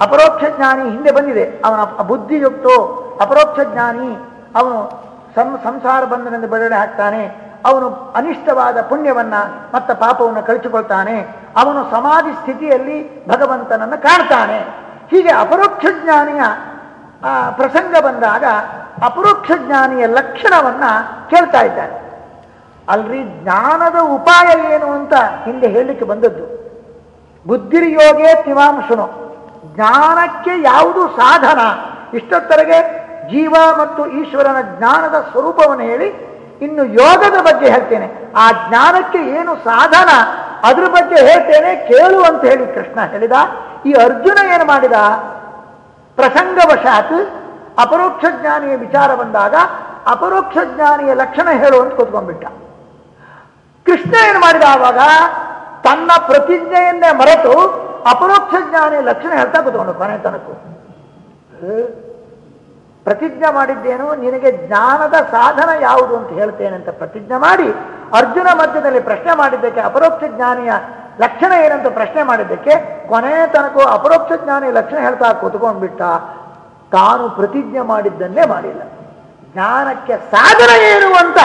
ಅಪರೋಕ್ಷ ಜ್ಞಾನಿ ಹಿಂದೆ ಬಂದಿದೆ. ಅವನ ಬುದ್ಧಿಯುಕ್ತೋ, ಅಪರೋಕ್ಷ ಜ್ಞಾನಿ ಅವನು ಸಂಸಾರ ಬಂಧನದಿಂದ ಬಿಡುಗಡೆ ಹಾಕ್ತಾನೆ. ಅವನು ಅನಿಷ್ಟವಾದ ಪುಣ್ಯವನ್ನ ಮತ್ತು ಪಾಪವನ್ನು ಕಳಿಸಿಕೊಳ್ತಾನೆ. ಅವನು ಸಮಾಧಿ ಸ್ಥಿತಿಯಲ್ಲಿ ಭಗವಂತನನ್ನು ಕಾಣ್ತಾನೆ. ಹೀಗೆ ಅಪರೋಕ್ಷ ಜ್ಞಾನಿಯ ಪ್ರಸಂಗ ಬಂದಾಗ ಅಪರೋಕ್ಷ ಜ್ಞಾನಿಯ ಲಕ್ಷಣವನ್ನ ಕೇಳ್ತಾ ಇದ್ದಾನೆ. ಅಲ್ರಿ ಜ್ಞಾನದ ಉಪಾಯ ಏನು ಅಂತ ಹಿಂದೆ ಹೇಳಲಿಕ್ಕೆ ಬಂದದ್ದು. ಬುದ್ಧಿರ್ಯೋಗೇ ತಿವಾಂಶನು. ಜ್ಞಾನಕ್ಕೆ ಯಾವುದು ಸಾಧನ? ಇಷ್ಟೊತ್ತರೆಗೆ ಜೀವ ಮತ್ತು ಈಶ್ವರನ ಜ್ಞಾನದ ಸ್ವರೂಪವನ್ನು ಹೇಳಿ ಇನ್ನು ಯೋಗದ ಬಗ್ಗೆ ಹೇಳ್ತೇನೆ. ಆ ಜ್ಞಾನಕ್ಕೆ ಏನು ಸಾಧನ, ಅದ್ರ ಬಗ್ಗೆ ಹೇಳ್ತೇನೆ, ಕೇಳು ಅಂತ ಹೇಳಿ ಕೃಷ್ಣ ಹೇಳಿದ. ಈ ಅರ್ಜುನ ಏನು ಮಾಡಿದ? ಪ್ರಸಂಗವಶಾತ್ ಅಪರೋಕ್ಷ ಜ್ಞಾನಿಯ ವಿಚಾರ ಬಂದಾಗ ಅಪರೋಕ್ಷ ಜ್ಞಾನಿಯ ಲಕ್ಷಣ ಹೇಳು ಅಂತ ಕೂತ್ಕೊಂಡ್ಬಿಟ್ಟ. ಕೃಷ್ಣ ಏನು ಮಾಡಿದ ಆವಾಗ? ತನ್ನ ಪ್ರತಿಜ್ಞೆಯನ್ನೇ ಮರೆತು ಅಪರೋಕ್ಷ ಜ್ಞಾನಿಯ ಲಕ್ಷಣ ಹೇಳ್ತಾ ಕೂತ್ಕೊಂಡು ಕೊನೆ ತನಕು ಪ್ರತಿಜ್ಞೆ ಮಾಡಿದ್ದೇನು? ನಿನಗೆ ಜ್ಞಾನದ ಸಾಧನ ಯಾವುದು ಅಂತ ಹೇಳ್ತೇನೆ ಅಂತ ಪ್ರತಿಜ್ಞೆ ಮಾಡಿ, ಅರ್ಜುನ ಮಧ್ಯದಲ್ಲಿ ಪ್ರಶ್ನೆ ಮಾಡಿದ್ದಕ್ಕೆ ಅಪರೋಕ್ಷ ಜ್ಞಾನಿಯ ಲಕ್ಷಣ ಏನಂತ ಪ್ರಶ್ನೆ ಮಾಡಿದ್ದಕ್ಕೆ, ಕೊನೆ ತನಕ ಅಪರೋಕ್ಷ ಜ್ಞಾನಿಯ ಲಕ್ಷಣ ಹೇಳ್ತಾ ಕೂತ್ಕೊಂಡ್ಬಿಟ್ಟ, ತಾನು ಪ್ರತಿಜ್ಞೆ ಮಾಡಿದ್ದನ್ನೇ ಮಾಡಿಲ್ಲ. ಜ್ಞಾನಕ್ಕೆ ಸಾಧನ ಏನು ಅಂತ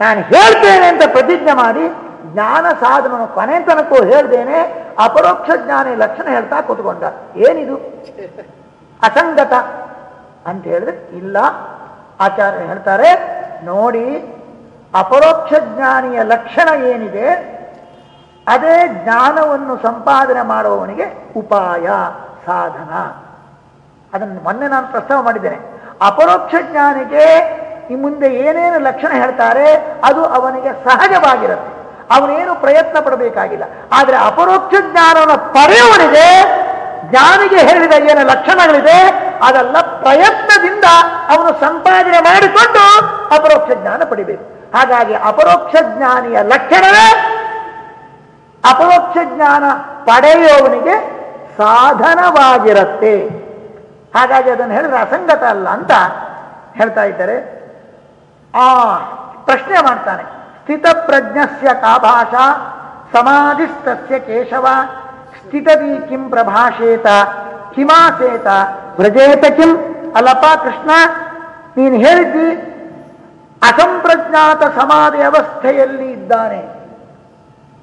ನಾನು ಹೇಳ್ತೇನೆ ಅಂತ ಪ್ರತಿಜ್ಞೆ ಮಾಡಿ, ಜ್ಞಾನ ಸಾಧನವನ್ನು ಕೊನೆ ತನಕ ಹೇಳ್ದೇನೆ, ಅಪರೋಕ್ಷ ಜ್ಞಾನಿ ಲಕ್ಷಣ ಹೇಳ್ತಾ ಕೂತ್ಕೊಂಡ. ಏನಿದು? ಅಸಂಗತ. ಅಂತ ಹೇಳಿದ್ರೆ, ಇಲ್ಲ. ಆಚಾರ್ಯ ಹೇಳ್ತಾರೆ, ನೋಡಿ, ಅಪರೋಕ್ಷ ಜ್ಞಾನಿಯ ಲಕ್ಷಣ ಏನಿದೆ, ಅದೇ ಜ್ಞಾನವನ್ನು ಸಂಪಾದನೆ ಮಾಡುವವನಿಗೆ ಉಪಾಯ, ಸಾಧನ. ಅದನ್ನು ಮೊನ್ನೆ ನಾನು ಪ್ರಸ್ತಾವ ಮಾಡಿದ್ದೇನೆ. ಅಪರೋಕ್ಷ ಜ್ಞಾನಿಗೆ ಈ ಮುಂದೆ ಏನೇನು ಲಕ್ಷಣ ಹೇಳ್ತಾರೆ, ಅದು ಅವನಿಗೆ ಸಹಜವಾಗಿರುತ್ತೆ. ಅವನೇನು ಪ್ರಯತ್ನ ಪಡಬೇಕಾಗಿಲ್ಲ. ಆದರೆ ಅಪರೋಕ್ಷ ಜ್ಞಾನವನ್ನು ಪಡೆಯುವನಿಗೆ ಜ್ಞಾನಿಗೆ ಹೇಳಿದ ಏನು ಲಕ್ಷಣಗಳಿದೆ, ಅದೆಲ್ಲ ಪ್ರಯತ್ನದಿಂದ ಅವನು ಸಂಪಾದನೆ ಮಾಡಿಕೊಂಡು ಅಪರೋಕ್ಷ ಜ್ಞಾನ ಪಡಿಬೇಕು. ಹಾಗಾಗಿ ಅಪರೋಕ್ಷ ಜ್ಞಾನಿಯ ಲಕ್ಷಣವೇ, ಅಪರೋಕ್ಷ ಜ್ಞಾನ ಪಡೆಯುವವನಿಗೆ ಸಾಧನವಾಗಿರುತ್ತೆ. ಹಾಗಾಗಿ ಅದನ್ನು ಹೇಳಿದ್ರೆ ಅಸಂಗತ ಅಲ್ಲ ಅಂತ ಹೇಳ್ತಾ ಇದ್ದಾರೆ. ಆ ಪ್ರಶ್ನೆ ಮಾಡ್ತಾನೆ, ಸ್ಥಿತಪ್ರಜ್ಞಸ್ಯ ಕಾ ಭಾಷಾ ಸಮಾಧಿಸ್ತಸ್ಯ ಕೇಶವ ಸ್ಥಿತದಿ ಕಿಂ ಪ್ರಭಾಷೇತ, ಕಿಮಾಸೇತ, ವ್ರಜೇತ ಕಿಂ, ಅಲ್ಲಪ್ಪ ಕೃಷ್ಣ, ನೀನು ಹೇಳಿದ್ದಿ ಅಸಂಪ್ರಜ್ಞಾತ ಸಮಾಧಿ ಅವಸ್ಥೆಯಲ್ಲಿ ಇದ್ದಾನೆ.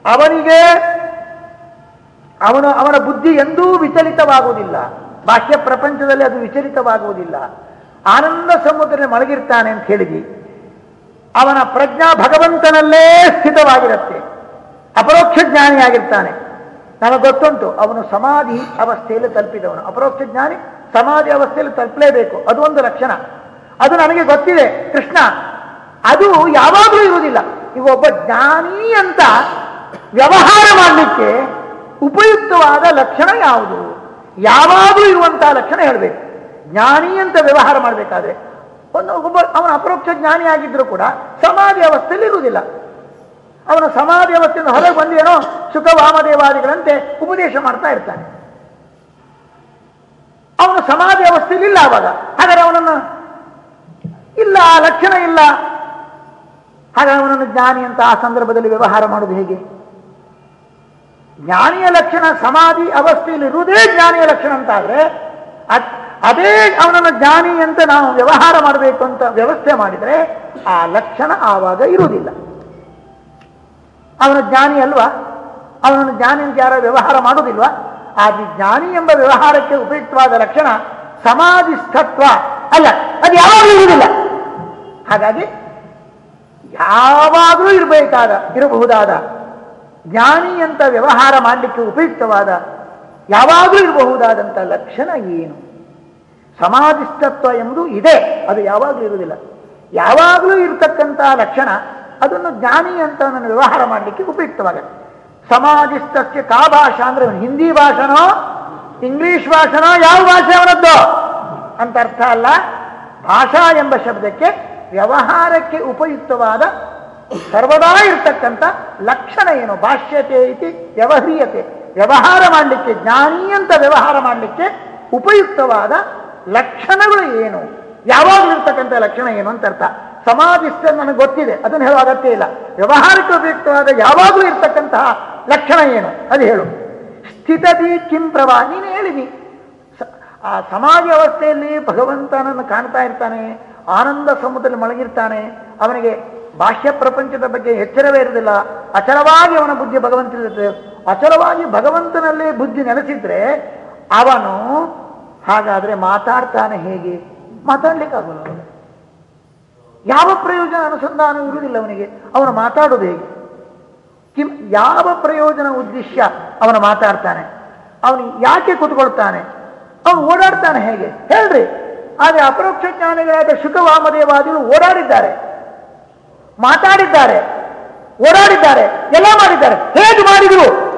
ಅವನಿಗೆ ಅವನು ಅವನ ಬುದ್ಧಿ ಎಂದೂ ವಿಚಲಿತವಾಗುವುದಿಲ್ಲ. ಬಾಹ್ಯ ಪ್ರಪಂಚದಲ್ಲಿ ಅದು ವಿಚಲಿತವಾಗುವುದಿಲ್ಲ. ಆನಂದ ಸಮುದ್ರ ಮಲಗಿರ್ತಾನೆ ಅಂತ ಹೇಳಿದಿ ಅವನ ಪ್ರಜ್ಞಾ ಭಗವಂತನಲ್ಲೇ ಸ್ಥಿತವಾಗಿರುತ್ತೆ. ಅಪರೋಕ್ಷ ಜ್ಞಾನಿಯಾಗಿರ್ತಾನೆ. ನನಗೆ ಗೊತ್ತುಂಟು ಅವನು ಸಮಾಧಿ ಅವಸ್ಥೆಯಲ್ಲಿ ತಲುಪಿದವನು. ಅಪರೋಕ್ಷ ಜ್ಞಾನಿ ಸಮಾಧಿ ಅವಸ್ಥೆಯಲ್ಲಿ ತಲುಪಲೇಬೇಕು. ಅದು ಒಂದು ಲಕ್ಷಣ. ಅದು ನನಗೆ ಗೊತ್ತಿದೆ. ಕೃಷ್ಣ, ಅದು ಯಾವಾಗಲೂ ಇರುವುದಿಲ್ಲ. ಈಗ ಒಬ್ಬ ಜ್ಞಾನಿ ಅಂತ ವ್ಯವಹಾರ ಮಾಡಲಿಕ್ಕೆ ಉಪಯುಕ್ತವಾದ ಲಕ್ಷಣ ಯಾವುದು? ಯಾವಾಗಲೂ ಇರುವಂತಹ ಲಕ್ಷಣ ಹೇಳಬೇಕು. ಜ್ಞಾನಿ ಅಂತ ವ್ಯವಹಾರ ಮಾಡಬೇಕಾದ್ರೆ, ಒಂದು ಒಬ್ಬ ಅವನ ಅಪರೋಕ್ಷ ಜ್ಞಾನಿ ಆಗಿದ್ರು ಕೂಡ ಸಮಾಧಿ ಅವಸ್ಥೆಯಲ್ಲಿ ಇರುವುದಿಲ್ಲ. ಅವನು ಸಮಾಧಿ ಅವಸ್ಥೆಯಿಂದ ಹೊರಗೆ ಬಂದೇನೋ ಸುಖ ವಾಮದೇವಾದಿಗಳಂತೆ ಉಪದೇಶ ಮಾಡ್ತಾ ಇರ್ತಾನೆ. ಅವನು ಸಮಾಧಿ ಅವಸ್ಥೆಯಲ್ಲಿ ಇಲ್ಲ ಅವಾಗ. ಹಾಗಾದ್ರೆ ಅವನನ್ನು ಇಲ್ಲ ಆ ಲಕ್ಷಣ ಇಲ್ಲ. ಹಾಗೆ ಅವನನ್ನು ಜ್ಞಾನಿ ಅಂತ ಆ ಸಂದರ್ಭದಲ್ಲಿ ವ್ಯವಹಾರ ಮಾಡೋದು ಹೇಗೆ? ಜ್ಞಾನಿಯ ಲಕ್ಷಣ, ಸಮಾಧಿ ಅವಸ್ಥೆಯಲ್ಲಿ ಇರುವುದೇ ಜ್ಞಾನಿಯ ಲಕ್ಷಣ ಅಂತ ಆದರೆ ಅದೇ ಅವನನ್ನು ಜ್ಞಾನಿ ಅಂತ ನಾವು ವ್ಯವಹಾರ ಮಾಡಬೇಕು ಅಂತ ವ್ಯವಸ್ಥೆ ಮಾಡಿದರೆ ಆ ಲಕ್ಷಣ ಆವಾಗ ಇರುವುದಿಲ್ಲ. ಅವನು ಜ್ಞಾನಿ ಅಲ್ವಾ? ಅವನನ್ನು ಜ್ಞಾನಿ ಅಂತ ಯಾರೋ ವ್ಯವಹಾರ ಮಾಡುವುದಿಲ್ವಾ ಆ ಜ್ಞಾನಿ ಎಂಬ ವ್ಯವಹಾರಕ್ಕೆ ಉಪಯುಕ್ತವಾದ ಲಕ್ಷಣ ಸಮಾಧಿಸ್ಥತ್ವ ಅಲ್ಲ, ಅದು ಯಾವಾಗಲೂ ಇರುವುದಿಲ್ಲ. ಹಾಗಾಗಿ ಯಾವಾಗಲೂ ಇರಬೇಕಾದ, ಇರಬಹುದಾದ ಜ್ಞಾನಿ ಅಂತ ವ್ಯವಹಾರ ಮಾಡಲಿಕ್ಕೆ ಉಪಯುಕ್ತವಾದ, ಯಾವಾಗಲೂ ಇರಬಹುದಾದಂಥ ಲಕ್ಷಣ ಏನು? ಸಮಾಧಿಸ್ತತ್ವ ಎಂಬುದು ಇದೆ, ಅದು ಯಾವಾಗಲೂ ಇರುವುದಿಲ್ಲ. ಯಾವಾಗಲೂ ಇರತಕ್ಕಂಥ ಲಕ್ಷಣ ಅದನ್ನು ಜ್ಞಾನಿ ಅಂತ ನನ್ನ ವ್ಯವಹಾರ ಮಾಡಲಿಕ್ಕೆ ಉಪಯುಕ್ತವಾಗುತ್ತೆ. ಸಮಾಧಿಸ್ತಕ್ಕೆ ಕಾ ಭಾಷಾ ಅಂದ್ರೆ ಹಿಂದಿ ಭಾಷನೋ, ಇಂಗ್ಲಿಷ್ ಭಾಷಾನೋ, ಯಾವ ಭಾಷೆ ಅವನದ್ದು? ಅಂತ ಅರ್ಥ ಅಲ್ಲ. ಭಾಷಾ ಎಂಬ ಶಬ್ದಕ್ಕೆ ವ್ಯವಹಾರಕ್ಕೆ ಉಪಯುಕ್ತವಾದ ಸರ್ವದಾ ಇರ್ತಕ್ಕಂಥ ಲಕ್ಷಣ ಏನು? ಭಾಷ್ಯತೆ ಇತಿ ವ್ಯವಹ್ರಿಯತೆ. ವ್ಯವಹಾರ ಮಾಡಲಿಕ್ಕೆ, ಜ್ಞಾನಿ ಅಂತ ವ್ಯವಹಾರ ಮಾಡಲಿಕ್ಕೆ ಉಪಯುಕ್ತವಾದ ಲಕ್ಷಣಗಳು ಏನು? ಯಾವಾಗಲೂ ಇರ್ತಕ್ಕಂಥ ಲಕ್ಷಣ ಏನು ಅಂತ ಅರ್ಥ. ಸಮಾಧಿಸ್ಥ ನನಗೆ ಗೊತ್ತಿದೆ, ಅದನ್ನು ಹೇಳೋ ಅಗತ್ಯ ಇಲ್ಲ. ವ್ಯವಹಾರಕ್ಕೆ ಉಪಯುಕ್ತವಾದ ಯಾವಾಗಲೂ ಇರ್ತಕ್ಕಂತಹ ಲಕ್ಷಣ ಏನು? ಅದು ಹೇಳು. ಸ್ಥಿತದಿ ಕಿಂ ಪ್ರವಾ ನೀನು ಹೇಳಿದಿ. ಆ ಸಮಾಧಿ ಅವಸ್ಥೆಯಲ್ಲಿ ಭಗವಂತನನ್ನು ಕಾಣ್ತಾ ಇರ್ತಾನೆ, ಆನಂದ ಸಮುದ್ರದಲ್ಲಿ ಮಲಗಿರ್ತಾನೆ, ಅವನಿಗೆ ಬಾಹ್ಯ ಪ್ರಪಂಚದ ಬಗ್ಗೆ ಎಚ್ಚರವೇ ಇರುವುದಿಲ್ಲ. ಅಚಲವಾಗಿ ಅವನ ಬುದ್ಧಿ ಭಗವಂತನಿರುತ್ತೆ ಅಚಲವಾಗಿ ಭಗವಂತನಲ್ಲಿ ಬುದ್ಧಿ ನೆಲೆಸಿದ್ರೆ ಅವನು ಹಾಗಾದ್ರೆ ಮಾತಾಡ್ತಾನೆ ಹೇಗೆ? ಮಾತಾಡ್ಲಿಕ್ಕಾಗಲ್ಲ. ಯಾವ ಪ್ರಯೋಜನ ಅನುಸಂಧಾನ ಇರುವುದಿಲ್ಲ ಅವನಿಗೆ? ಅವನು ಮಾತಾಡೋದು ಹೇಗೆ? ಕಿಂ, ಯಾವ ಪ್ರಯೋಜನ ಉದ್ದೇಶ ಅವನು ಮಾತಾಡ್ತಾನೆ? ಅವನು ಯಾಕೆ ಕೂತ್ಕೊಳ್ತಾನೆ? ಅವನು ಓಡಾಡ್ತಾನೆ ಹೇಗೆ? ಹೇಳ್ರಿ. ಆದರೆ ಅಪರೋಕ್ಷ ಜ್ಞಾನಿಗಳಾದ ಶುಕವಾಮದೇವಾದಿಗಳು ಓಡಾಡಿದ್ದಾರೆ. ಮಾತಾಡಿದ್ದಾರೆ. ಓಡಾಡಿದ್ದಾರೆ. ಎಲ್ಲ ಮಾಡಿದ್ದಾರೆ. ಹೇಗೆ ಮಾಡಿದ್ರು?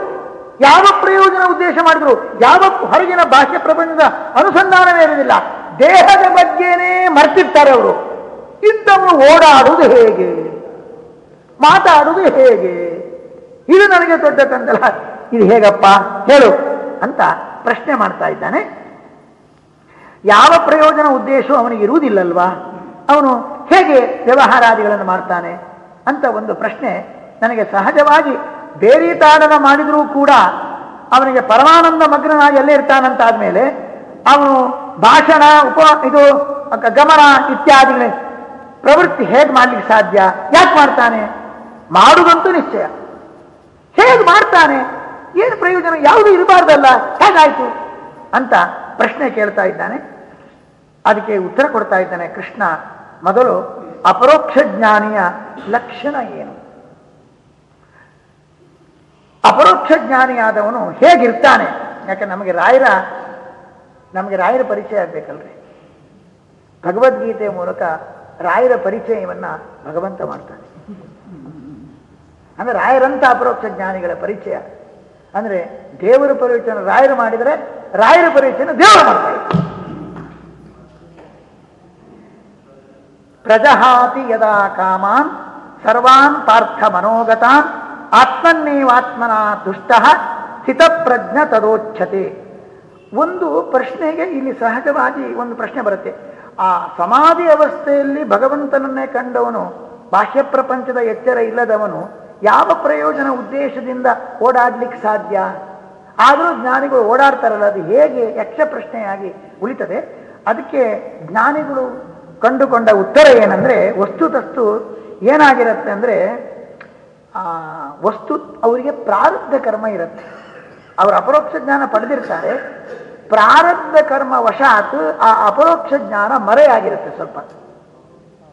ಯಾವ ಪ್ರಯೋಜನ ಉದ್ದೇಶ ಮಾಡಿದ್ರು? ಯಾವ ಹೊರಗಿನ ಭಾಷೆ ಪ್ರಪಂಚದ ಅನುಸಂಧಾನವೇ ಇರುವುದಿಲ್ಲ. ದೇಹದ ಬಗ್ಗೆನೇ ಮರ್ತಿರ್ತಾರೆ ಅವರು. ಇಂಥವರು ಓಡಾಡುವುದು ಹೇಗೆ? ಮಾತಾಡುವುದು ಹೇಗೆ? ಇದು ನನಗೆ ದೊಡ್ಡ ತಂದಲ್ಲ ಇದು ಹೇಗಪ್ಪ? ಹೇಳು ಅಂತ ಪ್ರಶ್ನೆ ಮಾಡ್ತಾ ಇದ್ದಾನೆ. ಯಾವ ಪ್ರಯೋಜನ ಉದ್ದೇಶವೂ ಅವನಿಗೆ ಇರುವುದಿಲ್ಲಲ್ವಾ? ಅವನು ಹೇಗೆ ವ್ಯವಹಾರಾದಿಗಳನ್ನು ಮಾಡ್ತಾನೆ ಅಂತ ಒಂದು ಪ್ರಶ್ನೆ ನನಗೆ ಸಹಜವಾಗಿ ಬೇರೀತಾಡನ ಮಾಡಿದರೂ ಕೂಡ ಅವನಿಗೆ ಪರಮಾನಂದ ಮಗ್ನನಾಗಿ ಎಲ್ಲೇ ಇರ್ತಾನಂತಾದ ಮೇಲೆ ಅವನು ಭಾಷಣ, ಉಪ, ಇದು, ಗಮನ ಇತ್ಯಾದಿಗಳ ಪ್ರವೃತ್ತಿ ಹೇಗೆ ಮಾಡ್ಲಿಕ್ಕೆ ಸಾಧ್ಯ? ಯಾಕೆ ಮಾಡ್ತಾನೆ? ಮಾಡುವುದಂತೂ ನಿಶ್ಚಯ. ಹೇಗೆ ಮಾಡ್ತಾನೆ? ಏನು ಪ್ರಯೋಜನ? ಯಾವುದು ಇರಬಾರ್ದಲ್ಲ. ಹೇಗಾಯ್ತು? ಅಂತ ಪ್ರಶ್ನೆ ಕೇಳ್ತಾ ಇದ್ದಾನೆ. ಅದಕ್ಕೆ ಉತ್ತರ ಕೊಡ್ತಾ ಇದ್ದಾನೆ ಕೃಷ್ಣ. ಮೊದಲು ಅಪರೋಕ್ಷ ಜ್ಞಾನಿಯ ಲಕ್ಷಣ ಏನು? ಅಪರೋಕ್ಷ ಜ್ಞಾನಿಯಾದವನು ಹೇಗಿರ್ತಾನೆ? ಯಾಕೆ ನಮಗೆ ರಾಯರ ನಮಗೆ ರಾಯರ ಪರಿಚಯ ಆಗ್ಬೇಕಲ್ರಿ? ಭಗವದ್ಗೀತೆಯ ಮೂಲಕ ರಾಯರ ಪರಿಚಯವನ್ನ ಭಗವಂತ ಮಾಡ್ತಾನೆ. ಅಂದ್ರೆ ರಾಯರಂತ ಅಪರೋಕ್ಷ ಜ್ಞಾನಿಗಳ ಪರಿಚಯ. ಅಂದ್ರೆ ದೇವರ ಪರಿಚಯ ರಾಯರು ಮಾಡಿದರೆ ರಾಯರ ಪರಿಚಯನ ದೇವರು ಮಾಡ್ತಾರೆ ಪ್ರಜಹಾತಿ ಯದಾ ಕಾಮಾನ್, ಸರ್ವಾನ್ ಪಾರ್ಥ ಮನೋಗತಾನ್ ಆತ್ಮನ್ನೇವಾತ್ಮನ ದುಷ್ಟ ಸ್ಥಿತಪ್ರಜ್ಞ ತದೋಚ್ಛತೆ. ಒಂದು ಪ್ರಶ್ನೆಗೆ ಇಲ್ಲಿ ಸಹಜವಾಗಿ ಒಂದು ಪ್ರಶ್ನೆ ಬರುತ್ತೆ. ಆ ಸಮಾಧಿ ಅವಸ್ಥೆಯಲ್ಲಿ ಭಗವಂತನನ್ನೇ ಕಂಡವನು, ಬಾಹ್ಯ ಪ್ರಪಂಚದ ಎಚ್ಚರ ಇಲ್ಲದವನು, ಯಾವ ಪ್ರಯೋಜನ ಉದ್ದೇಶದಿಂದ ಓಡಾಡ್ಲಿಕ್ಕೆ ಸಾಧ್ಯ? ಆದರೂ ಜ್ಞಾನಿಗಳು ಓಡಾಡ್ತಾರಲ್ಲ, ಅದು ಹೇಗೆ ಯಕ್ಷ ಪ್ರಶ್ನೆಯಾಗಿ ಉಳಿತದೆ? ಅದಕ್ಕೆ ಜ್ಞಾನಿಗಳು ಕಂಡುಕೊಂಡ ಉತ್ತರ ಏನಂದ್ರೆ, ವಸ್ತುತಸ್ತು ಏನಾಗಿರುತ್ತೆ ಅಂದ್ರೆ, ಆ, ವಸ್ತು ಅವರಿಗೆ ಪ್ರಾರಬ್ಧ ಕರ್ಮ ಇರುತ್ತೆ. ಅವರು ಅಪರೋಕ್ಷ ಜ್ಞಾನ ಪಡೆದಿರ್ತಾರೆ ಪ್ರಾರಬ್ಧ ಕರ್ಮ ವಶಾತ್ ಆ ಅಪರೋಕ್ಷ ಜ್ಞಾನ ಮರೆಯಾಗಿರುತ್ತೆ ಸ್ವಲ್ಪ.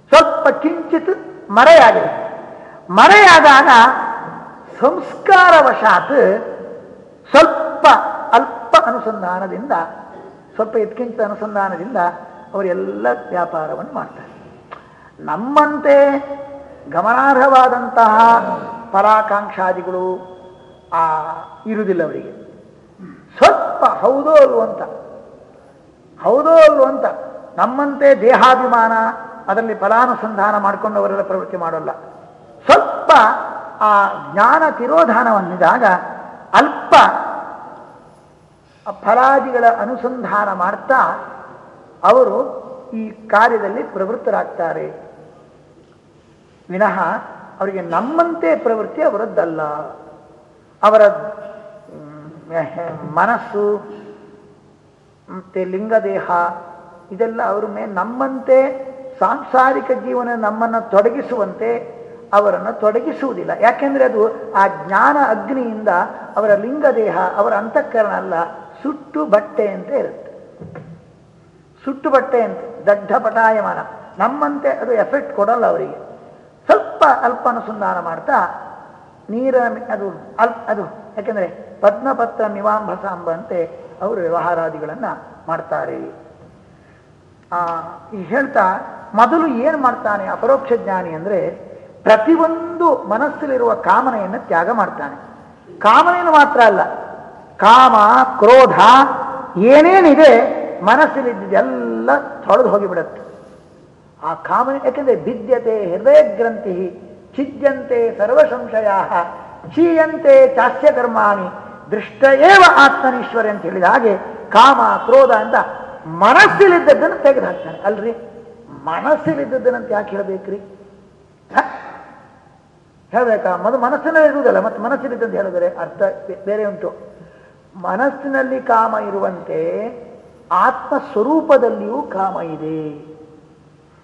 ಸ್ವಲ್ಪ ಕಿಂಚಿತ್ ಮರೆಯಾಗಿರುತ್ತೆ. ಮರೆಯಾದಾಗ ಸಂಸ್ಕಾರ ವಶಾತ್ ಸ್ವಲ್ಪ ಅಲ್ಪ ಅನುಸಂಧಾನದಿಂದ, ಸ್ವಲ್ಪ ಎತ್ಕಿಂತ ಅನುಸಂಧಾನದಿಂದ ಅವರೆಲ್ಲ ವ್ಯಾಪಾರವನ್ನು ಮಾಡ್ತಾರೆ. ನಮ್ಮಂತೆ ಗಮನಾರ್ಹವಾದಂತಹ ಫಲಾಕಾಂಕ್ಷಾದಿಗಳು ಆ ಇರುವುದಿಲ್ಲ ಅವರಿಗೆ. ಸ್ವಲ್ಪ ಹೌದೋ ಅಲ್ವಂತ ಹೌದೋ ಅಲ್ವಂತ ಅಂತ. ನಮ್ಮಂತೆ ದೇಹಾಭಿಮಾನ, ಅದರಲ್ಲಿ ಫಲಾನುಸಂಧಾನ ಮಾಡಿಕೊಂಡು ಅವರೆಲ್ಲ ಪ್ರವೃತ್ತಿ ಮಾಡೋಲ್ಲ. ಸ್ವಲ್ಪ ಆ ಜ್ಞಾನ ತಿರೋಧಾನವನ್ನಿದಾಗ ಅಲ್ಪ ಫಲಾದಿಗಳ ಅನುಸಂಧಾನ ಮಾಡ್ತಾ ಅವರು ಈ ಕಾರ್ಯದಲ್ಲಿ ಪ್ರವೃತ್ತರಾಗ್ತಾರೆ. ವಿನಃ ಅವರಿಗೆ ನಮ್ಮಂತೆ ಪ್ರವೃತ್ತಿ ಅವರದ್ದಲ್ಲ. ಅವರ ಮನಸ್ಸು, ಮತ್ತೆ ಲಿಂಗದೇಹ, ಇದೆಲ್ಲ ಅವರ ಮೇಲೆ ನಮ್ಮಂತೆ ಸಾಂಸಾರಿಕ ಜೀವನ ನಮ್ಮನ್ನು ತೊಡಗಿಸುವಂತೆ ಅವರನ್ನು ತೊಡಗಿಸುವುದಿಲ್ಲ. ಯಾಕೆಂದರೆ ಅದು ಆ ಜ್ಞಾನ ಅಗ್ನಿಯಿಂದ ಅವರ ಲಿಂಗದೇಹ, ಅವರ ಅಂತಃಕರಣ ಅಲ್ಲ, ಸುಟ್ಟು ಬಟ್ಟೆ ಅಂತ ಇರುತ್ತೆ. ಸುಟ್ಟು ಬಟ್ಟೆ ಅಂತ, ದಡ್ಡ ಪಟಾಯಮಾನ. ನಮ್ಮಂತೆ ಅದು ಎಫೆಕ್ಟ್ ಕೊಡಲ್ಲ ಅವರಿಗೆ. ಸ್ವಲ್ಪ ಅಲ್ಪ ಅನುಸಂಧಾನ ಮಾಡ್ತಾ ನೀರ ಅದು ಅಲ್ಪ ಅದು ಯಾಕೆಂದ್ರೆ ಪದ್ಮಪತ್ರ ನಿವಾಂಭಸ ಅಂಬಂತೆ ಅವರು ವ್ಯವಹಾರಾದಿಗಳನ್ನ ಮಾಡ್ತಾರೆ. ಆ ಹೇಳ್ತಾ ಮೊದಲು ಏನು ಮಾಡ್ತಾನೆ ಅಪರೋಕ್ಷ ಜ್ಞಾನಿ ಅಂದ್ರೆ ಪ್ರತಿಯೊಂದು ಮನಸ್ಸಲ್ಲಿರುವ ಕಾಮನೆಯನ್ನು ತ್ಯಾಗ ಮಾಡ್ತಾನೆ. ಕಾಮನೆಯನ್ನು ಮಾತ್ರ ಅಲ್ಲ, ಕಾಮ, ಕ್ರೋಧ ಏನೇನಿದೆ ಮನಸ್ಸಲ್ಲಿದ್ದೆಲ್ಲ ತೊಳೆದು ಹೋಗಿಬಿಡುತ್ತೆ. ಆ ಕಾಮನೆ, ಯಾಕೆಂದ್ರೆ ಬಿದ್ಯತೆ ಹೃದಯ ಗ್ರಂಥಿ ಛಿದ್ಯಂತೆ ಸರ್ವ ಸಂಶಯ ಕ್ಷೀಯಂತೆ ಚಾಸ್ಯ ಕರ್ಮಾಣಿ ದೃಷ್ಟ ಏವ ಆತ್ಮನೀಶ್ವರ ಅಂತ ಹೇಳಿದ ಹಾಗೆ ಕಾಮ, ಕ್ರೋಧ ಅಂತ ಮನಸ್ಸಿಲಿದ್ದದ್ದನ್ನು ತೆಗೆದು ಹಾಕ್ತಾನೆ ಅಲ್ರಿ? ಮನಸ್ಸಿಲಿದ್ದದ್ದನ್ನಂತ ಯಾಕೆ ಹೇಳಬೇಕ್ರಿ? ಹೇಳ್ಬೇಕಾ? ಮೊದಲು ಮನಸ್ಸಿನಲ್ಲಿ ಇರುವುದಲ್ಲ, ಮತ್ತೆ ಮನಸ್ಸಿಲಿದ್ದಂತ ಹೇಳಿದರೆ ಅರ್ಥ ಬೇರೆ ಉಂಟು. ಮನಸ್ಸಿನಲ್ಲಿ ಕಾಮ ಇರುವಂತೆ ಆತ್ಮ ಸ್ವರೂಪದಲ್ಲಿಯೂ ಕಾಮ ಇದೆ.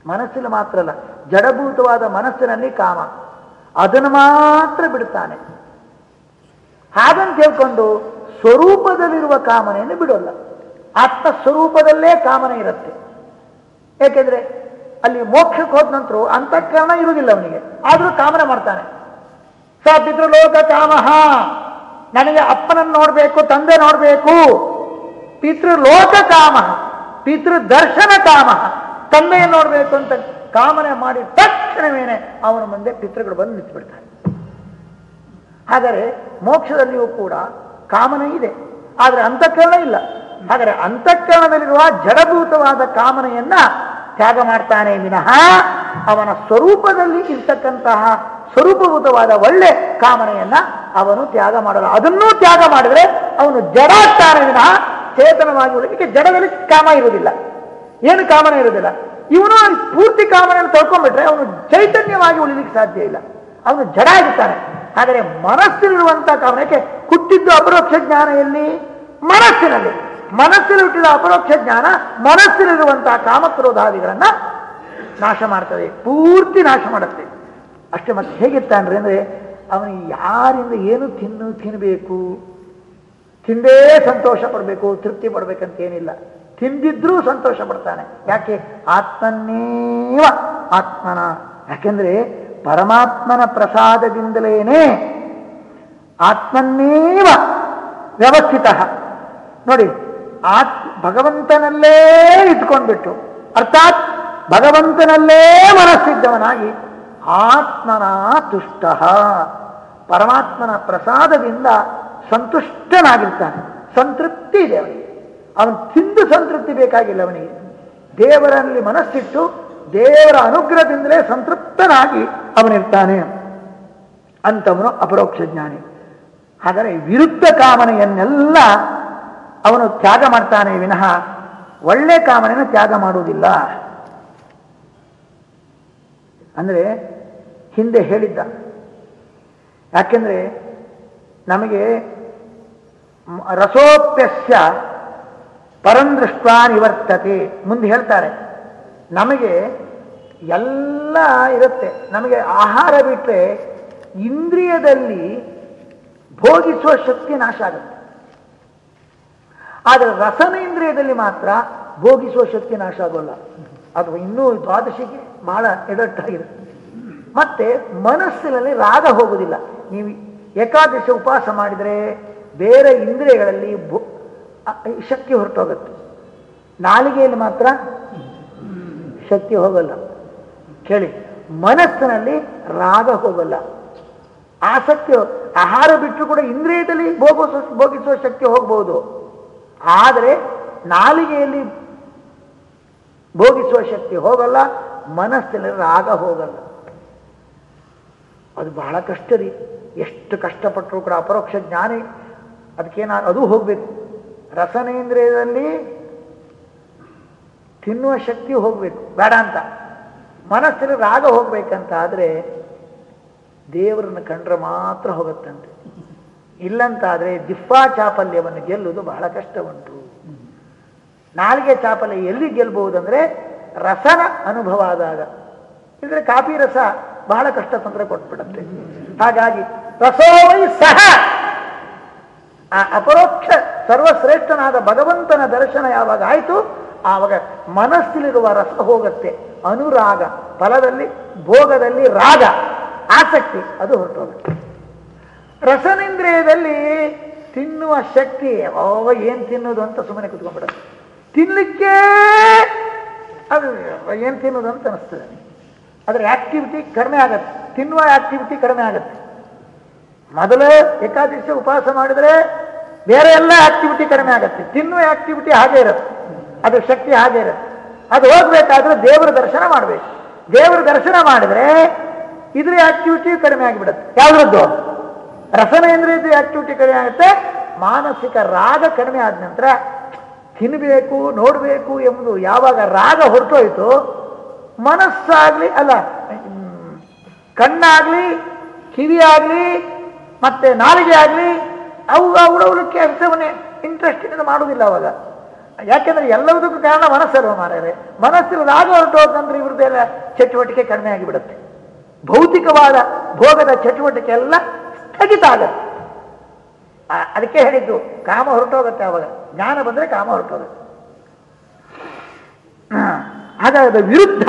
ಮನಸ್ಸಿನ ಮಾತ್ರ ಅಲ್ಲ, ಜಡಭೂತವಾದ ಮನಸ್ಸಿನಲ್ಲಿ ಕಾಮ. ಅದನ್ನು ಮಾತ್ರ ಬಿಡುತ್ತಾನೆ. ಹಾಗಂತ ಹೇಳ್ಕೊಂಡು ಸ್ವರೂಪದಲ್ಲಿರುವ ಕಾಮನೆಯನ್ನು ಬಿಡೋಲ್ಲ. ಆತ್ಮ ಸ್ವರೂಪದಲ್ಲೇ ಕಾಮನೆ ಇರುತ್ತೆ. ಏಕೆಂದ್ರೆ ಅಲ್ಲಿ ಮೋಕ್ಷಕ್ಕೆ ಹೋದ ನಂತರ ಅಂತಃಕರಣ ಇರುವುದಿಲ್ಲ ಅವನಿಗೆ. ಆದರೂ ಕಾಮನೆ ಮಾಡ್ತಾನೆ. ಸ ಪಿತೃಲೋಕ ಕಾಮಹ ನನಗೆ ಅಪ್ಪನನ್ನು ನೋಡಬೇಕು, ತಂದೆ ನೋಡಬೇಕು. ಪಿತೃಲೋಕ ಕಾಮ. ಪಿತೃ ದರ್ಶನ ಕಾಮ. ತಂದೆಯನ್ನು ನೋಡಬೇಕು ಅಂತ ಕಾಮನೆ ಮಾಡಿ ತಕ್ಷಣವೇನೆ ಅವನ ಮುಂದೆ ಪಿತೃಗಳು ಬಂದು ನಿಂತುಬಿಡ್ತಾರೆ. ಹಾಗಾದರೆ ಮೋಕ್ಷದಲ್ಲಿಯೂ ಕೂಡ ಕಾಮನೆ ಇದೆ. ಆದರೆ ಅಂತಃಕರಣ ಇಲ್ಲ. ಆದರೆ ಅಂತಃಕರಣದಲ್ಲಿರುವ ಜಡಭೂತವಾದ ಕಾಮನೆಯನ್ನ ತ್ಯಾಗ ಮಾಡ್ತಾನೆ ವಿನಃ ಅವನ ಸ್ವರೂಪದಲ್ಲಿ ಇರ್ತಕ್ಕಂತಹ ಸ್ವರೂಪಭೂತವಾದ ಒಳ್ಳೆ ಕಾಮನೆಯನ್ನ ಅವನು ತ್ಯಾಗ ಮಾಡಲ್ಲ. ಅದನ್ನೂ ತ್ಯಾಗ ಮಾಡಿದ್ರೆ ಅವನು ಜಡಾಗ್ತಾನೆ ವಿನಃ ಚೇತನವಾಗಿ ಉಳಿದಕ್ಕೆ ಜಡದಲ್ಲಿ ಕಾಮ ಇರುವುದಿಲ್ಲ. ಏನು ಕಾಮನೆ ಇರುವುದಿಲ್ಲ? ಇವನು ಪೂರ್ತಿ ಕಾಮನೆಯನ್ನು ತೊಳ್ಕೊಂಡ್ಬಿಟ್ರೆ ಅವನು ಚೈತನ್ಯವಾಗಿ ಉಳಿಲಿಕ್ಕೆ ಸಾಧ್ಯ ಇಲ್ಲ. ಅವನು ಜಡ ಆಗಿರ್ತಾನೆ. ಆದರೆ ಮನಸ್ಸಿನಲ್ಲಿರುವಂತಹ ಕಾರಣಕ್ಕೆ ಹುಟ್ಟಿದ್ದು ಅಪರೋಕ್ಷ ಜ್ಞಾನ ಎಲ್ಲಿ? ಮನಸ್ಸಿನಲ್ಲಿ. ಮನಸ್ಸಿನಲ್ಲಿ ಹುಟ್ಟಿದ ಅಪರೋಕ್ಷ ಜ್ಞಾನ ಮನಸ್ಸಿನಲ್ಲಿರುವಂತಹ ಕಾಮಕ್ರೋಧಾದಿಗಳನ್ನ ನಾಶ ಮಾಡ್ತದೆ, ಪೂರ್ತಿ ನಾಶ ಮಾಡುತ್ತೆ. ಅಷ್ಟೇ ಮತ್ತೆ ಹೇಗಿರ್ತಾನ್ರಿ ಅಂದ್ರೆ ಅವನು ಯಾರಿಂದ ಏನು ತಿನ್ನು ತಿನ್ನಬೇಕು ತಿಂದೇ ಸಂತೋಷ ಪಡಬೇಕು, ತೃಪ್ತಿ ಪಡ್ಬೇಕಂತ ಏನಿಲ್ಲ. ತಿಂದಿದ್ರೂ ಸಂತೋಷ ಪಡ್ತಾನೆ. ಯಾಕೆ? ಆತ್ಮನ್ನೇವ ಆತ್ಮನ. ಯಾಕೆಂದ್ರೆ ಪರಮಾತ್ಮನ ಪ್ರಸಾದದಿಂದಲೇನೆ ಆತ್ಮನ್ನೇವ ವ್ಯವಸ್ಥಿತ. ನೋಡಿ, ಆತ್ ಭಗವಂತನಲ್ಲೇ ಇಟ್ಕೊಂಡ್ಬಿಟ್ಟು, ಅರ್ಥಾತ್ ಭಗವಂತನಲ್ಲೇ ಮನಸ್ಸಿದ್ದವನಾಗಿ ಆತ್ಮನ ತುಷ್ಟ, ಪರಮಾತ್ಮನ ಪ್ರಸಾದದಿಂದ ಸಂತುಷ್ಟನಾಗಿರ್ತಾನೆ. ಸಂತೃಪ್ತಿ ಇದೆ ಅವನಿಗೆ. ಅವನು ತಿಂದು ಸಂತೃಪ್ತಿ ಬೇಕಾಗಿಲ್ಲ ಅವನಿಗೆ. ದೇವರಲ್ಲಿ ಮನಸ್ಸಿಟ್ಟು ದೇವರ ಅನುಗ್ರಹದಿಂದಲೇ ಸಂತೃಪ್ತನಾಗಿ ಅವನಿರ್ತಾನೆ ಅಂತವನು ಅಪರೋಕ್ಷ ಜ್ಞಾನಿ. ಆದರೆ ವಿರುದ್ಧ ಕಾಮನೆಯನ್ನೆಲ್ಲ ಅವನು ತ್ಯಾಗ ಮಾಡ್ತಾನೆ ವಿನಃ ಒಳ್ಳೆ ಕಾಮನೆಯನ್ನು ತ್ಯಾಗ ಮಾಡುವುದಿಲ್ಲ. ಅಂದರೆ ಹಿಂದೆ ಹೇಳಿದ್ದ. ಯಾಕೆಂದ್ರೆ ನಮಗೆ ರಸೋಪ್ಯಸ್ಯ ಪರಂದೃಷ್ಟ ನಿವರ್ತತೆ. ಮುಂದೆ ಹೇಳ್ತಾರೆ. ನಮಗೆ ಎಲ್ಲ ಇರುತ್ತೆ. ನಮಗೆ ಆಹಾರ ಬಿಟ್ಟರೆ ಇಂದ್ರಿಯದಲ್ಲಿ ಭೋಗಿಸುವ ಶಕ್ತಿ ನಾಶ ಆಗುತ್ತೆ. ಆದರೆ ರಸನೇಂದ್ರಿಯದಲ್ಲಿ ಮಾತ್ರ ಭೋಗಿಸುವ ಶಕ್ತಿ ನಾಶ ಆಗೋಲ್ಲ. ಅದು ಇನ್ನೂ ದ್ವಾದಶಿಗೆ ಬಹಳ ಎಡಟ್ಟಾಗಿರುತ್ತೆ ಮತ್ತೆ ಮನಸ್ಸಿನಲ್ಲಿ ರಾಗ ಹೋಗುವುದಿಲ್ಲ. ನೀವು ಏಕಾದಶಿ ಉಪವಾಸ ಮಾಡಿದರೆ ಬೇರೆ ಇಂದ್ರಿಯಗಳಲ್ಲಿ ಶಕ್ತಿ ಹೊರಟೋಗುತ್ತೆ. ನಾಲಿಗೆಯಲ್ಲಿ ಮಾತ್ರ ಶಕ್ತಿ ಹೋಗಲ್ಲ. ಕೇಳಿ, ಮನಸ್ಸಿನಲ್ಲಿ ರಾಗ ಹೋಗಲ್ಲ. ಆಸಕ್ತಿ, ಆಹಾರ ಬಿಟ್ಟರು ಕೂಡ ಇಂದ್ರಿಯದಲ್ಲಿ ಭೋಗಿಸುವ ಭೋಗಿಸುವ ಶಕ್ತಿ ಹೋಗ್ಬೋದು. ಆದರೆ ನಾಲಿಗೆಯಲ್ಲಿ ಭೋಗಿಸುವ ಶಕ್ತಿ ಹೋಗಲ್ಲ, ಮನಸ್ಸಿನಲ್ಲಿ ರಾಗ ಹೋಗಲ್ಲ. ಅದು ಬಹಳ ಕಷ್ಟ ರೀ. ಎಷ್ಟು ಕಷ್ಟಪಟ್ಟರು ಕೂಡ ಅಪರೋಕ್ಷ ಜ್ಞಾನಿ ನಾನು, ಅದು ಹೋಗಬೇಕು. ರಸನೇಂದ್ರಿಯದಲ್ಲಿ ತಿನ್ನುವ ಶಕ್ತಿ ಹೋಗ್ಬೇಕು, ಬೇಡ ಅಂತ. ಮನಸ್ಸಲ್ಲಿ ರಾಗ ಹೋಗ್ಬೇಕಂತ ಆದರೆ ದೇವರನ್ನು ಕಂಡ್ರೆ ಮಾತ್ರ ಹೋಗುತ್ತಂತೆ. ಇಲ್ಲಂತಾದರೆ ದಿಫಾ ಚಾಪಲ್ಯವನ್ನು ಗೆಲ್ಲುವುದು ಬಹಳ ಕಷ್ಟ ಉಂಟು. ನಾಲಿಗೆ ಚಾಪಲ್ಯ ಎಲ್ಲಿ ಗೆಲ್ಬಹುದಂದ್ರೆ ರಸನ ಅನುಭವ ಆದಾಗ. ಇದ್ರೆ ಕಾಫಿ ರಸ ಬಹಳ ಕಷ್ಟ ತೊಂದರೆ ಕೊಟ್ಬಿಡುತ್ತೆ. ಹಾಗಾಗಿ ರಸೋವೈ ಸಹ. ಆ ಅಪರೋಕ್ಷ ಸರ್ವಶ್ರೇಷ್ಠನಾದ ಭಗವಂತನ ದರ್ಶನ ಯಾವಾಗ ಆಯಿತು? ಆವಾಗ ಮನಸ್ಸಿಲಿರುವ ರಸ ಹೋಗುತ್ತೆ. ಅನುರಾಗ ಫಲದಲ್ಲಿ ಭೋಗದಲ್ಲಿ ರಾಗ, ಆಸಕ್ತಿ, ಅದು ಹೊರಟೋಗುತ್ತೆ. ರಸನೇಂದ್ರಿಯದಲ್ಲಿ ತಿನ್ನುವ ಶಕ್ತಿ ಓ ಏನ್ ತಿನ್ನೋದು ಅಂತ ಸುಮ್ಮನೆ ಕುತ್ಕೊಂಡ್ಬಿಡುತ್ತೆ. ತಿನ್ನಲಿಕ್ಕೆ ಅದು ಏನ್ ತಿನ್ನೋದು ಅಂತ ಅನಿಸ್ತದೆ. ಅದರ ಆಕ್ಟಿವಿಟಿ ಕಡಿಮೆ ಆಗತ್ತೆ. ತಿನ್ನುವ ಆಕ್ಟಿವಿಟಿ ಕಡಿಮೆ ಆಗತ್ತೆ. ಮೊದಲು ಏಕಾದಶಿ ಉಪವಾಸ ಮಾಡಿದ್ರೆ ಬೇರೆ ಎಲ್ಲ ಆಕ್ಟಿವಿಟಿ ಕಡಿಮೆ ಆಗತ್ತೆ. ತಿನ್ನುವ ಆಕ್ಟಿವಿಟಿ ಹಾಗೆ ಇರುತ್ತೆ. ಅದು ಶಕ್ತಿ ಹಾಗೆ ಇರುತ್ತೆ. ಅದು ಹೋಗ್ಬೇಕಾದ್ರೆ ದೇವರ ದರ್ಶನ ಮಾಡಬೇಕು. ದೇವರ ದರ್ಶನ ಮಾಡಿದ್ರೆ ಇದ್ರ ಆಕ್ಟಿವಿಟಿ ಕಡಿಮೆ ಆಗಿಬಿಡುತ್ತೆ. ಯಾವ್ದ್ರದ್ದು? ರಸನೇಂದ್ರಿಯದ ಆಕ್ಟಿವಿಟಿ ಕಡಿಮೆ ಆಗುತ್ತೆ. ಮಾನಸಿಕ ರಾಗ ಕಡಿಮೆ ಆದ ನಂತರ ತಿನ್ನಬೇಕು ನೋಡಬೇಕು ಎಂಬುದು ಯಾವಾಗ ರಾಗ ಹೊರಟೋಯ್ತು ಮನಸ್ಸಾಗ್ಲಿ, ಅಲ್ಲ ಕಣ್ಣಾಗ್ಲಿ ಕಿವಿ ಕಿವಿಯಾಗ್ಲಿ, ಮತ್ತೆ ನಾಲಿಗೆ ಆಗ್ಲಿ ಅವು ಅವಳವಳಕ್ಕೆ ಅರ್ಥವನ್ನೇ ಇಂಟ್ರೆಸ್ಟಿಂದ ಮಾಡುವುದಿಲ್ಲ ಅವಾಗ. ಯಾಕೆಂದ್ರೆ ಎಲ್ಲದಕ್ಕೂ ಕಾರಣ ಮನಸ್ಸಲ್ವ ಮಾರ್ಯಾರೆ ಮನಸ್ಸಿಲ್ಲ ರಾಗ ಹೊರಟೋದಂದ್ರೆ ಇವ್ರದ್ದೆಲ್ಲ ಚಟುವಟಿಕೆ ಕಡಿಮೆ ಆಗಿಬಿಡುತ್ತೆ. ಭೌತಿಕವಾದ ಭೋಗದ ಚಟುವಟಿಕೆ ಎಲ್ಲ ಸ್ಥಗಿತ ಆಗತ್ತೆ. ಅದಕ್ಕೆ ಹೇಳಿದ್ದು, ಕಾಮ ಹೊರಟೋಗುತ್ತೆ ಅವಾಗ. ಜ್ಞಾನ ಬಂದ್ರೆ ಕಾಮ ಹೊರಟೋಗುತ್ತೆ ಹಾಗಾದ್ರೆ ಅದು ವಿರುದ್ಧ.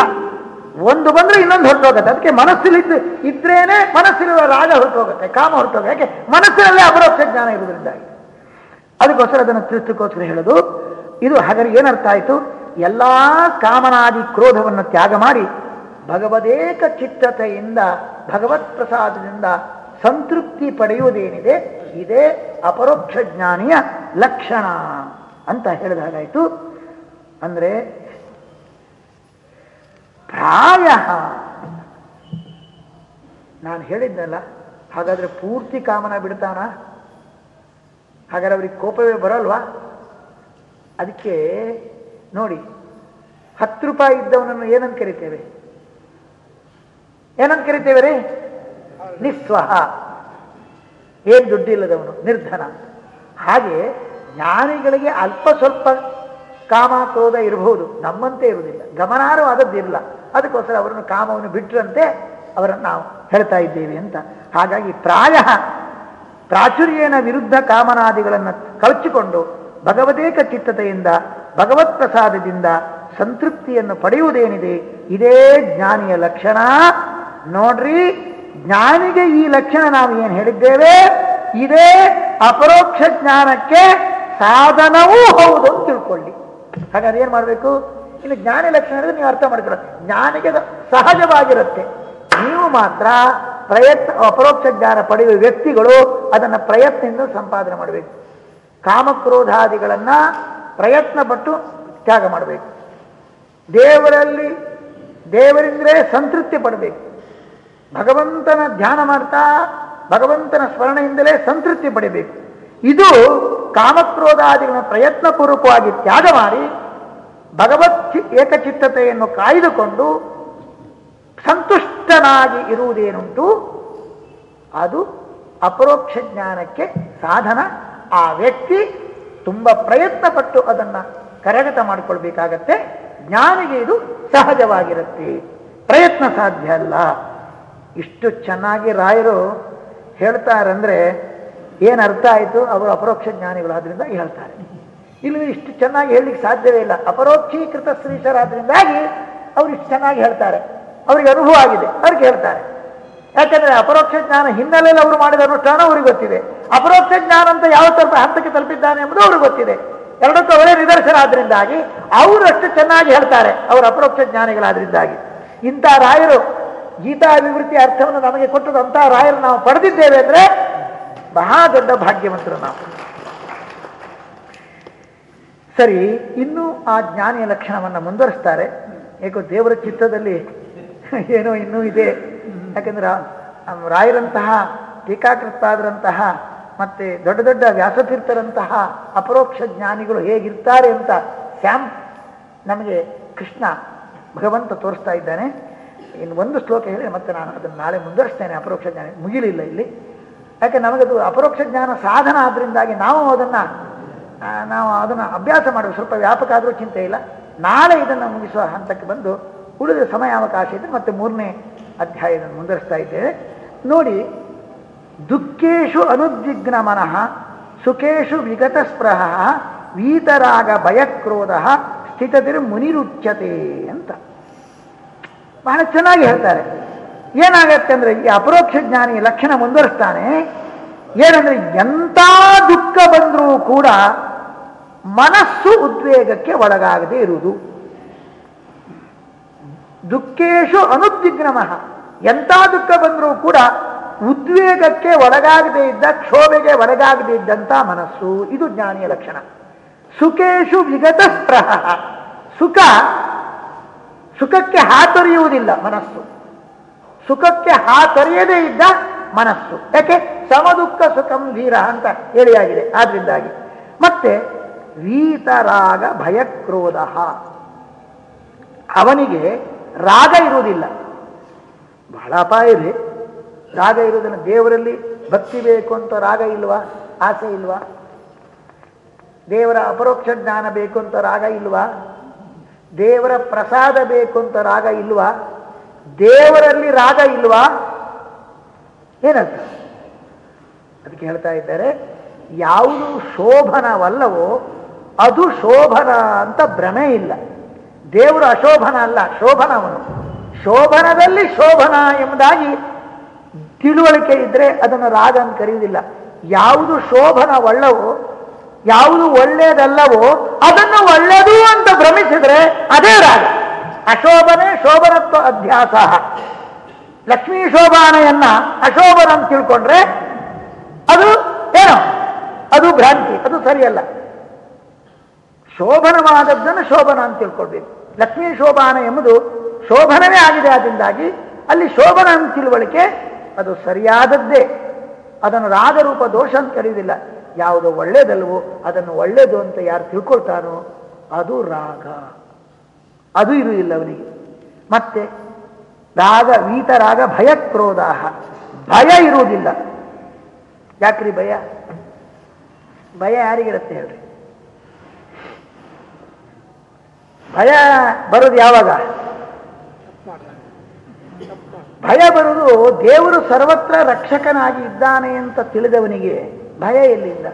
ಒಂದು ಬಂದ್ರೆ ಇನ್ನೊಂದು ಹೊರಟೋಗುತ್ತೆ ಅದಕ್ಕೆ ಮನಸ್ಸಲ್ಲಿ ಇದ್ದು, ಇದ್ರೇನೆ ಮನಸ್ಸಿರುವ ರಾಗ ಹೊರಟೋಗುತ್ತೆ ಕಾಮ ಹೊರಟೋಗುತ್ತೆ ಯಾಕೆ? ಮನಸ್ಸಿನಲ್ಲೇ ಅಪರೋಕ್ಷ ಜ್ಞಾನ ಇರುವುದರಿಂದಾಗಿ. ಅದಕ್ಕೋಸ್ಕರ ಅದನ್ನು ತಿಳಿಸೋಕ್ಕೋಸ್ಕರ ಹೇಳೋದು. ಇದು ಹಾಗಾದ್ರೆ ಏನರ್ಥ ಆಯಿತು? ಎಲ್ಲಾ ಕಾಮನಾದಿ ಕ್ರೋಧವನ್ನು ತ್ಯಾಗ ಮಾಡಿ ಭಗವದೇಕ ಚಿತ್ತತೆಯಿಂದ, ಭಗವತ್ ಪ್ರಸಾದದಿಂದ ಸಂತೃಪ್ತಿ ಪಡೆಯುವುದೇನಿದೆ? ಇದೇ ಅಪರೋಕ್ಷ ಜ್ಞಾನಿಯ ಲಕ್ಷಣ ಅಂತ ಹೇಳಿದ ಅಂದರೆ ಅಂದ್ರೆ ಪ್ರಾಯ ನಾನು ಹೇಳಿದ್ನಲ್ಲ, ಹಾಗಾದ್ರೆ ಪೂರ್ತಿ ಕಾಮನ ಬಿಡ್ತಾನ ಹಾಗಾದ್ರೆ ಅವ್ರಿಗೆ ಕೋಪವೇ ಬರಲ್ವಾ? ಅದಕ್ಕೆ ನೋಡಿ, ಹತ್ತು ರೂಪಾಯಿ ಇದ್ದವನನ್ನು ಏನಂತ ಕರಿತೇವೆ? ಏನಂತ ಕರಿತೇವೆ ರೀ? ನಿಸ್ವಹ ಏನು ದುಡ್ಡಿಲ್ಲದವನು? ನಿರ್ಧನ. ಹಾಗೆ ಜ್ಞಾನಿಗಳಿಗೆ ಅಲ್ಪ ಸ್ವಲ್ಪ ಕಾಮ ಕ್ರೋಧ ಇರಬಹುದು. ನಮ್ಮಂತೆ ಇರುವುದಿಲ್ಲ. ಗಮನಾರ್ಹವಾದದ್ದಿರಲ್ಲ ಅದಕ್ಕೋಸ್ಕರ ಅವರನ್ನು ಕಾಮವನ್ನು ಬಿಟ್ಟರಂತೆ ಅವರನ್ನು ನಾವು ಹೇಳ್ತಾ ಇದ್ದೇವೆ ಅಂತ. ಹಾಗಾಗಿ ಪ್ರಾಯ ಪ್ರಾಚುರ್ಯನ ವಿರುದ್ಧ ಕಾಮನಾದಿಗಳನ್ನು ಕಳಚಿಕೊಂಡು ಭಗವದೇಕ ಚಿತ್ತತೆಯಿಂದ, ಭಗವತ್ ಪ್ರಸಾದದಿಂದ ಸಂತೃಪ್ತಿಯನ್ನು ಪಡೆಯುವುದೇನಿದೆ? ಇದೇ ಜ್ಞಾನಿಯ ಲಕ್ಷಣ. ನೋಡ್ರಿ, ಜ್ಞಾನಿಗೆ ಈ ಲಕ್ಷಣ ನಾವು ಏನು ಹೇಳಿದ್ದೇವೆ? ಇದೇ ಅಪರೋಕ್ಷ ಜ್ಞಾನಕ್ಕೆ ಸಾಧನವೂ ಹೌದು ಅಂತ ತಿಳ್ಕೊಳ್ಳಿ. ಹಾಗಾದ್ರೆ ಏನ್ ಮಾಡಬೇಕು? ಇಲ್ಲಿ ಜ್ಞಾನಿ ಲಕ್ಷಣ ಹೇಳಿದ್ರೆ ನೀವು ಅರ್ಥ ಮಾಡ್ಕೊಳ್ಳಿ. ಜ್ಞಾನಿಗೆ ಸಹಜವಾಗಿರುತ್ತೆ. ನೀವು ಮಾತ್ರ ಪ್ರಯತ್ನ, ಅಪರೋಕ್ಷ ಜ್ಞಾನ ಪಡೆಯುವ ವ್ಯಕ್ತಿಗಳು ಅದನ್ನು ಪ್ರಯತ್ನದಿಂದ ಸಂಪಾದನೆ ಮಾಡಬೇಕು. ಕಾಮಕ್ರೋಧಾದಿಗಳನ್ನ ಪ್ರಯತ್ನ ಪಟ್ಟು ತ್ಯಾಗ ಮಾಡಬೇಕು. ದೇವರಲ್ಲಿ ದೇವರಿಂದಲೇ ಸಂತೃಪ್ತಿ ಪಡಬೇಕು. ಭಗವಂತನ ಧ್ಯಾನ ಮಾಡ್ತಾ, ಭಗವಂತನ ಸ್ಮರಣೆಯಿಂದಲೇ ಸಂತೃಪ್ತಿ ಪಡಿಬೇಕು. ಇದು ಕಾಮಕ್ರೋಧಾದಿಗಳ ಪ್ರಯತ್ನಪೂರ್ವಕವಾಗಿ ತ್ಯಾಗ ಮಾಡಿ, ಭಗವತ್ ಏಕಚಿತ್ತತೆಯನ್ನು ಕಾಯ್ದುಕೊಂಡು ಸಂತುಷ್ಟನಾಗಿ ಇರುವುದೇನುಂಟು, ಅದು ಅಪರೋಕ್ಷ ಜ್ಞಾನಕ್ಕೆ ಸಾಧನ ಆ ವ್ಯಕ್ತಿ ತುಂಬ ಪ್ರಯತ್ನ ಪಟ್ಟು ಅದನ್ನ ಕರಗತ ಮಾಡಿಕೊಳ್ಬೇಕಾಗತ್ತೆ. ಜ್ಞಾನಿಗೆ ಇದು ಸಹಜವಾಗಿರುತ್ತೆ. ಪ್ರಯತ್ನ ಸಾಧ್ಯ ಅಲ್ಲ. ಇಷ್ಟು ಚೆನ್ನಾಗಿ ರಾಯರು ಹೇಳ್ತಾರಂದ್ರೆ ಏನು ಅರ್ಥ ಆಯಿತು? ಅವರು ಅಪರೋಕ್ಷ ಜ್ಞಾನಿಗಳು ಆದ್ರಿಂದ ಹೇಳ್ತಾರೆ. ಇಲ್ಲಿ ಇಷ್ಟು ಚೆನ್ನಾಗಿ ಹೇಳಲಿಕ್ಕೆ ಸಾಧ್ಯವೇ ಇಲ್ಲ. ಅಪರೋಕ್ಷೀಕೃತ ಶ್ರೀಶರಾದ್ರಿಂದಾಗಿ ಅವ್ರು ಇಷ್ಟು ಚೆನ್ನಾಗಿ ಹೇಳ್ತಾರೆ. ಅವರಿಗೆ ಅನುಭವ ಆಗಿದೆ. ಅವ್ರಿಗೆ ಹೇಳ್ತಾರೆ ಯಾಕಂದ್ರೆ ಅಪರೋಕ್ಷ ಜ್ಞಾನ ಹಿನ್ನೆಲೆಯಲ್ಲಿ ಅವರು ಮಾಡಿದ ಅನುಷ್ಠಾನ ಅವ್ರಿಗೆ ಗೊತ್ತಿದೆ. ಅಪರೋಕ್ಷ ಜ್ಞಾನ ಅಂತ ಯಾವ ಸ್ವಲ್ಪ ಹಂತಕ್ಕೆ ತಲುಪಿದ್ದಾನೆ ಎಂಬುದು ಅವ್ರಿಗೆ ಗೊತ್ತಿದೆ. ಎರಡಕ್ಕೂ ಅವರೇ ನಿದರ್ಶನ ಆದ್ರಿಂದಾಗಿ ಅವರಷ್ಟು ಚೆನ್ನಾಗಿ ಹೇಳ್ತಾರೆ, ಅವರು ಅಪರೋಕ್ಷ ಜ್ಞಾನಿಗಳಾದ್ರಿಂದಾಗಿ. ಇಂಥ ರಾಯರು ಗೀತಾ ವಿವೃತ್ತಿ ಅರ್ಥವನ್ನು ನಮಗೆ ಕೊಟ್ಟದ್ದು ಅಂತಹ ರಾಯರು ನಾವು ಪಡೆದಿದ್ದೇವೆ ಅಂದ್ರೆ ಬಹಳ ದೊಡ್ಡ ಭಾಗ್ಯವಂತರು ನಾವು. ಸರಿ, ಇನ್ನೂ ಆ ಜ್ಞಾನಿಯ ಲಕ್ಷಣವನ್ನು ಮುಂದುವರಿಸ್ತಾರೆ. ಏಕೋ ದೇವರ ಚಿತ್ತದಲ್ಲಿ ಏನೋ ಇನ್ನೂ ಇದೆ. ಯಾಕಂದ್ರೆ ರಾಯರಂತಹ ಟೀಕಾಕೃತ್ತಾದರಂತಹ ಮತ್ತೆ ದೊಡ್ಡ ದೊಡ್ಡ ವ್ಯಾಸತೀರ್ಥರಂತಹ ಅಪರೋಕ್ಷ ಜ್ಞಾನಿಗಳು ಹೇಗಿರ್ತಾರೆ ಅಂತ ಸ್ಯಾಮ್ ನಮಗೆ ಕೃಷ್ಣ, ಭಗವಂತ ತೋರಿಸ್ತಾ ಇದ್ದಾನೆ. ಇನ್ನು ಒಂದು ಶ್ಲೋಕ ಹೇಳಿ ಮತ್ತೆ ನಾನು ಅದನ್ನು ನಾಳೆ ಮುಂದುವರಿಸ್ತೇನೆ, ಅಪರೋಕ್ಷ ಜ್ಞಾನ. ಮುಗಿಲಿಲ್ಲ ಇಲ್ಲಿ. ಯಾಕೆ ನಮಗದು ಅಪರೋಕ್ಷ ಜ್ಞಾನ ಸಾಧನ ಆದ್ದರಿಂದಾಗಿ ನಾವು ಅದನ್ನು ನಾವು ಅದನ್ನು ಅಭ್ಯಾಸ ಮಾಡುವ, ಸ್ವಲ್ಪ ವ್ಯಾಪಕ ಆದರೂ ಚಿಂತೆ ಇಲ್ಲ. ನಾಳೆ ಇದನ್ನು ಮುಗಿಸುವ ಹಂತಕ್ಕೆ ಬಂದು ಉಳಿದ ಸಮಯಾವಕಾಶ ಇದೆ. ಮತ್ತೆ ಮೂರನೇ ಅಧ್ಯಾಯವನ್ನು ಮುಂದುವರಿಸ್ತಾ ಇದ್ದೇವೆ. ನೋಡಿ, ದುಃಖೇಶು ಅನುದ್ವಿಗ್ನ ಮನಃ ಸುಖೇಶು ವಿಗತ ಸ್ಪೃಹ ವೀತರಾಗ ಭಯಕ್ರೋಧ, ಸ್ಥಿತದಿರು ಮುನಿರುಚ್ಯತೆ ಅಂತ. ಬಹಳ ಚೆನ್ನಾಗಿ ಹೇಳ್ತಾರೆ. ಏನಾಗತ್ತೆ ಅಂದ್ರೆ ಈ ಅಪರೋಕ್ಷ ಜ್ಞಾನಿ ಲಕ್ಷಣ ಮುಂದುವರಿಸ್ತಾನೆ. ಏನಂದ್ರೆ ಎಂಥ ದುಃಖ ಬಂದರೂ ಕೂಡ ಮನಸ್ಸು ಉದ್ವೇಗಕ್ಕೆ ಒಳಗಾಗದೇ ಇರುವುದು. ದುಃಖೇಶು ಅನುದ್ವಿಗ್ನಮಃ ಎಂಥ ದುಃಖ ಬಂದರೂ ಕೂಡ ಉದ್ವೇಗಕ್ಕೆ ಒಳಗಾಗದೇ ಇದ್ದ, ಕ್ಷೋಭೆಗೆ ಒಳಗಾಗದೇ ಇದ್ದಂಥ ಮನಸ್ಸು, ಇದು ಜ್ಞಾನಿಯ ಲಕ್ಷಣ. ಸುಖೇಶು ವಿಗತ ಸ್ಪ್ರಹ ಸುಖ ಸುಖಕ್ಕೆ ಹಾತೊರೆಯುವುದಿಲ್ಲ ಮನಸ್ಸು. ಸುಖಕ್ಕೆ ಹಾತೊರೆಯದೇ ಇದ್ದ ಮನಸ್ಸು. ಯಾಕೆ? ಸಮದುಃಖ ಸುಖಂ ವೀರ ಅಂತ ಹೇಳಿಯಾಗಿದೆ. ಆದ್ರಿಂದಾಗಿ. ಮತ್ತೆ ವೀತರಾಗ ಭಯಕ್ರೋಧ. ಅವನಿಗೆ ರಾಗ ಇರುವುದಿಲ್ಲ. ಬಹಳ ಅಪಾಯ ಇದೆ. ರಾಗ ಇರುವುದನ್ನು ದೇವರಲ್ಲಿ ಭಕ್ತಿ ಬೇಕು ಅಂತ ರಾಗ ಇಲ್ವಾ? ಆಸೆ ಇಲ್ವಾ? ದೇವರ ಅಪರೋಕ್ಷ ಜ್ಞಾನ ಬೇಕು ಅಂತ ರಾಗ ಇಲ್ವಾ? ದೇವರ ಪ್ರಸಾದ ಬೇಕು ಅಂತ ರಾಗ ಇಲ್ವಾ? ದೇವರಲ್ಲಿ ರಾಗ ಇಲ್ವಾ? ಏನಂತ ಅದಕ್ಕೆ ಹೇಳ್ತಾ ಇದ್ದಾರೆ, ಯಾವುದು ಶೋಭನವಲ್ಲವೋ ಅದು ಶೋಭನ ಅಂತ ಭ್ರಮೆ ಇಲ್ಲ. ದೇವರು ಅಶೋಭನ ಅಲ್ಲ, ಶೋಭನ ಅವನು. ಶೋಭನದಲ್ಲಿ ಶೋಭನ ಎಂಬುದಾಗಿ ತಿಳುವಳಿಕೆ ಇದ್ರೆ ಅದನ್ನು ರಾಗ ಅಂತ ಕರೆಯುವುದಿಲ್ಲ. ಯಾವುದು ಶೋಭನವಲ್ಲವೋ ಯಾವುದು ಒಳ್ಳೆಯದಲ್ಲವೋ, ಅದನ್ನು ಒಳ್ಳೆಯದು ಅಂತ ಭ್ರಮಿಸಿದ್ರೆ ಅದೇ ರಾಗ ಅಶೋಭನೆ ಶೋಭನತ್ವ ಅಧ್ಯಾಸ ಲಕ್ಷ್ಮೀ ಶೋಭಾನೆಯನ್ನ ಅಶೋಭನ ಅಂತ ತಿಳ್ಕೊಂಡ್ರೆ ಅದು ಏನೋ, ಅದು ಭ್ರಾಂತಿ, ಅದು ಸರಿಯಲ್ಲ. ಶೋಭನವಾದದ್ದನ್ನು ಶೋಭನ ಅಂತ ತಿಳ್ಕೊಳ್ಬೇಕು. ಲಕ್ಷ್ಮೀ ಶೋಭಾನ ಎಂಬುದು ಶೋಭನವೇ ಆಗಿದೆ ಆದ್ದರಿಂದಾಗಿ ಅಲ್ಲಿ ಶೋಭನ ತಿಳುವಳಿಕೆ ಅದು ಸರಿಯಾದದ್ದೇ. ಅದನ್ನು ರಾಗರೂಪ ದೋಷ ಅಂತ ಕರೆಯುವುದಿಲ್ಲ. ಯಾವುದು ಒಳ್ಳೇದಲ್ವೋ ಅದನ್ನು ಒಳ್ಳೇದು ಅಂತ ಯಾರು ತಿಳ್ಕೊಳ್ತಾನೋ ಅದು ರಾಗ. ಅದು ಇರುವುದಿಲ್ಲ ಅವನಿಗೆ. ಮತ್ತೆ ರಾಗ ವೀತರಾಗ ಭಯ ಕ್ರೋಧಾಹ ಭಯ ಇರುವುದಿಲ್ಲ. ಯಾಕ್ರಿ ಭಯ? ಭಯ ಯಾರಿಗಿರುತ್ತೆ ಹೇಳ್ರಿ? ಭಯ ಬರೋದು ಯಾವಾಗ? ಭಯ ಬರುವುದು ದೇವರು ಸರ್ವತ್ರ ರಕ್ಷಕನಾಗಿ ಇದ್ದಾನೆ ಅಂತ ತಿಳಿದವನಿಗೆ ಭಯ ಎಲ್ಲಿಂದ?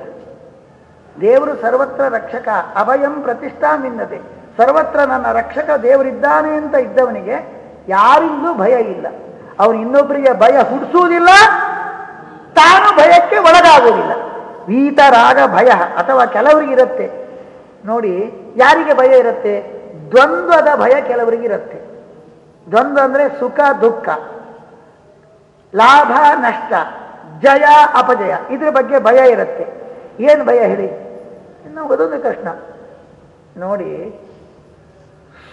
ದೇವರು ಸರ್ವತ್ರ ರಕ್ಷಕ, ಅಭಯಂ ಪ್ರತಿಷ್ಠಾ ಮಿನ್ನತೆ ಸರ್ವತ್ರ ನನ್ನ ರಕ್ಷಕ ದೇವರಿದ್ದಾನೆ ಅಂತ ಇದ್ದವನಿಗೆ ಯಾರಿಂದಲೂ ಭಯ ಇಲ್ಲ. ಅವನು ಇನ್ನೊಬ್ಬರಿಗೆ ಭಯ ಹುಟ್ಟಿಸುವುದಿಲ್ಲ ತಾನು ಭಯಕ್ಕೆ ಒಳಗಾಗುವುದಿಲ್ಲ. ವೀತರಾಗ ಭಯ ಅಥವಾ ಕೆಲವರಿಗಿರುತ್ತೆ ನೋಡಿ, ಯಾರಿಗೆ ಭಯ ಇರುತ್ತೆ? ದ್ವಂದ್ವದ ಭಯ ಕೆಲವರಿಗೆ ಇರುತ್ತೆ ದ್ವಂದ್ವ ಅಂದ್ರೆ ಸುಖ, ದುಃಖ. ಲಾಭ, ನಷ್ಟ, ಜಯ, ಅಪಜಯ. ಇದ್ರ ಬಗ್ಗೆ ಭಯ ಇರುತ್ತೆ. ಏನು ಭಯ ಹೇಳಿ? ಇನ್ನು ಅದೊಂದು ಕಷ್ಟ. ನೋಡಿ,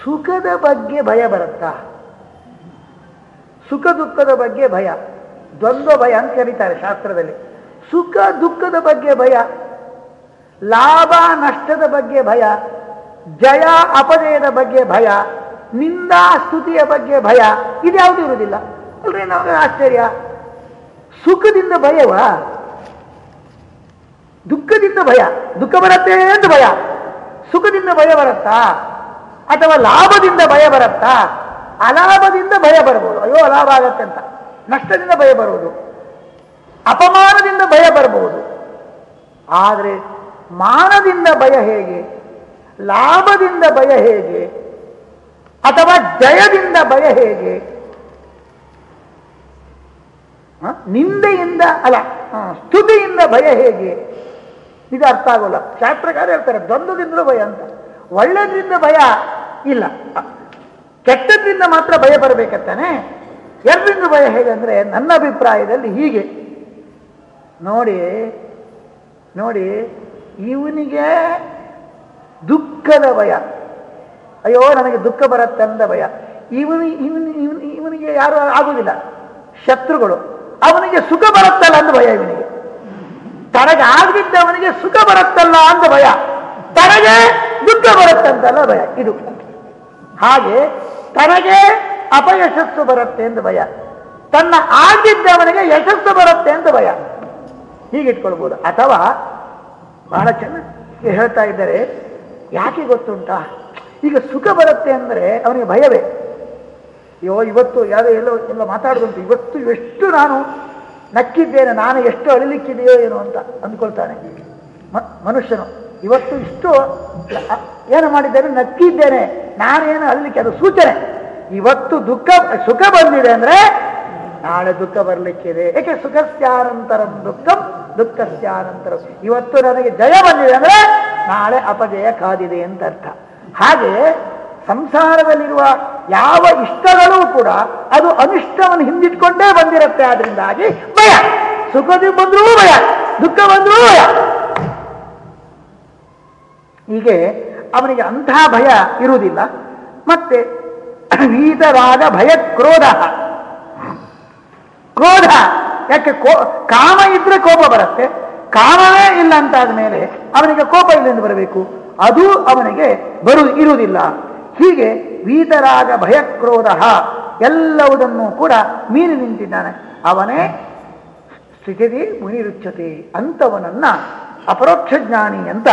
ಸುಖದ ಬಗ್ಗೆ ಭಯ ಬರುತ್ತಾ? ಸುಖ, ದುಃಖದ ಬಗ್ಗೆ ಭಯ. ದ್ವಂದ್ವ, ಭಯ ಅಂತ ಕರೀತಾರೆ ಶಾಸ್ತ್ರದಲ್ಲಿ. ಸುಖ, ದುಃಖದ ಬಗ್ಗೆ ಭಯ. ಲಾಭ, ನಷ್ಟದ ಬಗ್ಗೆ ಭಯ. ಜಯ ಅಪಜಯದ ಬಗ್ಗೆ ಭಯ, ನಿಂದಾ ಸ್ತುತಿಯ ಬಗ್ಗೆ ಭಯ, ಇದ್ಯಾವುದೂ ಇರುವುದಿಲ್ಲ. ಅಲ್ರಿ ನಮಗೆ ಆಶ್ಚರ್ಯ. ಸುಖದಿಂದ ಭಯವಾ? ದುಃಖದಿಂದ ಭಯ. ದುಃಖ ಬರುತ್ತೆ ಅಂತ ಭಯ. ಸುಖದಿಂದ ಭಯ ಬರತ್ತಾ? ಅಥವಾ ಲಾಭದಿಂದ ಭಯ ಬರತ್ತಾ? ಅಲಾಭದಿಂದ ಭಯ ಬರಬಹುದು ಅಯ್ಯೋ, ಅಲಾಭ ಆಗತ್ತೆ ಅಂತ. ನಷ್ಟದಿಂದ ಭಯ ಬರುವುದು. ಅಪಮಾನದಿಂದ ಭಯ ಬರಬಹುದು ಆದರೆ ಮಾನದಿಂದ ಭಯ ಹೇಗೆ? ಲಾಭದಿಂದ ಭಯ ಹೇಗೆ? ಅಥವಾ ಜಯದಿಂದ ಭಯ ಹೇಗೆ? ನಿಂದೆಯಿಂದ ಅಲ್ಲ ಸ್ತುತಿಯಿಂದ ಭಯ ಹೇಗೆ? ಇದು ಅರ್ಥ ಆಗೋಲ್ಲ. ಶಾಸ್ತ್ರಕಾರ ಹೇಳ್ತಾರೆ, ದ್ವಂದ್ವದಿಂದಲೂ ಭಯ ಅಂತ. ಒಳ್ಳೆದ್ರಿಂದ ಭಯ ಇಲ್ಲ. ಕೆಟ್ಟದ್ರಿಂದ ಮಾತ್ರ ಭಯ ಬರಬೇಕತ್ತಾನೆ ಎರಡರಿಂದ ಭಯ ಹೇಗೆ ಅಂದ್ರೆ, ನನ್ನ ಅಭಿಪ್ರಾಯದಲ್ಲಿ ಹೀಗೆ. ನೋಡಿ ನೋಡಿ, ಇವನಿಗೆ ದುಃಖದ ಭಯ. ಅಯ್ಯೋ, ನನಗೆ ದುಃಖ ಬರುತ್ತೆ ಅಂದ ಭಯ. ಇವನು ಇವನು ಇವನು, ಇವನಿಗೆ ಯಾರು ಆಗುವುದಿಲ್ಲ ಶತ್ರುಗಳು. ಅವನಿಗೆ ಸುಖ ಬರುತ್ತಲ್ಲ ಅಂತ ಭಯ ಇವನಿಗೆ. ತನಗೆ ಆಗದಿದ್ದವನಿಗೆ ಸುಖ ಬರುತ್ತಲ್ಲ ಅಂತ ಭಯ. ತನಗೆ ದುಃಖ ಬರುತ್ತಂತಲ್ಲ ಭಯ. ಇದು. ಹಾಗೆ ತನಗೆ ಅಪಯಶಸ್ಸು ಬರುತ್ತೆ ಎಂದು ಭಯ. ತನ್ನ ಆಗಿದ್ದವನಿಗೆ ಯಶಸ್ಸು ಬರುತ್ತೆ ಅಂತ ಭಯ. ಹೀಗಿಟ್ಕೊಳ್ಬೋದು. ಅಥವಾ ಬಹಳ ಚೆನ್ನಾಗಿ ಹೇಳ್ತಾ ಇದ್ದಾರೆ. ಯಾಕೆ ಗೊತ್ತುಂಟಾ? ಈಗ ಸುಖ ಬರುತ್ತೆ ಅಂದರೆ ಅವನಿಗೆ ಭಯವೇ. ಅಯ್ಯೋ, ಇವತ್ತು ಯಾವುದೋ ಎಲ್ಲೋ ಎಲ್ಲ ಮಾತಾಡಿದಂತೆ. ಇವತ್ತು ಎಷ್ಟು ನಾನು ನಕ್ಕಿದ್ದೇನೆ, ನಾನು ಎಷ್ಟು ಅಳಿಲಿಕ್ಕಿದೆಯೋ ಏನೋ ಅಂತ ಅಂದ್ಕೊಳ್ತಾನೆ. ಮನುಷ್ಯನು. ಇವತ್ತು ಇಷ್ಟು ಏನು ಮಾಡಿದ್ದೇನೆ? ನಕ್ಕಿದ್ದೇನೆ. ನಾನೇನು ಅಳಿಲಿಕ್ಕೆ, ಅದು ಸೂಚನೆ. ಇವತ್ತು ದುಃಖ, ಸುಖ ಬಂದಿದೆ ಅಂದರೆ ನಾಳೆ ದುಃಖ ಬರಲಿಕ್ಕಿದೆ. ಏಕೆ ಸುಖಸ್ಯಾನಂತರಂ ದುಃಖಂ ದುಃಖಸ್ಯಾನಂತರಂ. ಇವತ್ತು ನನಗೆ ಜಯ ಬಂದಿದೆ ಅಂದ್ರೆ ನಾಳೆ ಅಪಜಯ ಕಾದಿದೆ ಅಂತ ಅರ್ಥ. ಹಾಗೆ ಸಂಸಾರದಲ್ಲಿರುವ ಯಾವ ಇಷ್ಟಗಳೂ ಕೂಡ ಅದು ಅನಿಷ್ಟವನ್ನು ಹಿಂದಿಟ್ಕೊಂಡೇ ಬಂದಿರುತ್ತೆ ಆದ್ರಿಂದಾಗಿ ಭಯ. ಸುಖದಿ ಬಂದರೂ ಭಯ ದುಃಖ ಬಂದರೂ ಭಯ. ಹೀಗೆ ಅವನಿಗೆ ಅಂತಹ ಭಯ ಇರುವುದಿಲ್ಲ. ಮತ್ತೆ ವೀತರಾಗ ಭಯ ಕ್ರೋಧ. ಕ್ರೋಧ. ಯಾಕೆ ಕೋ, ಕಾಮ ಇದ್ರೆ ಕೋಪ ಬರುತ್ತೆ, ಕಾಮವೇ ಇಲ್ಲ ಅಂತಾದ ಮೇಲೆ ಅವನಿಗೆ ಕೋಪ ಇಲ್ಲಿಂದ ಬರಬೇಕು. ಅದು ಅವನಿಗೆ ಬರು, ಇರುವುದಿಲ್ಲ. ಹೀಗೆ ವೀತರಾಗ ಭಯಕ್ರೋಧ ಎಲ್ಲವುದನ್ನು ಕೂಡ ಮೀರಿ ನಿಂತಿದ್ದಾನೆ. ಅವನೇ ಸ್ಥಿತಿ ಮುನಿರುಚ್ಛತೆ ಅಂತವನನ್ನ ಅಪರೋಕ್ಷ ಜ್ಞಾನಿ ಅಂತ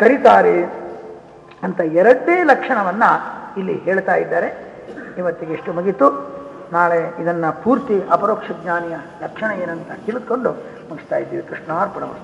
ಕರೀತಾರೆ ಅಂತ ಎರಡೇ ಲಕ್ಷಣವನ್ನ ಇಲ್ಲಿ ಹೇಳ್ತಾ ಇದ್ದಾರೆ. ಇವತ್ತಿಗೆ ಎಷ್ಟು ಮುಗೀತು? ನಾಳೆ ಇದನ್ನು ಪೂರ್ತಿ ಅಪರೋಕ್ಷ ಜ್ಞಾನಿಯ ಲಕ್ಷಣ ಏನಂತ ತಿಳ್ಕೊಂಡು ಮುಗಿಸ್ತಾ ಇದ್ದೀವಿ. ಕೃಷ್ಣಾರ್ಪಣ ಹಾಂ